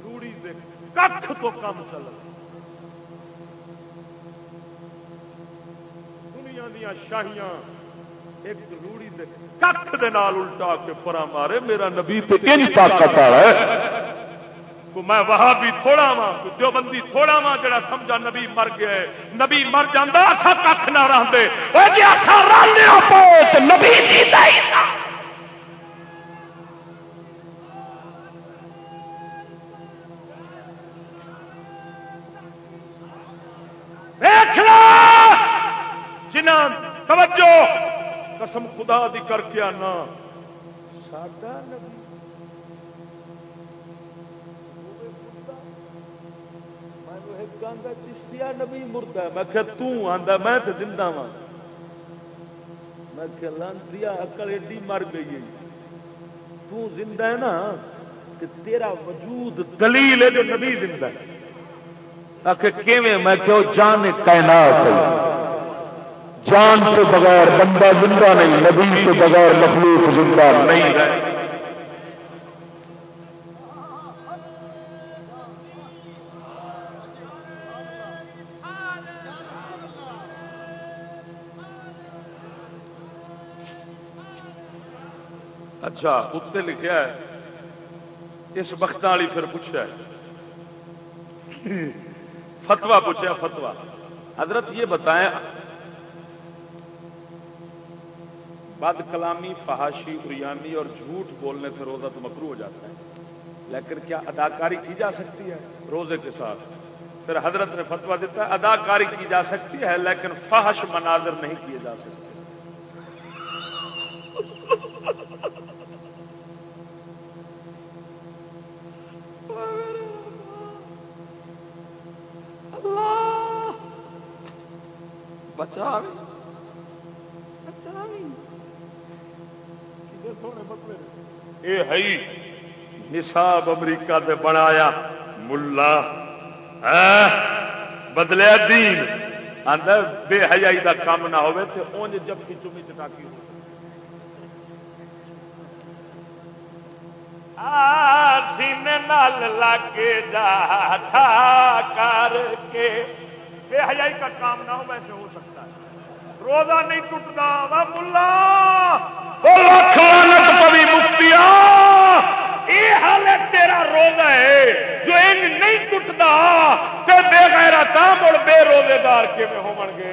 روڑی دے کھ تو کام چل دیا شاہیاں ایک دے کھ دے نال الٹا کے پرا مارے میرا نبی تے ان طاقت ہے۔ کو میں وہاں بھی تھوڑا وا جو بندی تھوڑا وا جڑا سمجھا نبی مر گیا نبی مر جاندہ اسا کھ نہ رہندے۔ او جی اسا پوت نبی زندہ ہی تھا جنہ توجہ قسم خدا دی کر کے آنا۔ ساڈا نبی۔ چشتیا نبی مرد ہے۔ میں کہ تندا میں تو زندہ وا میں کہ لانتی اکل ایڈی مر گئی ہے۔ تو زندہ ہے نا، کہ تیرا وجود دلیل ہے جو نبی زندہ ہے۔ آخر میں کیوں جان تعینات جان سے بغیر بندہ زندہ نہیں، نبی سے بغیر مخلوق زندہ نہیں۔ اچھا اتنے لکھا ہے۔ اس وقت والی پھر پوچھا فتوا پوچھا فتوا حضرت یہ بتائیں بد کلامی، فحاشی اریانی اور جھوٹ بولنے سے روزہ تو مکرو ہو جاتا ہے۔ لیکن کیا اداکاری کی جا سکتی ہے روزے کے ساتھ؟ پھر حضرت نے فتوا دیتا ہے، اداکاری کی جا سکتی ہے، لیکن فحش مناظر نہیں کیے جا سکتے۔ بچا یہ نصاب امریکہ سے بنایا ملا۔ بدلیا دین۔ آدھا بے حیائی کا کام نہ ہوئے تو اونج جب کی چمی چٹاکی ہو سینے نال لگ جا، تھا کر کے۔ بے حیائی کا کام نہ ہو ویسے ہو سکتا ہے۔ روزہ نہیں ٹوٹتا وا ملا۔ پوی یہ حال ہے تیرا روزہ ہے جو ان نہیں ٹوٹتا تو بے غیرہ تا مڑ بے روزے دار کیون ہو گے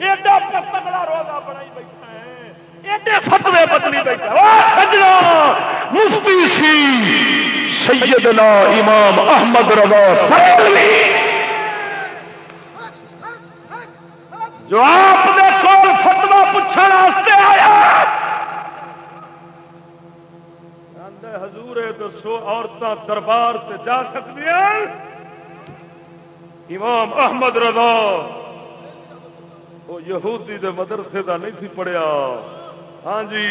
ایڈا تگڑا روزہ بنائی بیٹھا ہے، ایڈے فتوے بدلی بیٹھا مفتی سی سیدنا امام احمد رضا جو آپ نے کول فتوا پوچھنے آیا حضور دسو عورتیں دربار سے جا سکتی امام احمد رضا، وہ یہودی دے مدرسے دا نہیں تھی پڑھیا۔ ہاں جی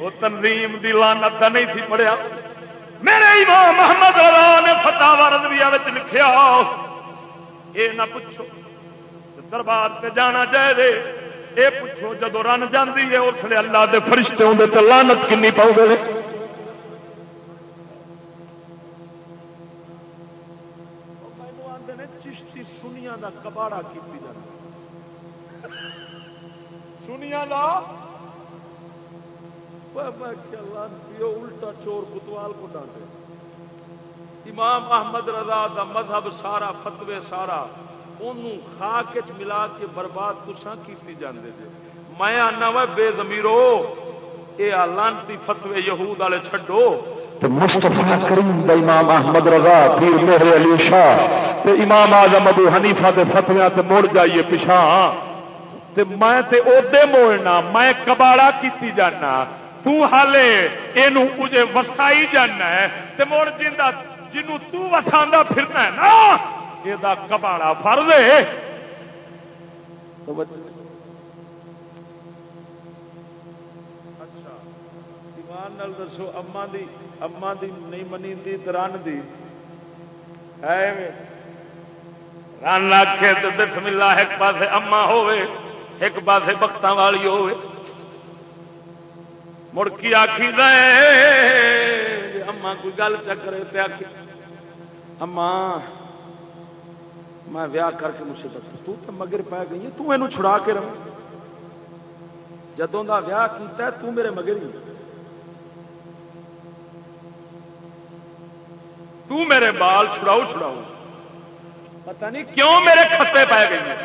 وہ تنظیم دی لانت دا نہیں تھی پڑھیا۔ میرے امام احمد رضا نے فتح رضویہ لکھیا یہ نہ پوچھو دربار سے جانا چاہے یہ پوچھو جدو رن جاتی ہے، اس لیے اللہ دے فرشتے ہوں تو لانت کنی پاؤ گے چشتی سنیا کا کباڑا کی سنیا کا الٹا چور کتوال کو ڈانٹے۔ امام احمد رضا دا مذہب سارا، فتوے سارا انہوں خاک ملا کے برباد کساں کی جانے دے میں آنا وا بے زمیرو یہ لانتی فتوے یہود والے چڈو مستفا کریم دا امام احمد رضا، پیر مہر علی شاہ تے امام آزم ابو حنیفہ دے فتویا تے مڑ جائیے پچھا تے میں تے اودے موڑنا میں کباڑا کیتی جانا۔ تو حالے اینو مجھے وسائی جانا ہے۔ تے مڑ جندا، جنوں تو وساندا پھرنا ہے نا یہ کباڑا فرض ہے۔ اچھا ایمان دسو اما دی اما دی نہیں منی دی رن دی۔ ہے رن آخے تو دس ملا ایک پاس اما ہوے ایک پاس بخت والی ہوے مڑکی آخی دے اما کوئی گل چکرے آخی اما میں ویاہ کر کے مجھ سے بس، تو مگر پی گئی تو یہ چھڑا کے رہ جدوں کا ویاہ کیتا ہے، تو میرے مگر ہی۔ تو میرے بال چھڑاؤ چھڑاؤ۔ پتہ نہیں کیوں میرے کھتے پی گئی ہے؟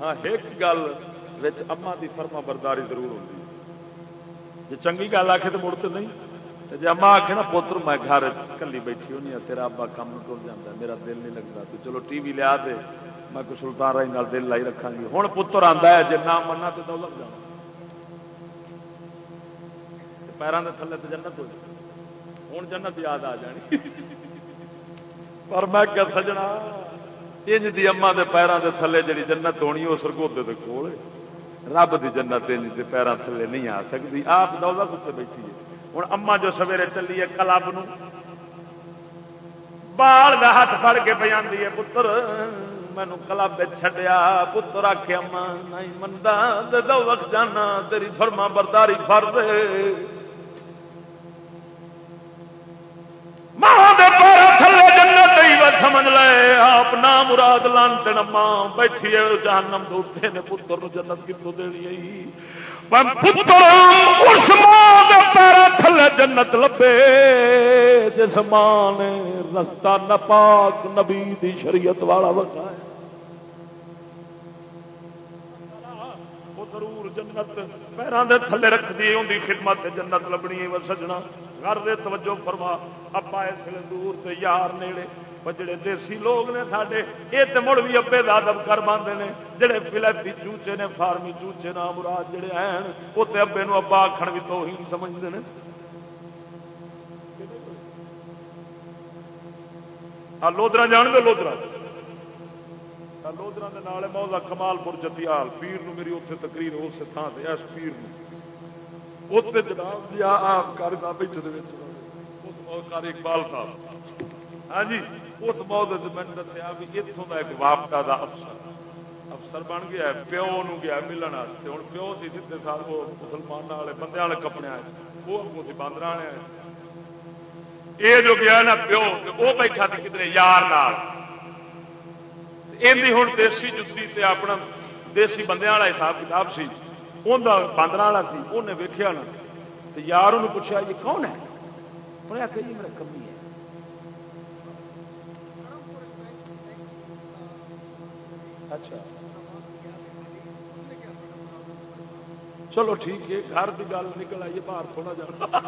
ہاں ایک گل اما دی فرما برداری ضرور ہوتی جی چنگی گل آخے تو مڑ تو نہیں جی اما آخ نا پوتر میں گھر کلی بیٹھی ہونی ہوں تیرا ابا کام ٹر جاتا میرا دل نہیں لگتا تو چلو ٹی وی لیا دے میں کوئی سلطان رائی دل لائی رکھا گی۔ ہوں پتر آتا ہے جی نہ مننا تو دولت جانا پیروں کے تھلے تو جنت ہو جائے ہوں جنت یاد آ جانی۔ پر میں کیا سجنا، انج دی اما دے پیروں کے تھلے جی جنت ہونی وہ سرگوتے کے کول۔ رب کی جنت پیروں تھلے نہیں آ سکتی آپ دولت اتنے بیٹھی ہے۔ ہوں اما جو سویرے چلی ہے کلب بال کا ہاتھ فڑ کے پہ آدھی ہے، پتر مینو کلب چڈیا پتر آخ اما نہیں منتا دولت جانا، تیری فرما برداری فرد ماں تھلے جنت سمجھ لے، آپ نہ مراد لانتے نما بیٹھی جانم دوتے نے پتر جنت کتوں دینی اس ماں پیرا تھلے جنت لبے، جس ماں نے رستہ نپاک نبی دی شریعت والا بتایا ضرور جنت پیروں کے تھلے رکھ رکھتی ہوں خدمت جنت لبنی و سجنا۔ گھر دے توجہ فرما۔ ابا اس دور سے یار نیڑے۔ جڑے دیسی لوگ نے سارے یہ تو مڑ بھی ابے دادب کر باندھے نے۔ جڑے فلپی چوچے نے، فارمی چوچے نام مراد جڑے ہیں، وہ تو ابے نو ابا آخر بھی تو ہی سمجھتے ہیں لودرا جان گے لودرا لودرا انہوں نے موضا کمال پور جتیال، پیر نو میری اتنے تقریر اس تھان سے اس پیر اتنے جناب جی آم کر بیٹھے کار اقبال صاحب۔ ہاں جی اس موت میں دسیا بھی اتوں کا ایک واپڈا کا افسر۔ افسر بن گیا پیو نو گیا ملن واسطے۔ ہوں پیو سی سیدے سال وہ مسلمان والے بندے والے کپڑے آئے، وہ اگوں سے باندر آنے یہ جو گیا نا پیو وہ بیٹھا تھی کدھر یار نال۔ ہوں دیسی جتی سے اپنا دیسی بندے والا حساب کتاب سی۔ باندر والا سی انہیں ویکیا نا تو یار انہوں پوچھا یہ کون ہے انہیں آخر جی میرا کمی ہے اچھا چلو ٹھیک ہے گھر کی گل نکل آئیے باہر تھوڑا جانا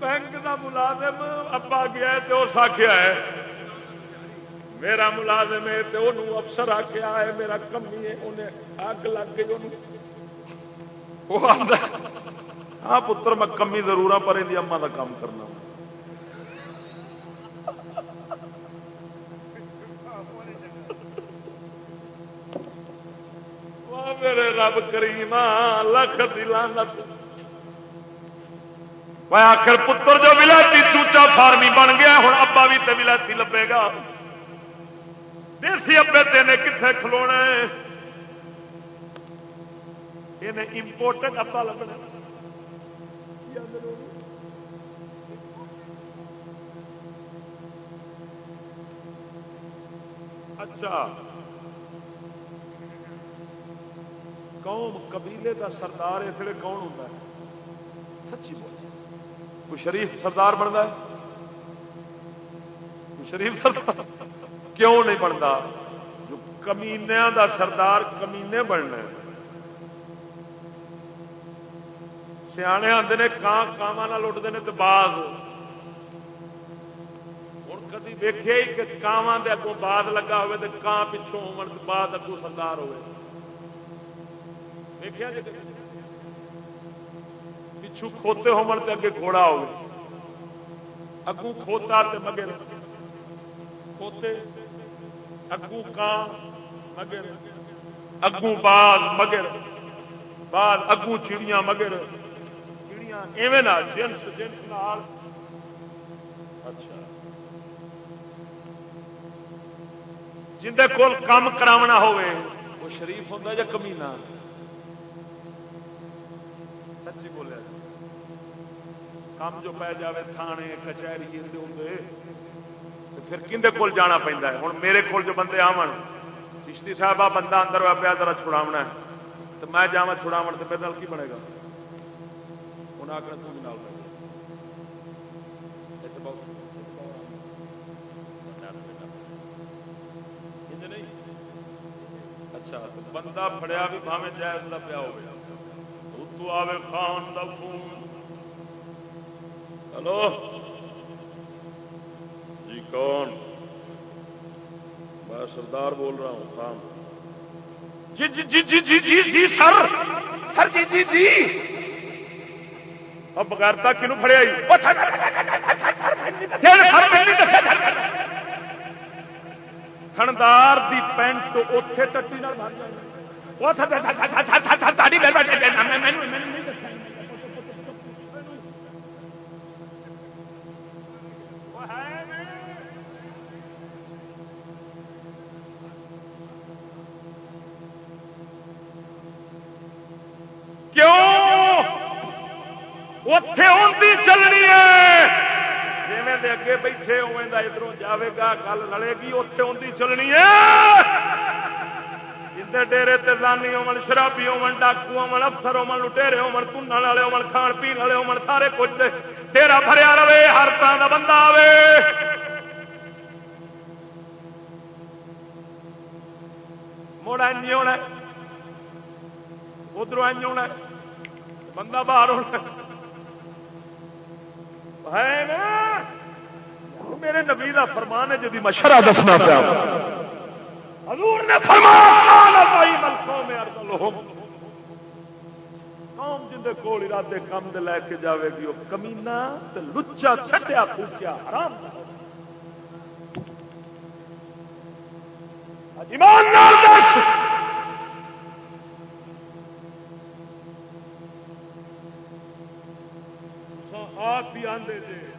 بینک کا ملازم ابا گیا تو اس آخیا ہے میرا ملازم ہے تو انہوں افسر آخیا ہے، میرا کمی ہے انہیں اگ لگ گئی وہ ہاں پتر، میں کمی ضرور ہاں پر یہ اما کا کام کرنا۔ میرے رب کریم لکھ دلانت میں آخر پتر، جو ولایتی چوچا فارمی بن گیا ہوں ابا بھی تو ولایتی لبے گا۔ دیسی ابے تین کتنے کھلونا یہ امپورٹنٹ ابا لبنا اچھا۔ قوم قبیلے کا سردار اس لیے کون ہوتا ہے؟ سچی بول۔ کوئی شریف سردار بنتا ہے۔ کوئی شریف سردار۔ کیوں نہیں بنتا؟ جو کمینیا دا سردار کمینے بننا سیانے آتے ہیں کان کاواں لٹتے ہیں تو باغ ہوں کدی دیکھے ہی کہ کاواں اگوں باغ لگا ہوئے تو کان پچھوں ہو بعد اگوں سردار ہوئے۔ دیکھا جی پچھو کھوتے ہو اگے گھوڑا ہو اگو کھوتا مگر کھوتے اگو کان مگر اگو باغ مگر باغ اگو چڑیاں مگر۔ چڑیاں ایویں جنس جنس نال۔ اچھا۔ جندے کول کام کراونا ہوئے وہ شریف ہوتا یا کمینا سچی بولیا کام جو پی جائے تھانے، کچہری ہوں پھر کھے کول جانا پہنتا ہے؟ ہوں میرے کول جو بندے آن چشتی صاحب آ بندہ اندر ہوا پیا، ذرا چھڑاونا ہے۔ تو میں جا چھڑاو تو میرے کی بنے گا؟ انہیں آخر تھی نال اچھا بندہ فڑیا بھی بھاوے جائز کا پیا ہو گیا اتو آوے خان دا خون۔ ہلو؟ جی کون میں سردار بول رہا ہوں خان جی جی جی جی جی جی جی سر سر جی جی جی اب بغیرتا کنو فڑیا تھندار دی پینٹ اتے ٹٹی بھر جائے کیوں اتے ہوتی چلنی ہے جی اگے بیٹھے ہوئے ادھر جاوے گا گل لڑے گی اتے ہوتی چلنی ہے جن ڈیری تانی ہو شرابی ہو ڈاکو ہو افسر ہو لٹےرے ہو تن والے ہو کھان پی والے ہو سارے کچھ ڈیرا بھریا رہے ہر طرح کا بندہ آئے موڑا این ہونا ادھر این ہونا بندہ باہر ہونا میرے نبی کا فرمان ہے جی مشرا دسنا پیا حضور نے فرمایا قوم جن کو ارادے کام دے لے کے جاوے گی، وہ کمینا لچا چھٹیا حرام۔ ایمان نال دس آپ ہی آدھے جے۔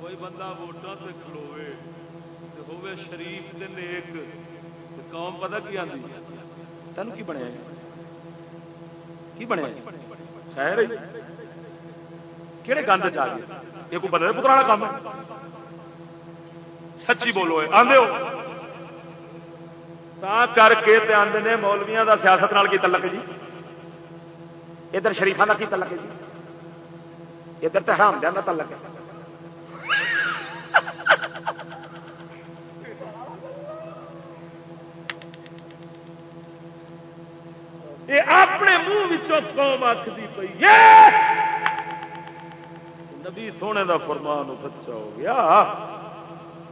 کوئی بندہ ووٹاں سے کھلوے ہوے شریف دے نیک قوم پتہ کی آدھی تین کی بنیا کی بنیا خیر جی۔ کہڑے گند چاہ گئے یہ کوئی بدلے پترانا کام ہے؟ سچی بولو آدھے ہو۔ کر کے آدھے نے مولویا کا سیاست نال کی تلک جی؟ ادھر شریفان کا کی تلک جی؟ ادھر تو حرام دیا تلک ہے یہ اپنے منہ قوم آخری پی نبی سونے دا فرمان سچا ہو گیا۔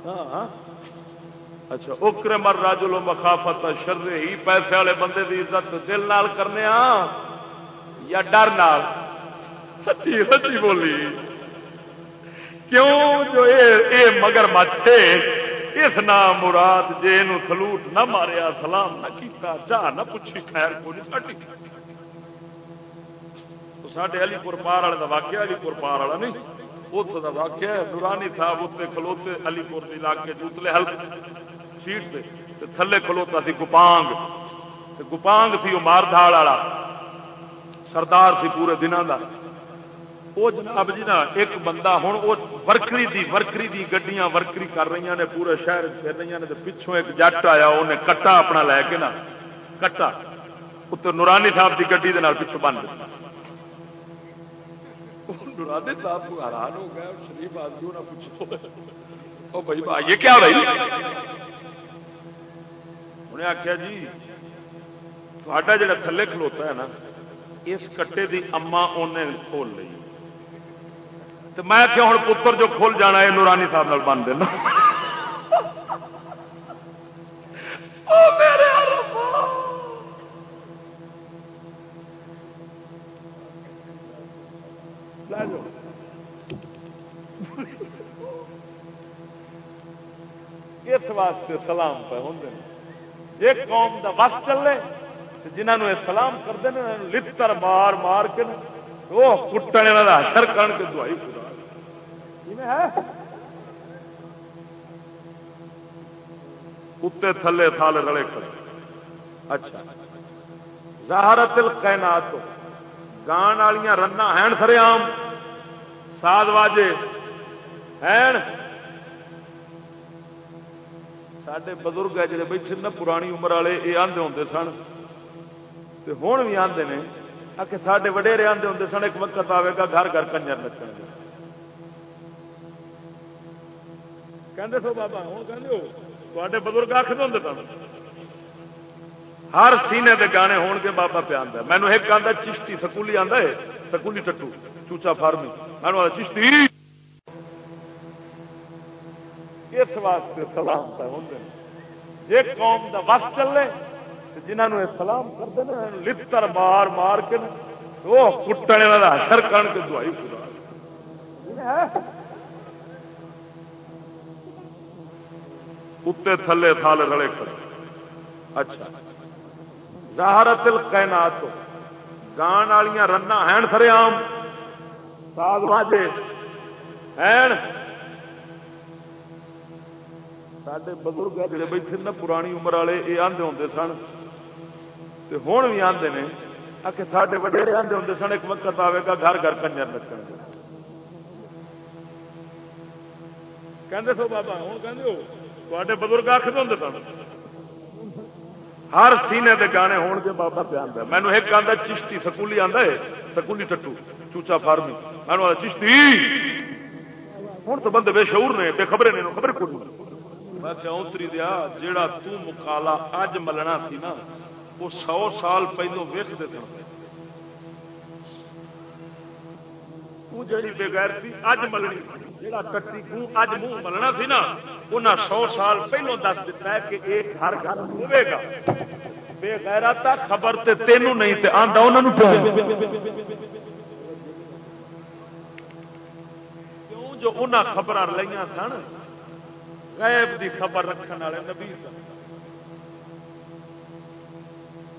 ہاں۔ اچھا اکر مر راجلو مخافت شر ہی پیسے والے بندے دی عزت دل نال کرنے یا ڈر نال؟ سچی سچی بولی۔ کیوں جو اے, اے مگر مچھے اس نام مراد جے نو سلوٹ نہ ماریا سلام نہ کیتا چاہ نہ پوچھی خیر کو نہیں کٹی سڈے علی پور پار والے کا واقعہ علی پور پار والا نہیں اتوں کا واقعہ نورانی صاحب اتنے کھلوتے علی پور علاقے اتلے ہل سیٹ سے تھلے کھلوتا سی گپانگ۔ گپانگ سی وہ مار دھاڑ والا سردار سی پورے دنوں کا وہ جناب جی نا، ایک بندہ ہوں وہ ورکری دی ورکری دی گڈیاں ورکری کر رہی نے، پورے شہر پھر رہی نے پچھوں ایک جٹ آیا انہیں کٹا اپنا لے کے نا، کٹا، اتر نورانی صاحب کی گڈی پچھوں بن دیا نورانی صاحب کو حیران ہو گیا شریف آدمی نہ پوچھو بھائی بھائی، یہ کیا رہی انہیں آخیا جی تھوڑا جا تھلے کھلوتا ہے نا، اس کٹے دی اما انہیں کھول لی تو میں کہ ہوں پتر جو کھل جانا ہے نورانی صاحب بن دینا اس واسطے سلام پہ ہوں ایک قوم کا بس چلے جنہوں یہ سلام کرتے ہیں لڑ مار مار کے وہ کٹنے والا حشر کرن کے دعائی خدا کتے تھلے تھال رلے کھڑے۔ اچھا۔ زہارت القینات۔ گان والیا رنا ہیں سرے آم ساد واجے۔ ہیں سڈے بزرگ ہے جڑے بیٹھے نا پرانی عمر والے یہ آدھے ہوں سن۔ ہوں بھی آدھے نے۔ آ کے سارے وڈیرے آدھے ہوں سن، ایک وقت آئے گا گھر گھر کنجر نچن گے۔ کہندے سو بابا ہوں کہ تے بزرگ آخر ہوں سن ہر سینے دے گانے ہون کے بابا پہ آتا مینو ایک آدھا چشتی سکولی آتا ہے سکولی ٹٹو چوچا فارمی مینوں مینو چشتی اس واسطے سلام پہ ہوں جی قوم کا بس چلے جنہوں نے سلام کرتے ہیں لڑ مار مار کے وہ کٹنے والا اثر کر کے دعائی خدا کتے تھلے تھال رلے کھڑے۔ اچھا۔ زہارت القینات۔ گان والیا رنا ہیں سرے آم ساگ باجے ہیں سڈے بزرگ جڑے بیٹھے نا پرانی عمر والے یہ آدھے ہوں سن۔ ہوں بھی آدھے نے۔ آ کے سارے وڈیرے آدھے ہوں سن، ایک وقت آئے گا گھر گھر کنجر نچن کہ سو بابا ہوں کہ تے بزرگ آخر ہوں سن۔ ہر سینے دے گانے ہون کے بابا پہ آتا مینو ایک آدھا چشتی، سکولی آتا ہے، سکولی ٹٹو، چوچا فارمی۔ مینو چشتی۔ ہوں تو بندے بے شعور نے، بے خبرے نے، خبر کو میں اتری دیا، جیڑا تو مکالا اج ملنا سی نا، وہ سو سال پہلو ویکتے تھے۔ جی بےغیر تھی اج ملنی۔ جہاں ٹٹی منہ اج منہ بننا سی نا انہیں سو سال پہلوں دس دیتا ہے کہ ایک ہر گھر ہوے گا۔ بے غیرت خبر تے تینوں نہیں تے آندا انہاں نوں کیوں؟ جو انہاں خبراں لیاں سن، غیب دی خبر رکھن والے نبی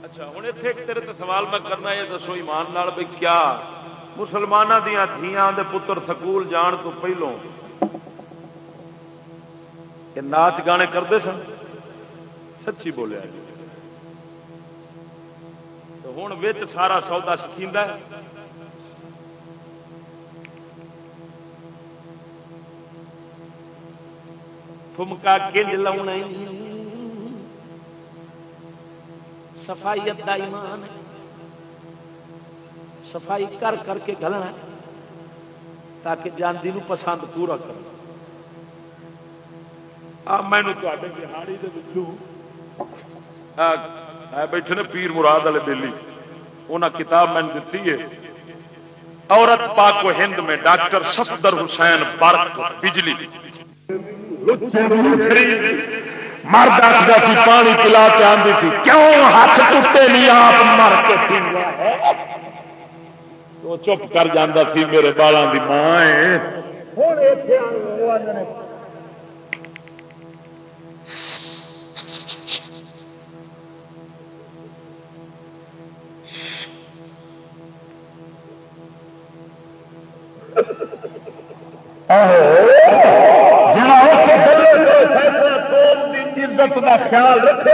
اچھا ہوں اتنے ایک تیرے سوال میں کرنا، یہ دسو ایمان نال بھی کیا مسلمانوں دیا دھیاں دے پتر سکول جان تو پہلوں کہ ناچ گانے کرتے سن۔ سچی بولیا جی ہوں سارا سودا سکھا ٹھمکا کنج لاؤنا صفائی ادا ایمان صفائی کر کر کے گلنا تاکہ جاندی نو پسند پورا کر مینو بہاڑی بیٹھے نے پیر مراد والے دلی انہیں کتاب میں دیتی ہے، عورت پاک و ہند میں ڈاکٹر سفدر حسین برق بجلی۔ مرد آخر پانی پلا کے آدھی تھی کیوں ہاتھ ٹوٹے نہیں آپ مر کے وہ چپ کر جانا سی میرے بالا کی ماں ہے۔ عزت کا خیال رکھے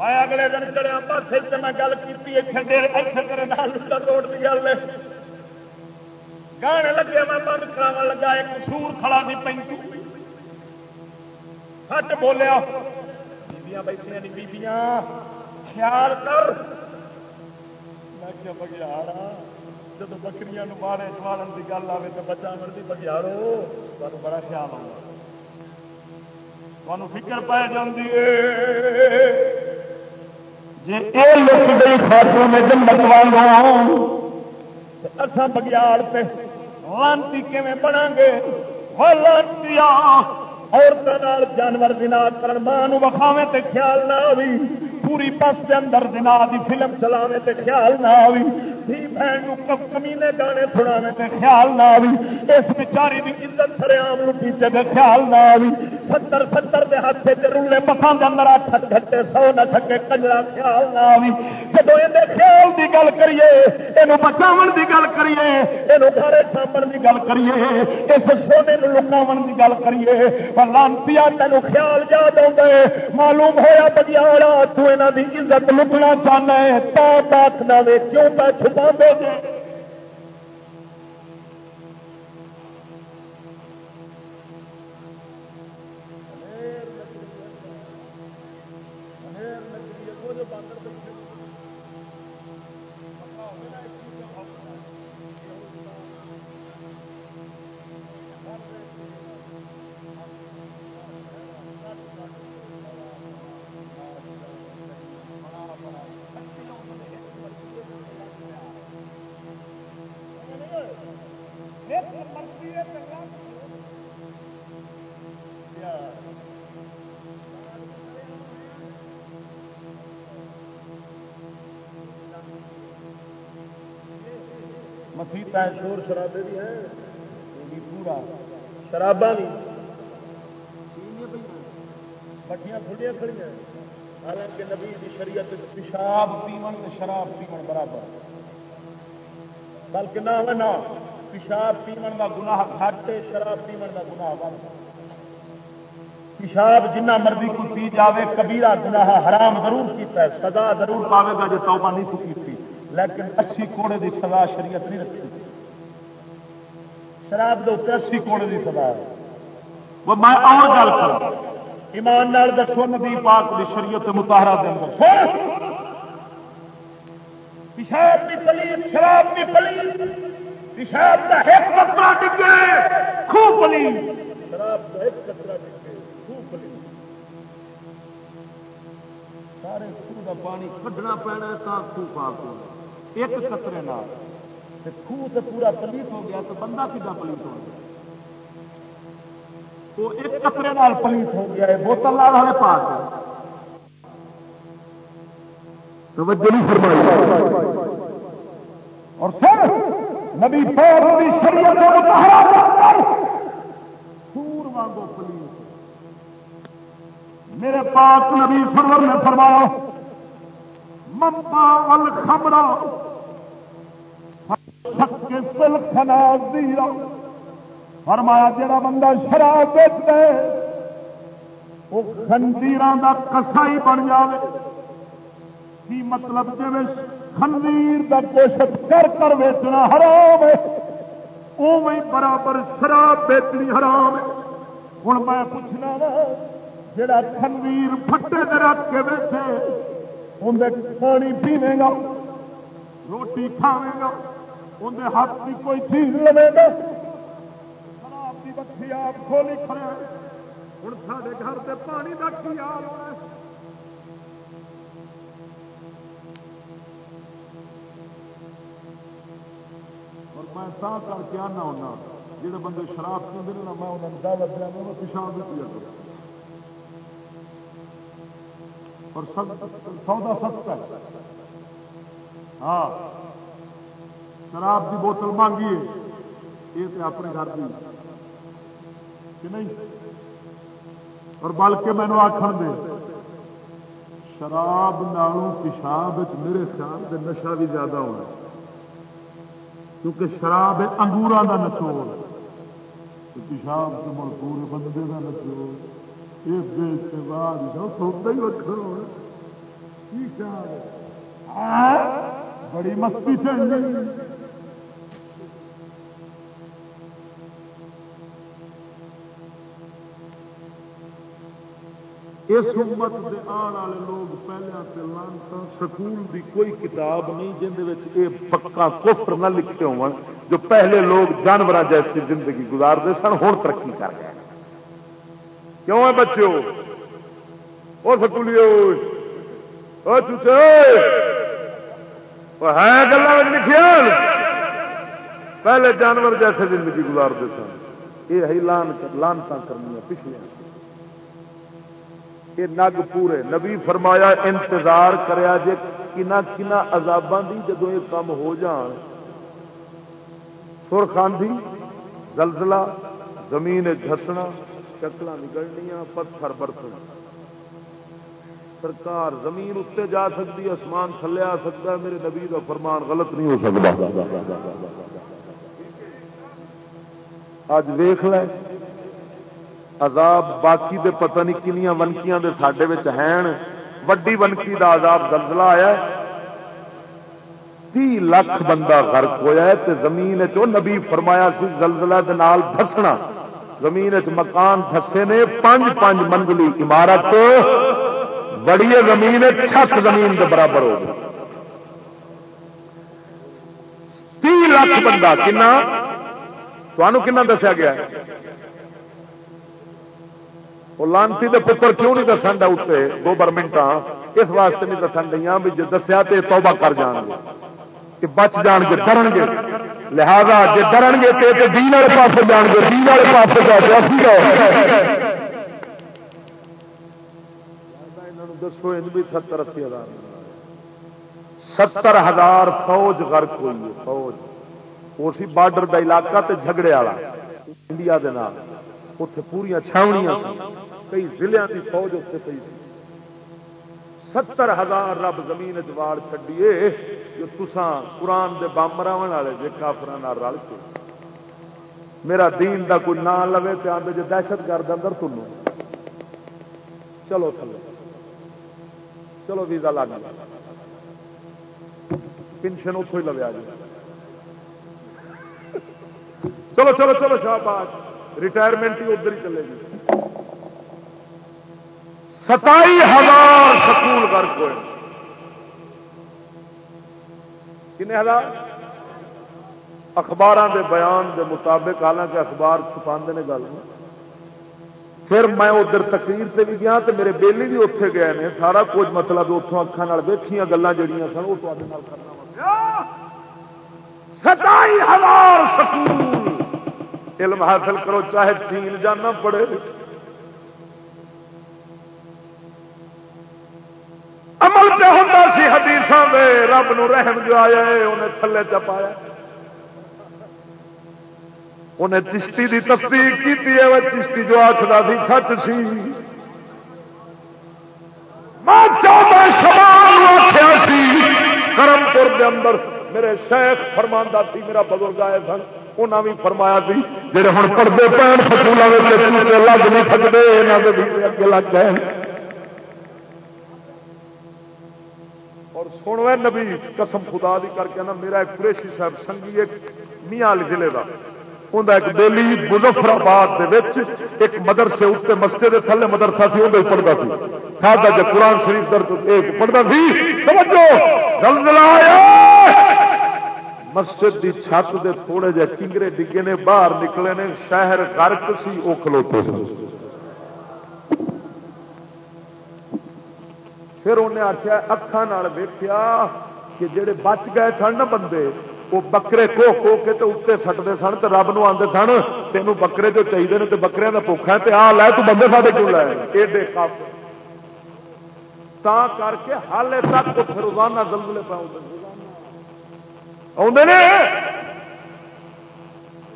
میں اگلے دن چڑیا پاس میں گل کی روڈ کی گل گانے لگے، میں بند کرا لگا، ایک سور کھڑا بھی پینتی سچ بولیا۔ بیبیاں بیٹھیا نہیں بیبیاں خیال کر۔ میں کیا بگیار جب بکری مارے چوالن کی گل آئے تو بچا مرضی بگیارو تمہیں بڑا خیال آؤں فکر پی جاتی جی یہ لک گئی خاتون میں جنت وانگو اصا بگیار پہ لانتی کیون بنا گے؟ لانتی عورتوں جانور دنا کر ماں وکھاوے تے خیال نہ آئی پوری بس کے اندر دنا دی فلم چلاوے تے خیال نہ آئی دھی بہن کمینے گانے سنا تے خیال نہ آئی اس بچاری کی عزت سر آم لٹی تے خیال نہ آئی ستر ستر دے ہاتھ سے رولے پسند کے اندر اٹھ اٹھ سو نہ سکے کجرا خیال نہ آئی جب یہ خیال کی گل کریے یہ بچاو کی گل کریے یہ گھر سامن کی گل کریے، اس سونے لکاو کی گل کریے۔ لانتی تین خیال یاد آؤ معلوم ہوا بگیارا تو یہاں کی عزت لکنا چاہنا ہے۔ تا بات نہ کیوں پہ چھپا دے شرابے بھی ہیں۔ پورا۔ شرابا بھی۔ بٹیاں کھلیاں کھڑی ہیں۔ حالانکہ نبی کی شریعت پیشاب پیمن شراب پیمن برابر۔ بلکہ نہ نہ پیشاب پیمن کا گناہ گھٹ شراب پیمن کا گناہ بند پیشاب جنہ مرضی کو پی جاوے کبیرہ گناہ حرام ضرور کیتا ہے سزا ضرور پاوے گا جو توبہ نہیں کی لیکن اسی کوڑے دی سزا شریعت نہیں رکھی۔ شراب کے کوڑے کی سزا ہے۔ وہ میں اور گل کر ایمان نال دسو نبی پاک کی شریعت متحرہ دیں پیشاب کی پلیت شراب کی پلیت پیشاب کا ایک کترا ڈگے خوب پلی شراب کا ایک کترا ڈگے خوب پلی سارے خوہ کا پانی کھڈنا پینا تا خوب پاک ایک قطرے نال۔ خوہ سے پورا پلیت ہو گیا تو بندہ کتا پلیت ہو گیا۔ وہ ایک قطرے نال پلیت ہو گیا ہے، بوتل لال والے پاک توجہ نہیں فرمائی۔ اور سر، نبی شریعت سور وانگو پلیت۔ میرے پاس نبی سرور نے فرمایا ممتا ول خبر سل خناز فرمایا جڑا بندہ شراب بیچ دے وہ خنزیر کا کسائی بن جائے کی مطلب جی خنزیر کا کوشش کر کر ویچنا حرام ہے اوی برابر شراب بیچنی حرام ہے۔ ہوں میں پوچھنا جڑا خنویر پٹے سے رکھ کے بیٹھے اندر پانی پیوے گا، روٹی کھاوے گا۔ اندر ہاتھ کی کوئی چیز لے گا شراب کی بچی آپ کھولی کھڑے ہوں سارے گھر سے پانی کا کی آل ہونا اور میں سا کر کے آنا ہونا جہے بندے شراب پیتے ہیں میں انہوں نے دعوت دیا، میں پیشاب بھی پیا کروں اور سودا سستا ہے۔ ہاں۔ شراب کی بوتل مانگیے، یہ تو اپنے گھر کی کہ نہیں؟ اور بلکہ مینو آخر دے، شراب نالوں پیشاب میرے خیال سے نشا بھی زیادہ ہونا۔ کیونکہ شراب انگورا کا نچوڑ پیشاب سے مڑ پورے بندے کا نچوڑ بڑی مستی سے اس امت کے آن والے لوگ پہلے لانتا، سکول دی کوئی کتاب نہیں جن پکا کفر نہ لکھے ہو جو پہلے لوگ جانور جیسی زندگی گزارتے سن ہوں ترقی کر گئے کیوں ہے بچے وہ سکولی ہے گلا لکھیا۔ پہلے جانور جیسے زندگی گزارتے سن۔ یہ ہے لان لانتا کرنی پچھلے یہ نگ پورے۔ نبی فرمایا، انتظار کریا جے کنا کنا عذاباں دی جدو یہ کام ہو جان۔ سرخاندھی زلزلہ، زمین جھسنا شکل نکلنیا پتھر برسنا۔ سرکار زمین اتنے جا سکتی آسمان تھلے آ سکتا ہے۔ میرے نبی کا فرمان غلط نہیں ہو سکتا۔ اج ویخ لے۔ عذاب باقی دے پتہ نہیں کنیا ونکیاں دے ساڈے ہیں وڈی ونکی دا عذاب زلزلہ آیا تی لاکھ بندہ غرق ہوا ہے تے زمین چ نبی فرمایا سی زلزلہ دے نال دھسنا۔ زمین مکان دسے نے پانچ پانچ منزلی عمارت۔ بڑی زمین چھت زمین کے برابر ہو گئی۔ تی لاکھ بندہ کنا؟ کنا دسیا گیا؟ وہ لانتی کے پتر کیوں نہیں دسن ڈا اتنے گورنمنٹ اس واسطے نہیں دسن دیا بھی جی دسیا تو توبہ کر جان گے۔ کہ بچ جان گے، ڈرن گے۔ لہذا جی ڈرن گے تو دین والے پاس جان گے، دین والے پاس دسو بھی ستر اسی ہزار۔ ستر ہزار فوج غرق ہوئی ہے، فوج۔ وہ سی بارڈر کا علاقہ تے جھگڑے والا۔ انڈیا دے نام اتنے پوریا چھاونیاں کئی ضلع کی فوج اتنے پی ستر ہزار رب زمین چاڑ چڈیے جو تسان قرآن دے بم راون والے جی کافر رل کے۔ میرا دین دا کوئی نام لو تو آدھے جی دہشت گرد اندر تنو چلو تھلو چلو ویزا لگ پینشن اتوں ہی لویا جی چلو چلو چلو شاہ ریٹائرمنٹ ہی ادھر ہی چلے گی۔ ستائی ہزار سکول غرق ہوئے۔ کنے ہزار؟ اخبار دے بیان دے مطابق، حالانکہ اخبار چھپا نے گل پھر میں ادھر تقریر سے بھی گیا تو میرے بیلی بھی اتنے گئے نے۔ سارا کچھ مطلب اتوں اکھان ویخیا گلیں جہیا سن وہ کرنا ستائی ہزار سکول! علم حاصل کرو، چاہے چین جانا پڑے۔ عمل پہ ہوں سی حدیث رب نو رحم جو آیا انہیں تھلے چپایا انہیں چشتی دی تصدیق کی چشتی جو آخر سی سچ سی۔ میں چودہ شمال آخیا سی کرم پور کے اندر میرے شیخ فرماندہ سی، میرا بزرگ آئے سن انہیں بھی فرمایا سی جہے ہوں پڑھتے پین سکولوں لگ نہیں سکتے یہاں کے اگے لگ گئے۔ اور سنوے نبی، قسم خدا دی کر کے نا، میرا ایک قریشی صاحب سنگھی ایک میاں ضلع کا انہیں ایک دہلی مظفر آباد ایک مدرسے اتنے مسجد تھلے مدرسہ سی اندر پڑھتا سی۔ سادہ جب قرآن شریف در ایک پڑھتا سی۔ سمجھو مسجد دی چھت دے تھوڑے جہ کنگرے ڈگے نے، باہر نکلے نے، شہر گرک سی وہ کھلوتے سی پھر انہیں آخیا اکھان ویخیا کہ جڑے بچ گئے سن نا بندے، وہ بکرے کوہ کو کے تو اتنے سٹتے سن تو رب نو آتے سن، تینوں بکرے جو چاہیے تو بکرے کا بکا ہے آ لے، تو بندے سارے کیوں لے۔ ایڈے تا کر کے حال تک اتنے روزانہ زلزلے پاؤ آدھے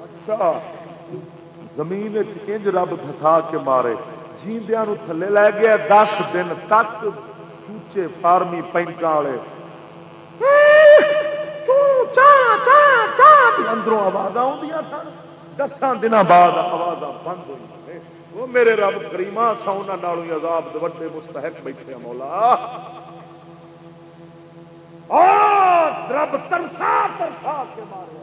اچھا۔ زمین انج رب تھا کے مارے جیندیا تھلے لے گیا، دس دن تک چوچے فارمی پینٹا والے اندروں آواز آدی سن دسان دن بعد آواز بند ہوئی وہ میرے رب کریما سا عذاب وڈے مستحق بیٹھے مولا رب ترسا ترسا کے مارے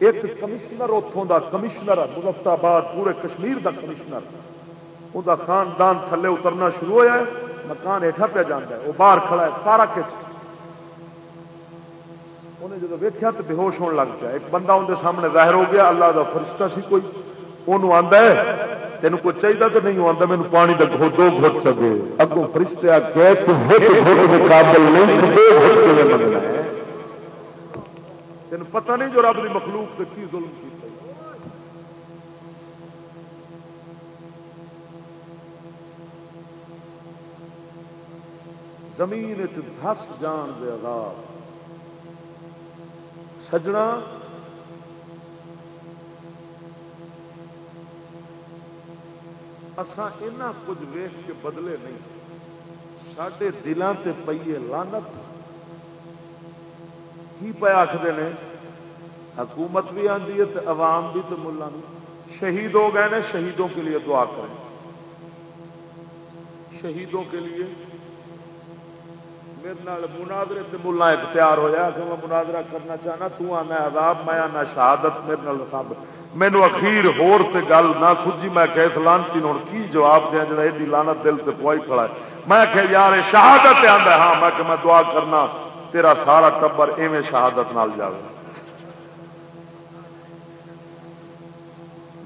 ایک کمشنر اتوں دا کمشنر مظفر آباد پورے کشمیر دا کمشنر وہ خاندان تھلے اترنا شروع ہوا ہے مکان ہیٹھا پہ جانا ہے، وہ باہر کھڑا ہے، سارا کچھ۔ انہیں جب ویکیا تو بے ہوش ہونے لگ پیا۔ ایک بندہ اندر سامنے ظاہر ہو گیا، اللہ کا فرشتہ سی کوئی۔ وہ آتا ہے تین کو چاہیے تو نہیں؟ آتا مینو پانی کا گھو دو گھٹ سکے اگوں فرشتے آ گئے تین پتہ نہیں جو رب کی مخلوق کی ظلم کی زمین دس جان دے عذاب۔ سجنا اسان کچھ ویخ کے بدلے نہیں۔ سڈے دلان سے پیے لانت کی پہ آخر نے؟ حکومت بھی آتی ہے تو عوام بھی تو ملا بھی شہید ہو گئے نے، شہیدوں کے لیے دعا کریں۔ شہیدوں کے لیے میرے مناظرے سے ملا اختیار ہوا کہ میں مناظرہ کرنا چاہنا، تو آنا عذاب، میں آنا شہادت میرے نال سب۔ مینو اخیر ہور سے گل نہ سوجی میں کہ لانتی ہوں کی جواب دیا جا یہ لانت دل سے پوائی کھڑا ہے؟ میں کہ یار شہادت آتا ہاں میں کہ میں دعا کرنا، تیرا سارا ٹبر ایویں شہادت نال جائے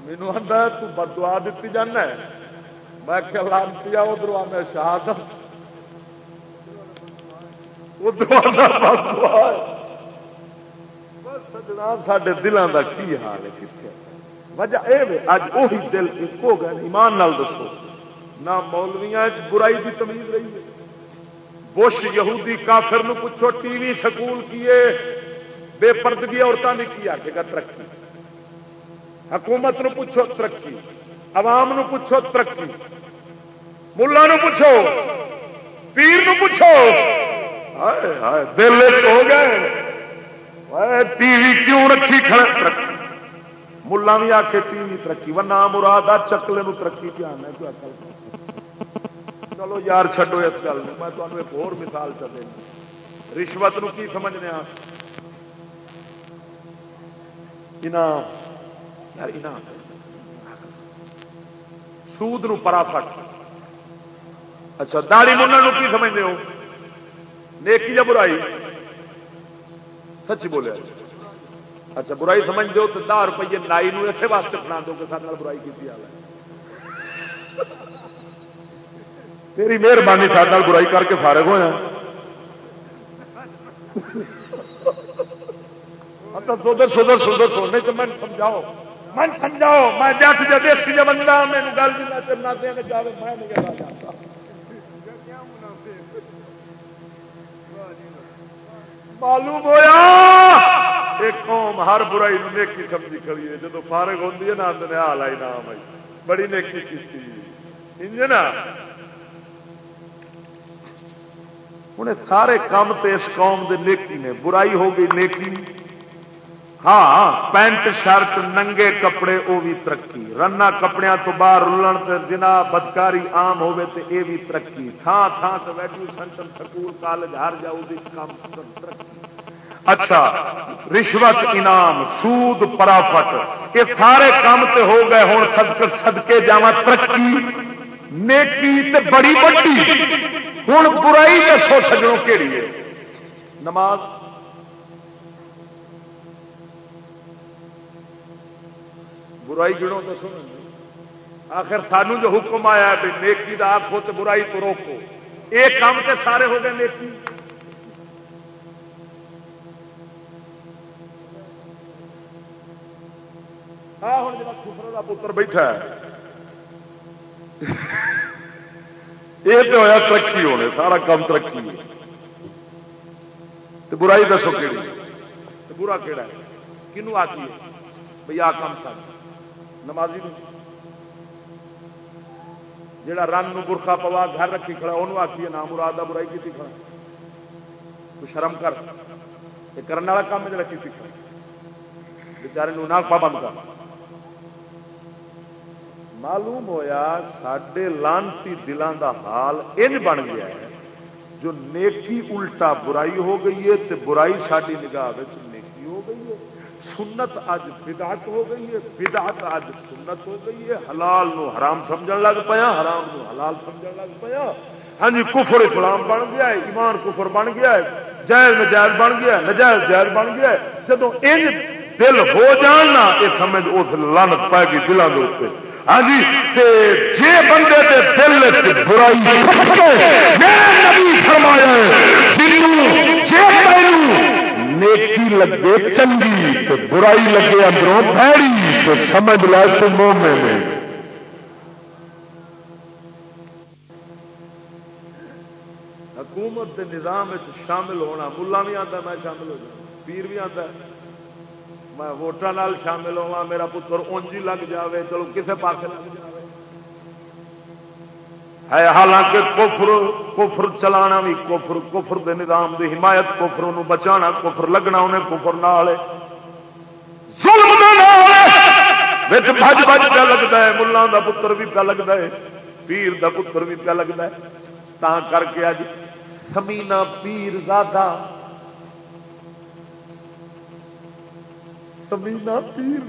مینو آتا تو دیتی جانا میں کہ لانتی ادھر آنا شہادت۔ سجنا سڈے دلان کا کی حال ہے کتنے وجہ یہ اج وہی دل ایک ہو گئے ایمان نال دسو۔ نہ مولویا برائی کی تمیز رہی ہے بش یہودی کافر نو پوچھو، ٹی وی سکول کیے بے پردگی عورتوں نے کی آخے گا، ترقی۔ حکومت نو پوچھو، ترقی۔ عوام نو پوچھو، ترقی۔ ملا نو پوچھو۔ پیر نو پوچھو۔ دل ہو گئے۔ ٹی وی کیوں رکھی کھڑے؟ ملا بھی آ کے ٹی وی ترقی و نام مراد آ چکلے نو ترقی دھیان ہے کیا چلو یار چڈو اس گل میں تمہیں ایک اور مثال چ دیں رشوت نو کی سمجھنے انعام۔ یار، انعام۔ سود نو پرافٹ۔ اچھا داڑی منہ کی سمجھتے ہو؟ نیکی یا برائی؟ سچی بولے۔ اچھا برائی سمجھ دو تو دہ روپیے نائی نو اسے واسطے فنا دو کہ سارے برائی کی حال ہے۔ تیری مہربانی سارے برائی کر کے فارغ ہوا اچھا، سودر سودر سودر سونے تو من سمجھاؤ۔ من سمجھاؤ، میں جٹ جب دیسی جب بندہ میرے گل جنا چر دے میں نہیں معلوم ہوا ایک قوم ہر برائی نیکی سمجھی کھڑی ہے۔ جب فارغ ہوتی ہے نا آدھے حال آئی نام آئی۔ بڑی نیکی کی انجن ہوں سارے کام تو اس قوم دے نیکی نے، برائی ہو گئی نیکی۔ ہاں پینٹ شرٹ، ننگے کپڑے وہ بھی ترقی۔ رنا کپڑے تو باہر رلن تے جنا بدکاری آم ہوے تے اے بھی ترقی۔ تھان تھان سے ویڈیو سینٹر سکول کالج، ہر جاؤ کام ترقی۔ اچھا رشوت انعام، سود پرافٹ یہ سارے کام تے ہو گئے ہوں سدک سدکے جا ترقی۔ نیکی تے بڑی بڑی ہوں برائی دسو سجڑوں کہڑی ہے۔ نماز برائی گڑوں تو سن آخر سانو جو حکم آیا ہے نیکی کا آخو تو برائی تو روکو۔ یہ کام تے سارے ہو گئے نیکی۔ ہاں ہوں جا کا پتر بیٹھا ہے۔ یہ تو ہوا ترقی ہونے، سارا کام ترقی تو برائی دسو کہڑی برا کہڑا ہے؟ کنو آتی ہے بھائی آ کام سارا نمازی جڑا رنگ برخا پوا گھر رکھی کھڑا انہوں آخیے نام مراد برائی کی کھڑا تو شرم کر، یہ کرنے والا کام جڑا کی کھڑا بچارے نہ پابند کر۔ معلوم ہویا سڈے لانتی دلان دا حال ان بن گیا ہے، جو نیکی الٹا برائی ہو گئی ہے تے برائی ساری نگاہ نیکی ہو گئی ہے۔ سنت اج بدعت ہو گئی ہے، بدعت اج سنت ہو گئی ہے۔ حلال نو حرام سمجھ لگ پیا، حرام نو حلال سمجھ لگ پیا۔ ہاں جی کفر اسلام بن گیا ہے، ایمان کفر بن گیا ہے، جائز نجائز بن گیا ہے، نجائز جائز بن گیا ہے۔ جب ان دل ہو جاننا یہ سمجھ اس لانت پائے گی دلوں کے اتنے ہاں جی جی بندے کے دل برائی نبی فرمایا نیکی لگے، چنگی تو برائی لگے، اندروں بھڑی تو سمجھ لا تو مومے میں حکومت کے نظام شامل ہونا، ملا بھی آتا میں شامل ہو جاؤں۔ پیر بھی آتا میں ووٹان شامل ہوا میرا پتر اونج ہی لگ جاوے، چلو کسے پاس لگ جائے ہے، حالانکہ کفر کفر چلانا بھی کفر کفر دے نظام دی حمایت کفر نو بچانا، کفر لگنا انہیں کفر نال ظلم بج بج پہ لگتا ہے ملان دا پتر بھی پہ لگتا ہے، پیر دا پتر بھی پہ لگتا ہے۔ تا کر کے اج سمینا پیر زیادہ سمینا پیر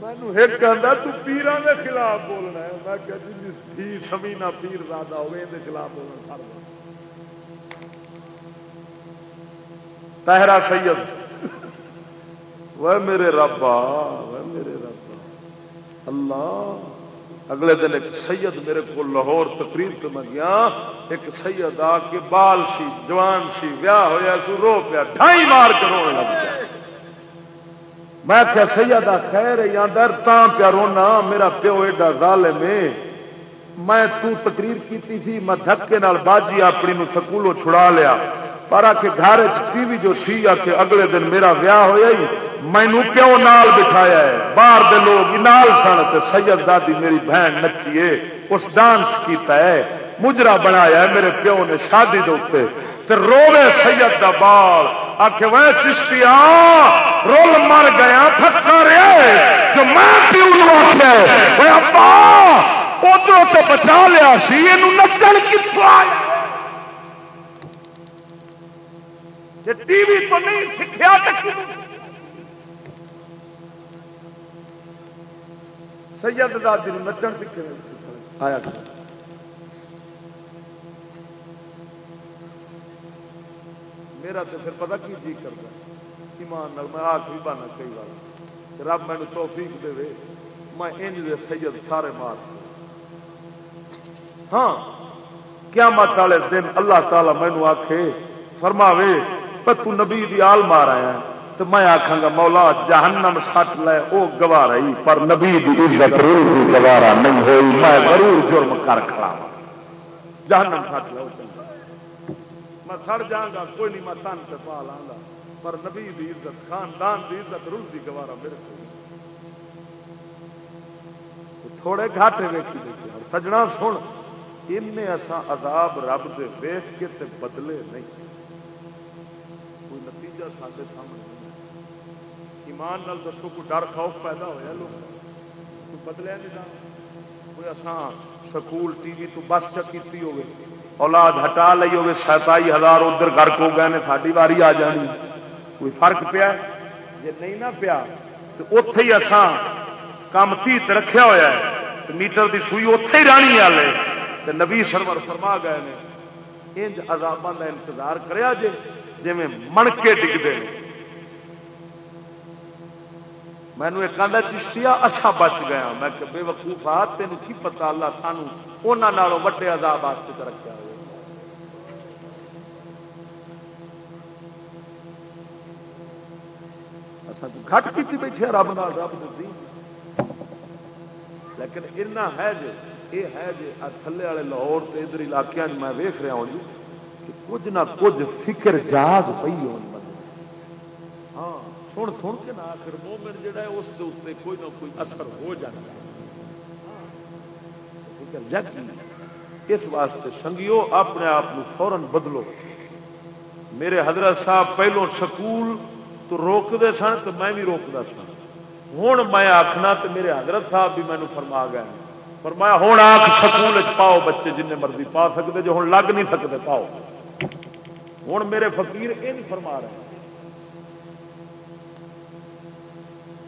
زیادہ ایک کہہ پیران کے خلاف بولنا ہے۔ میں کہ جی سمینا پیر زیادہ ہوئے یہ خلاف بولنا سر تہرا سید۔ وہ میرے ربا، وہ میرے ربا۔ اللہ، اگلے دن ایک سید میرے کو لاہور تقریر تو میں گیا۔ ایک سید آ کے بال سی، جوان سی، ویاہ ہوا سو رو پیا، ڈھائی مار کے رونے لگ گیا۔ میں کیا سیدہ خیر یا در تا پیا رونا میرا پیو ایڈا ظالم ہے۔ میں تو تقریر کیتی تھی، میں دھکے نال باجی اپنی نو سکولوں چھڑا لیا۔ پر آ کے گھر ٹی وی جو سی آ کے اگلے دن میرا ویاہ ہوا ہی مینو پیو نال بٹھایا ہے۔ باہر دے لوگ نال سن تے سید دادی میری بہن نچیے اس ڈانس کیتا ہے، مجرا بنایا ہے، میرے پیو نے شادی دے روے سید دا بال۔ آخ وہ چشتیا رول مر گیا، تھکا رہا جو میں پیو آخیا ادھر تو بچا لیا سی یہ نچن کتوں ٹی وی تو نہیں سیکھا سید دادی نچن سیکھے آیا۔ میرا تو پھر پتا کی جی کرتا ایمان نال میں آخری بہانا کئی بار۔ رب مینو توفیق دے میں انج دے سید سارے مار ہاں کیا مت والے دن اللہ تعالی مینو آخ فرماوے پر تو نبی دی آل مار آیا تو میں آخا گا، مولا، جہنم سٹ لے وہ گوارا ہی، پر نبی دی عزت گوارا نہیں ہوئی۔ میں ضرور جرم کر کھڑا ہاں۔ جہنم سٹ لے میں سڑ جاگا کوئی نہیں، میں تن سے پا لا پر نبی دی عزت، خاندان دی عزت روز دی گوارا میرے کو تھوڑے گھاٹے ویکھی دیکھے سجنا سن ان عذاب رب دے ویخ کے تے بدلے نہیں۔ کوئی نتیجہ سارے سامنے ایمان نال دسو، کوئی ڈر، خوف پیدا ہوا لوگ؟ کوئی بدلیا نہیں کوئی اسان سکول، ٹی وی تو بس چکی ہوگی اولاد ہٹا لی ہوگی ستائی ہزار ادھر گرک ہو گئے ساری واری آ جانی۔ کوئی فرق پیا؟ جی نہیں نہ پیا۔ تو اتے ہی اسان کام تیت رکھا ہوا ہے۔ میٹر دی سوئی اتے ہی رانی والے نبی سرور فرما گئے نے انج عذاباں کا انتظار کریا جے جی من کے ڈگتے ہیں مینو ایک آدھا چشتیا اچھا بچ گیا میں کہ بے وقوف آ تین کی پتا اللہ سانو انہوں وڈے عذاب واسطے رکھا ہو گھٹ کی بیٹھے رب نال رب دی لیکن اتنا ہے جی یہ ہے جی تھلے والے لاہور سے ادھر علاقے میں ویخ رہا ہوں جی کہ کچھ نہ کچھ فکر جاگ پی ہو ہاں سن سن کے نہ آخر مومن جڑا ہے، اس کے کوئی نہ کوئی اثر ہو جاتا ہے۔ ہاں، فکر جگ اس واسطے سنگیو، اپنے آپ فورن بدلو۔ میرے حضرت صاحب پہلو سکول تو روکتے سن تو میں بھی روکتا سن۔ ہوں میں آخنا تو میرے حضرت صاحب بھی مینو فرما گئے فرمایا ہوں آخ سکول پاؤ بچے جن مرضی پا سکتے جو ہوں لگ نہیں سکتے پاؤ۔ ہوں میرے فقیر یہ نہیں فرما رہے۔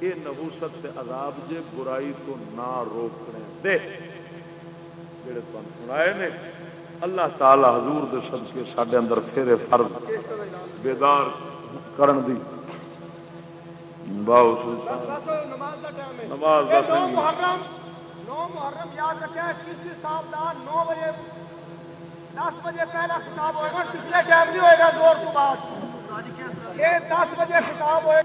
یہ نبوست سے عذاب جے برائی تو نہ روکنے دے۔ جڑے تم سنائے نے، اللہ تعالی حضور دے سب کے اندر پھیرے فرض، بیدار کرن دی۔ باؤ نماز نو محرم یاد رکھے کسی صاحب نو بجے دس بجے پہلا خطاب ہوئے گا پچھلے ٹائم نہیں ہوئے گا دور کے بعد۔ یہ دس بجے خطاب ہوئے۔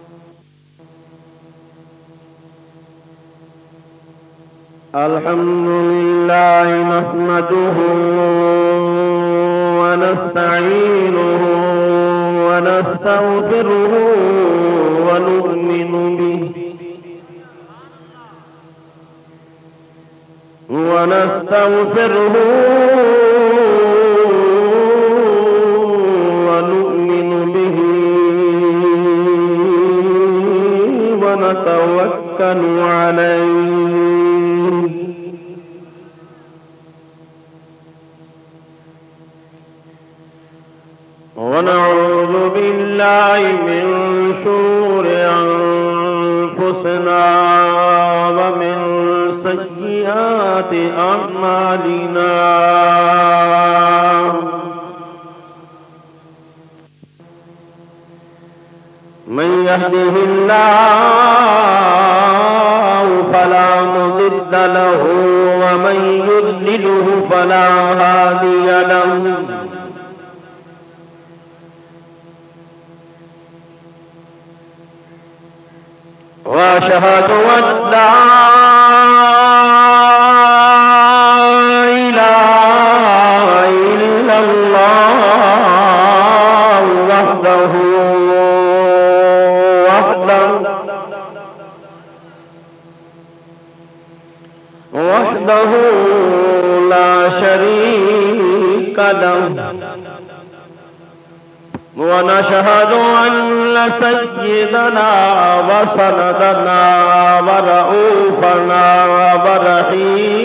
الحمد لله نحمده ونستعينه ونستغفره ونستغفره ونؤمن به ونتوكل عليه. ونعوذ بالله من شور أنفسنا ومن سيئات أعمالنا من يهده الله فلا مضد له ومن يذلله فلا هادي له وأشهد أن لا له ونشهد أن سيدنا وسندنا ورؤوفنا ورحيمنا.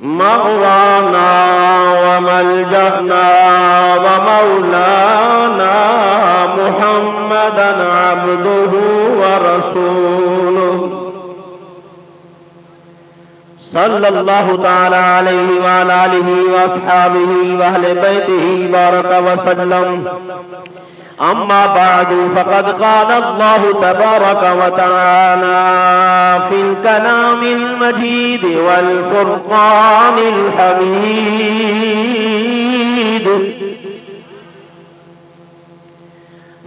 مأوانا وملجأنا ومولانا محمدا عبده ورسوله. صلى الله تعالى عليه وعلى آله وأصحابه وأهل بيته بارك وسلم. أما بعد، فقد قال الله تبارك وتعالى في الكلام المجيد والفرقان الحميد.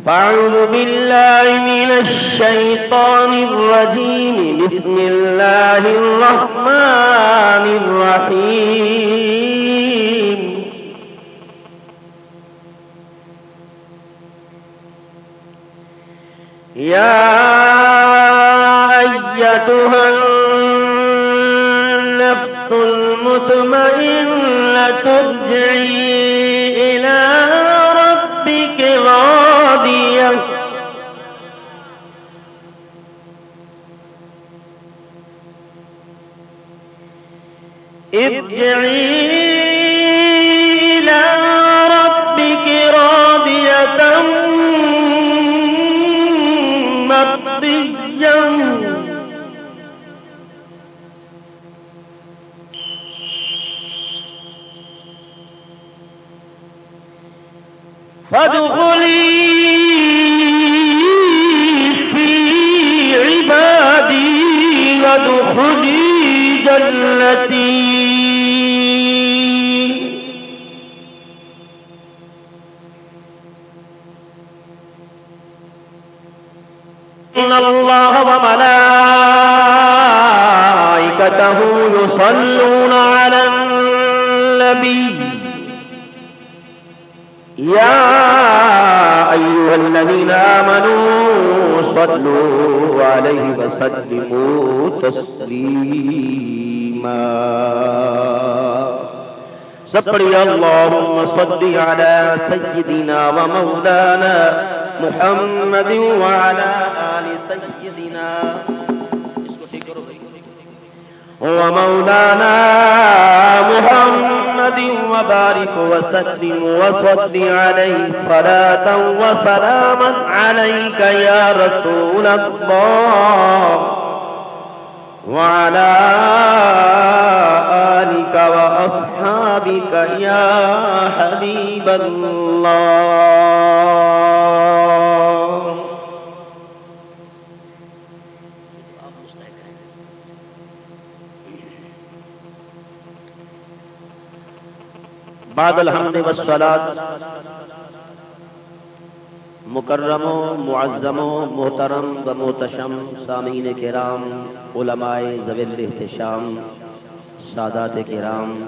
فاعوذ بالله من الشيطان الرجيم. بسم الله الرحمن الرحيم. يا أيتها النفس المطمئنة ترجعي إلى إلى ربك راضية مرضية فادخلي في عبادي وادخلي جنتي إن الله وملائكته يصلون على النبي يا أيها الذين آمنوا صلوا عليه وسلموا تسليما. سبحي اللهم صل على سيدنا ومولانا محمد وعلى آل سيدنا. ومولانا محمد وبارك وسلم وصل عليه صلاة وسلاما عليك يا رسول الله وعلى آلك وأصحابك يا حبيب الله بعد الحمد والصلاة. مکرم و معظم و محترم و محتشم سامعین کرام، علماء زویل احتشام سادات کرام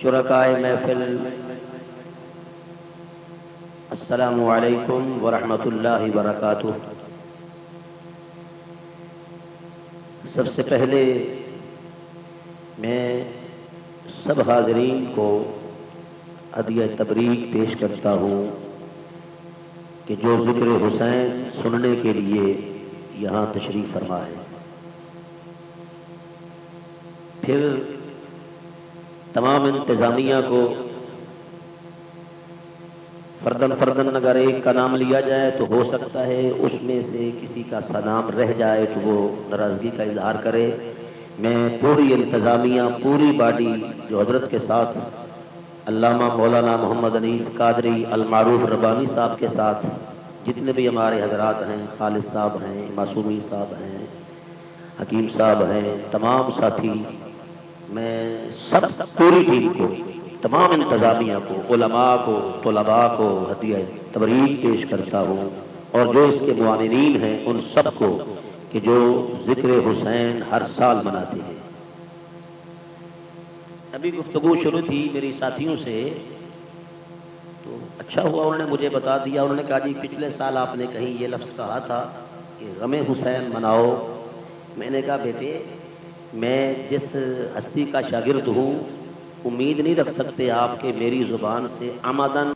شرکائے محفل، السلام علیکم ورحمۃ اللہ وبرکاتہ۔ سب سے پہلے میں سب حاضرین کو عدیہ تبریک پیش کرتا ہوں کہ جو ذکر حسین سننے کے لیے یہاں تشریف فرما ہے پھر تمام انتظامیہ کو فردن فردن اگر ایک کا نام لیا جائے تو ہو سکتا ہے اس میں سے کسی کا سنام رہ جائے تو وہ ناراضگی کا اظہار کرے۔ میں پوری انتظامیہ، پوری باڈی جو حضرت کے ساتھ علامہ مولانا محمد انیف قادری المعروف ربانی صاحب کے ساتھ جتنے بھی ہمارے حضرات ہیں، خالد صاحب ہیں، معصومی صاحب ہیں، حکیم صاحب ہیں، تمام ساتھی، میں سب پوری ٹیم کو، تمام انتظامیہ کو، علماء کو، طلباء کو ہدیہ تبریک پیش کرتا ہوں اور جو اس کے معاونین ہیں، ان سب کو کہ جو ذکر حسین ہر سال مناتے ہیں۔ ابھی گفتگو شروع تھی میری ساتھیوں سے۔ تو اچھا ہوا انہوں نے مجھے بتا دیا۔ انہوں نے کہا جی پچھلے سال آپ نے کہیں یہ لفظ کہا تھا کہ غم حسین مناؤ۔ میں نے کہا بیٹے، میں جس ہستی کا شاگرد ہوں، امید نہیں رکھ سکتے آپ کے میری زبان سے آمادن